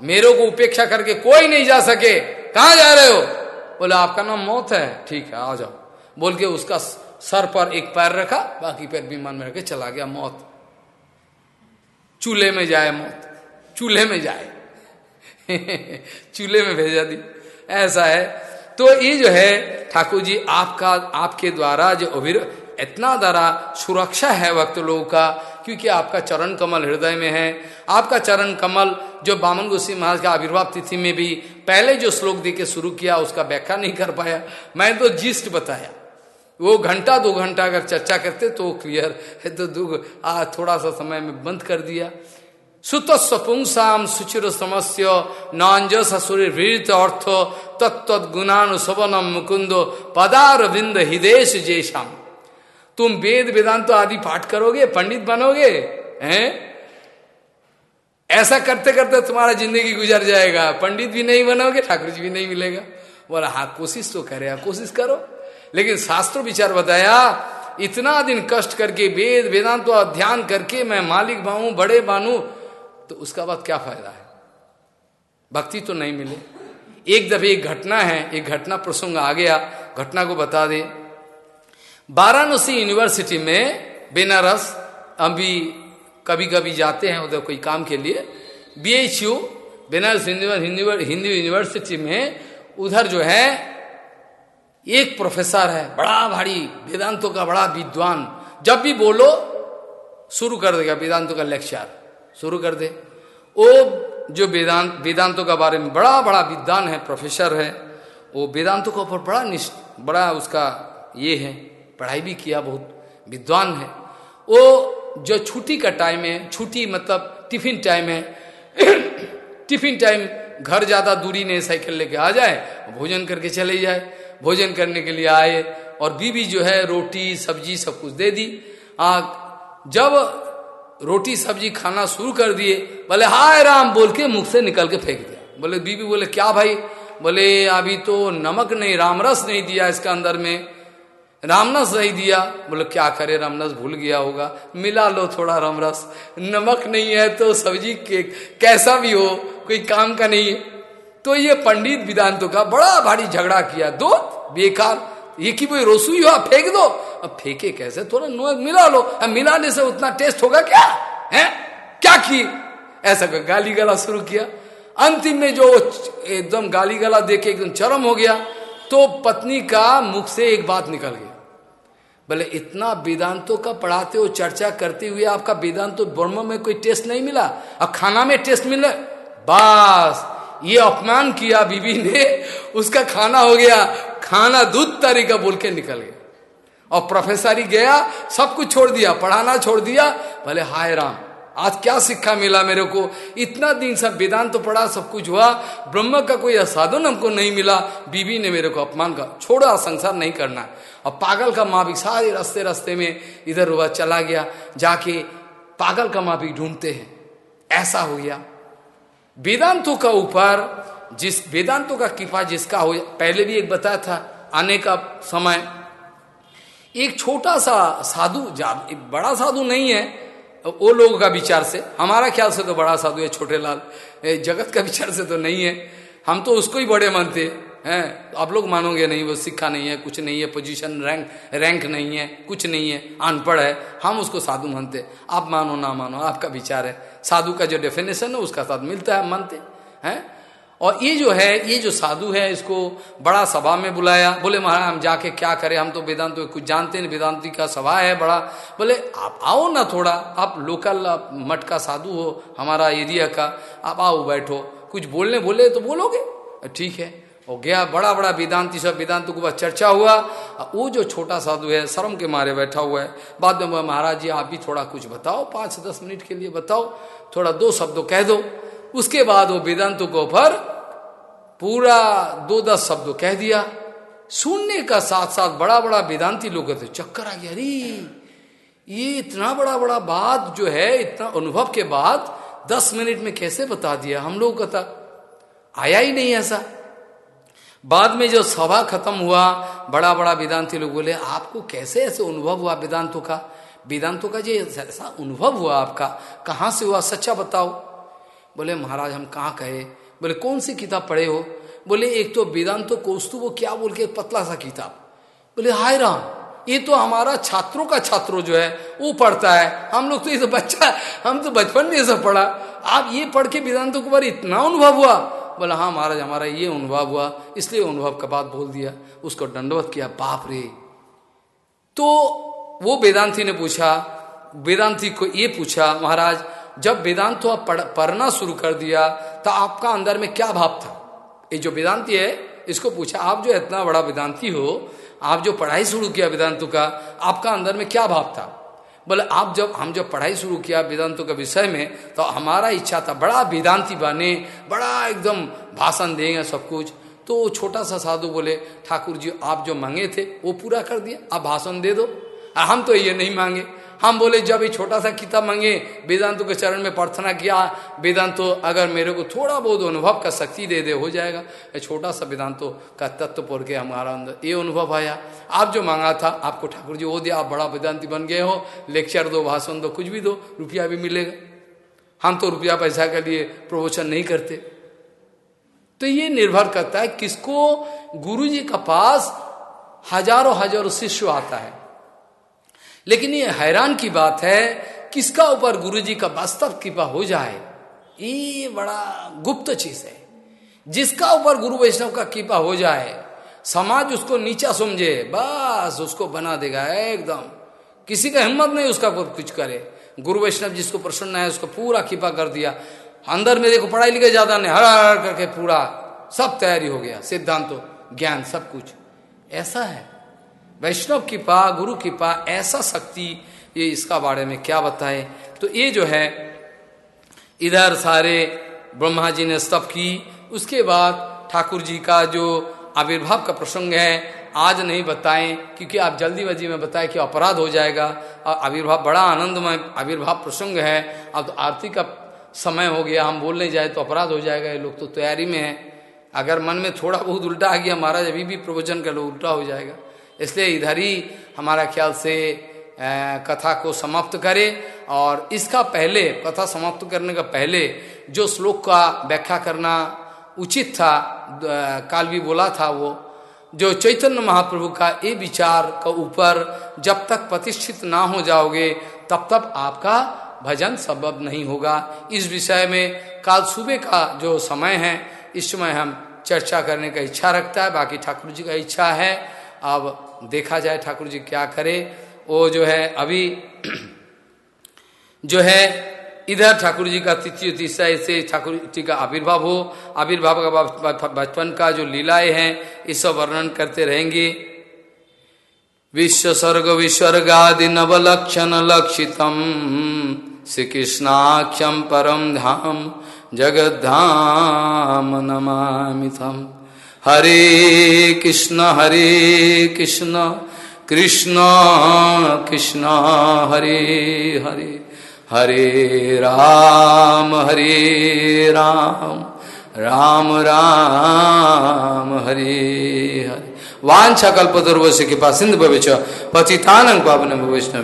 S1: मेरे को उपेक्षा करके कोई नहीं जा सके। कहा जा रहे हो? बोले, आपका नाम मौत है। ठीक है, आ जाओ। बोल के उसका सर पर एक पैर रखा, बाकी पैर विमान में रखे चला गया मौत। चूल्हे में जाए मौत। चूल्हे में जाए। चूल्हे में भेजा दी। ऐसा है। तो ये जो है, ठाकुर जी, आपका, आपके द्वारा जो अभिर इतना द्वारा सुरक्षा है वक्त लोगों का, क्योंकि आपका चरण कमल हृदय में है। आपका चरण कमल जो बामन गोस्वी महाराज का आविर्भाव तिथि में भी पहले जो श्लोक दे के शुरू किया, उसका व्याख्या नहीं कर पाया। मैं तो जिस्ट बताया। वो घंटा, दो घंटा अगर चर्चा करते तो क्लियर है तो दो आ थोड़ा सा समय में बंद कर दिया। सुत स्वपुंसाम सुचिर समस्य नांजस सूर्य अर्थ तत्त गुणानुसवनम मुकुंदो पदार बिंद हिदेश जैशाम तुम वेद वेदांत तो आदि पाठ करोगे, पंडित बनोगे, हैं? ऐसा करते करते तुम्हारा ज़िंदगी गुजर जाएगा। पंडित भी नहीं बनोगे, ठाकुर जी भी नहीं मिलेगा। बोला हाँ कोशिश तो करे कोशिश करो। लेकिन शास्त्र विचार बताया, इतना दिन कष्ट करके, वेद वेदांत तो ध्यान करके मैं मालिक बानू, बड़े बानू तो उसका बाद क्या फ़ायदा है? भक्ति तो नहीं मिले। एक दफे एक घटना है, एक घटना प्रसंग आ गया, घटना को बता दे। वाराणसी यूनिवर्सिटी में बेनारस अभी कभी कभी जाते हैं उधर कोई काम के लिए। B H U Banaras Hindi university में उधर जो है, एक प्रोफेसर है, बड़ा भारी, वेदांतों का बड़ा विद्वान। जब भी बोलो, शुरू कर देगा वेदांतों का लेक्चर। शुरू कर दे। वो जो वेदांत, वेदांतों का बारे में बड़ा बड़ा विद्वान है, प्रोफेसर है, वो वेदांतों के ऊपर बड़ा बड़ा उसका ये है। पढ़ाई भी किया, बहुत विद्वान है। वो जो छुट्टी का टाइम है, छुट्टी मतलब टिफ़िन टाइम है टिफ़िन टाइम घर ज़्यादा दूरी नहीं, साइकिल लेके आ जाए, भोजन करके चले जाए, भोजन करने के लिए आए और बीबी जो है रोटी, सब्ज़ी सब कुछ दे दी। आ, जब रोटी, सब्ज़ी खाना शुरू कर दिए, बोले, हाय राम, बोल के मुख से निकल के फेंक दिया। बोले बीबी बोले, क्या भाई? बोले, अभी तो नमक नहीं, रामरस नहीं दिया इसका अंदर में। रामनस नहीं दिया। बोले, क्या करे? रामनस भूल गया होगा। मिला लो थोड़ा रामरस। नमक नहीं है तो सब्ज़ी के कैसा भी हो, कोई काम का नहीं है। तो ये पंडित वेदांतों का बड़ा भारी झगड़ा किया। दो, बेकार। ये की कोई रसोई हो फेंक दो। अब फेंके कैसे? थोड़ा नो मिला लो। अब मिलाने से उतना टेस्ट होगा क्या? है? क्या की ऐसा कर गाली गला शुरू किया। अंतिम में जो एकदम गाली गला देके एकदम चरम हो गया तो पत्नी का मुख से एक बात निकल गई। बोले इतना वेदांतों का पढ़ाते हो, चर्चा करते हुए आपका वेदांतो ब्रह्म में कोई टेस्ट नहीं मिला अब खाना में टेस्ट मिला। बस, ये अपमान किया बीबी ने, उसका खाना हो गया, खाना दूध तरीका बोल के निकल गया। और प्रोफेसर ही गया, सब कुछ छोड़ दिया, पढ़ाना छोड़ दिया, भले हाय राम, आज क्या सिक्खा मिला मेरे को? इतना दिन सब वेदांत तो पढ़ा, सब कुछ हुआ, ब्रह्म का कोई साधन हमको नहीं मिला, बीबी ने मेरे को अपमान का छोड़ा संसार नहीं करना। और पागल का माँ भी सारे रास्ते रास्ते में इधर उधर चला गया, जाके पागल का माँ भी ढूंढते हैं। ऐसा हो गया। वेदांतों का ऊपर, जिस वेदांतों का कृपा जिसका हो, पहले भी एक बताया था, आने का समय। एक छोटा सा साधु बड़ा साधु नहीं है, वो लोगों का विचार से, हमारा ख्याल से तो बड़ा साधु है, छोटे लाल। जगत का विचार से तो नहीं है। हम तो उसको ही बड़े मानते हैं? तो आप लोग मानोगे नहीं, वो सिक्खा नहीं है, कुछ नहीं है पोजीशन रैंक रैंक नहीं है, कुछ नहीं है, अनपढ़ है। हम उसको साधु मानते आप मानो, ना मानो, आपका विचार है। साधु का जो डेफिनेशन है, उसका साथ मिलता है, मानते हैं। और ये जो है, ये जो साधु है, इसको बड़ा सभा में बुलाया। बोले, महाराज, हम जाके क्या करें? हम तो वेदांत, कुछ जानते नहीं, वेदांति का सभा है बड़ा। बोले, आप आओ ना थोड़ा। आप लोकल मठ का साधु हो, हमारा एरिया का। आप आओ, बैठो। कुछ बोलने बोले तो बोलोगे? ठीक है। हो गया बड़ा बड़ा वेदांति सब वेदांत के बाद चर्चा हुआ। वो जो छोटा साधु है, शर्म के मारे बैठा हुआ है। बाद में बोला, महाराज जी, आप भी थोड़ा कुछ बताओ पाँच दस मिनट के लिए बताओ, थोड़ा दो शब्दों कह दो। उसके बाद वो वेदांतों के ऊपर पूरा दो दस शब्द कह दिया। सुनने का साथ साथ बड़ा बड़ा वेदांति लोग थे चक्कर आ गया, अरे, ये इतना बड़ा बड़ा बात जो है, इतना अनुभव के बाद दस मिनट में कैसे बता दिया? हम लोग का था आया ही नहीं ऐसा। बाद में जो सभा खत्म हुआ बड़ा बड़ा वेदांति लोग बोले, आपको कैसे ऐसे अनुभव हुआ वेदांतों का? वेदांतों का जो ऐसा अनुभव हुआ आपका। कहाँ से हुआ? सच्चा बताओ। बोले, महाराज, हम कहाँ कहे? बोले, कौन सी किताब पढ़े हो? बोले, एक तो वेदांतो कोस्तु वो क्या बोल के पतला सा किताब। बोले, हाय राम, ये तो हमारा छात्रों का छात्रों जो है, वो पढ़ता है। हम लोग तो ये तो बच्चा, हम तो बचपन में ये सब पढ़ा। आप ये पढ़ के वेदांतों के बारे इतना अनुभव हुआ। बोला हाँ महाराज, हमारा ये अनुभव हुआ, इसलिए अनुभव का बात बोल दिया। उसको दंडवत किया, बाप रे। तो वो वेदांति ने पूछा, वेदांति को ये पूछा, महाराज, जब वेदांत आप पढ़ना शुरू कर दिया तो आपका अंदर में क्या भाव था? ये जो वेदांति है, इसको पूछा, आप जो इतना बड़ा वेदांति हो, आप जो पढ़ाई शुरू किया वेदांतों का, आपका अंदर में क्या भाव था? बोले, आप जब, हम जब पढ़ाई शुरू किया वेदांतों के विषय में तो हमारा इच्छा था, बड़ा वेदांति बने, बड़ा एकदम भाषण देंगे सब कुछ। तो छोटा सा साधु बोले, ठाकुर जी, आप जो मांगे थे, वो पूरा कर दिया, आप भाषण दे दो। हम तो ये नहीं मांगे। हम बोले, जब ये छोटा सा किताब मांगे, वेदांतों के चरण में प्रार्थना किया, वेदांतो, अगर मेरे को थोड़ा बहुत अनुभव का शक्ति दे दे, हो जाएगा। ये छोटा सा वेदांतो का तत्व पढ़ के हमारा अंदर ये अनुभव आया। आप जो मांगा था, आपको ठाकुर जी वो दिया, आप बड़ा वेदांति बन गए हो। लेक्चर दो, भाषण दो, कुछ भी दो, रुपया भी मिलेगा। हम तो रुपया पैसा के लिए प्रवचन नहीं करते। तो ये निर्भर करता है, किसको गुरु जी का पास हज़ारों हज़ारों शिष्य आता है। लेकिन ये हैरान की बात है, किसका ऊपर गुरु जी का वास्तव कृपा हो जाए? ये बड़ा गुप्त चीज़ है। जिसका ऊपर गुरु वैष्णव का कृपा हो जाए, समाज उसको नीचा समझे, बस उसको बना देगा एकदम। किसी का हिम्मत नहीं उसका कुछ करे। गुरु वैष्णव जिसको प्रसन्न है, उसको पूरा कृपा कर दिया। अंदर में देखो, पढ़ाई लिखाई ज़्यादा नहीं, हर हर करके पूरा सब तैयारी हो गया, सिद्धांतों, ज्ञान, सब कुछ। ऐसा है। वैष्णव कृपा गुरु कृपा ऐसा शक्ति ये इसका बारे में क्या बताए? तो ये जो है, इधर सारे ब्रह्मा जी ने स्तप की, उसके बाद ठाकुर जी का जो आविर्भाव का प्रसंग है, आज नहीं बताएँ, क्योंकि आप जल्दी बजी में बताएँ कि अपराध हो जाएगा। और आविर्भाव बड़ा आनंदमय आविर्भाव प्रसंग है। अब तो आरती का समय हो गया, हम बोलने जाए तो अपराध हो जाएगा, ये लोग तो तैयारी में है। अगर मन में थोड़ा बहुत उल्टा आ गया, महाराज अभी भी प्रवचन कर लो उल्टा हो जाएगा। इसलिए इधर ही हमारा ख्याल से कथा को समाप्त करें। और इसका पहले, कथा समाप्त करने का पहले जो श्लोक का व्याख्या करना उचित था काल भी बोला था वो, जो चैतन्य महाप्रभु का ये विचार का ऊपर जब तक प्रतिष्ठित ना हो जाओगे, तब तक आपका भजन संभव नहीं होगा। इस विषय में काल सुबह का जो समय है, इस समय हम चर्चा करने का इच्छा रखता है, बाकी ठाकुर जी का इच्छा है। अब देखा जाए ठाकुर जी क्या करे, वो जो है अभी जो है इधर ठाकुर जी का तृतीय तीसरा ऐसे ठाकुर जी का आविर्भाव हो, आविर्भाव का बचपन का जो लीलाएँ हैं, इस सब वर्णन करते रहेंगे। विश्व स्वर्ग विस्वर्ग विस्वर्गादि नवलक्षण लक्षितम श्री कृष्णाक्षम परम धाम, जगद्धाम नमामिथम हरे कृष्ण हरे कृष्ण कृष्ण कृष्ण, हरे हरे हरे राम हरे राम राम राम, हरे हरे। वाछा कल्पतुर्वश के पास सिंध भविष्य पतितान पावन वैष्णव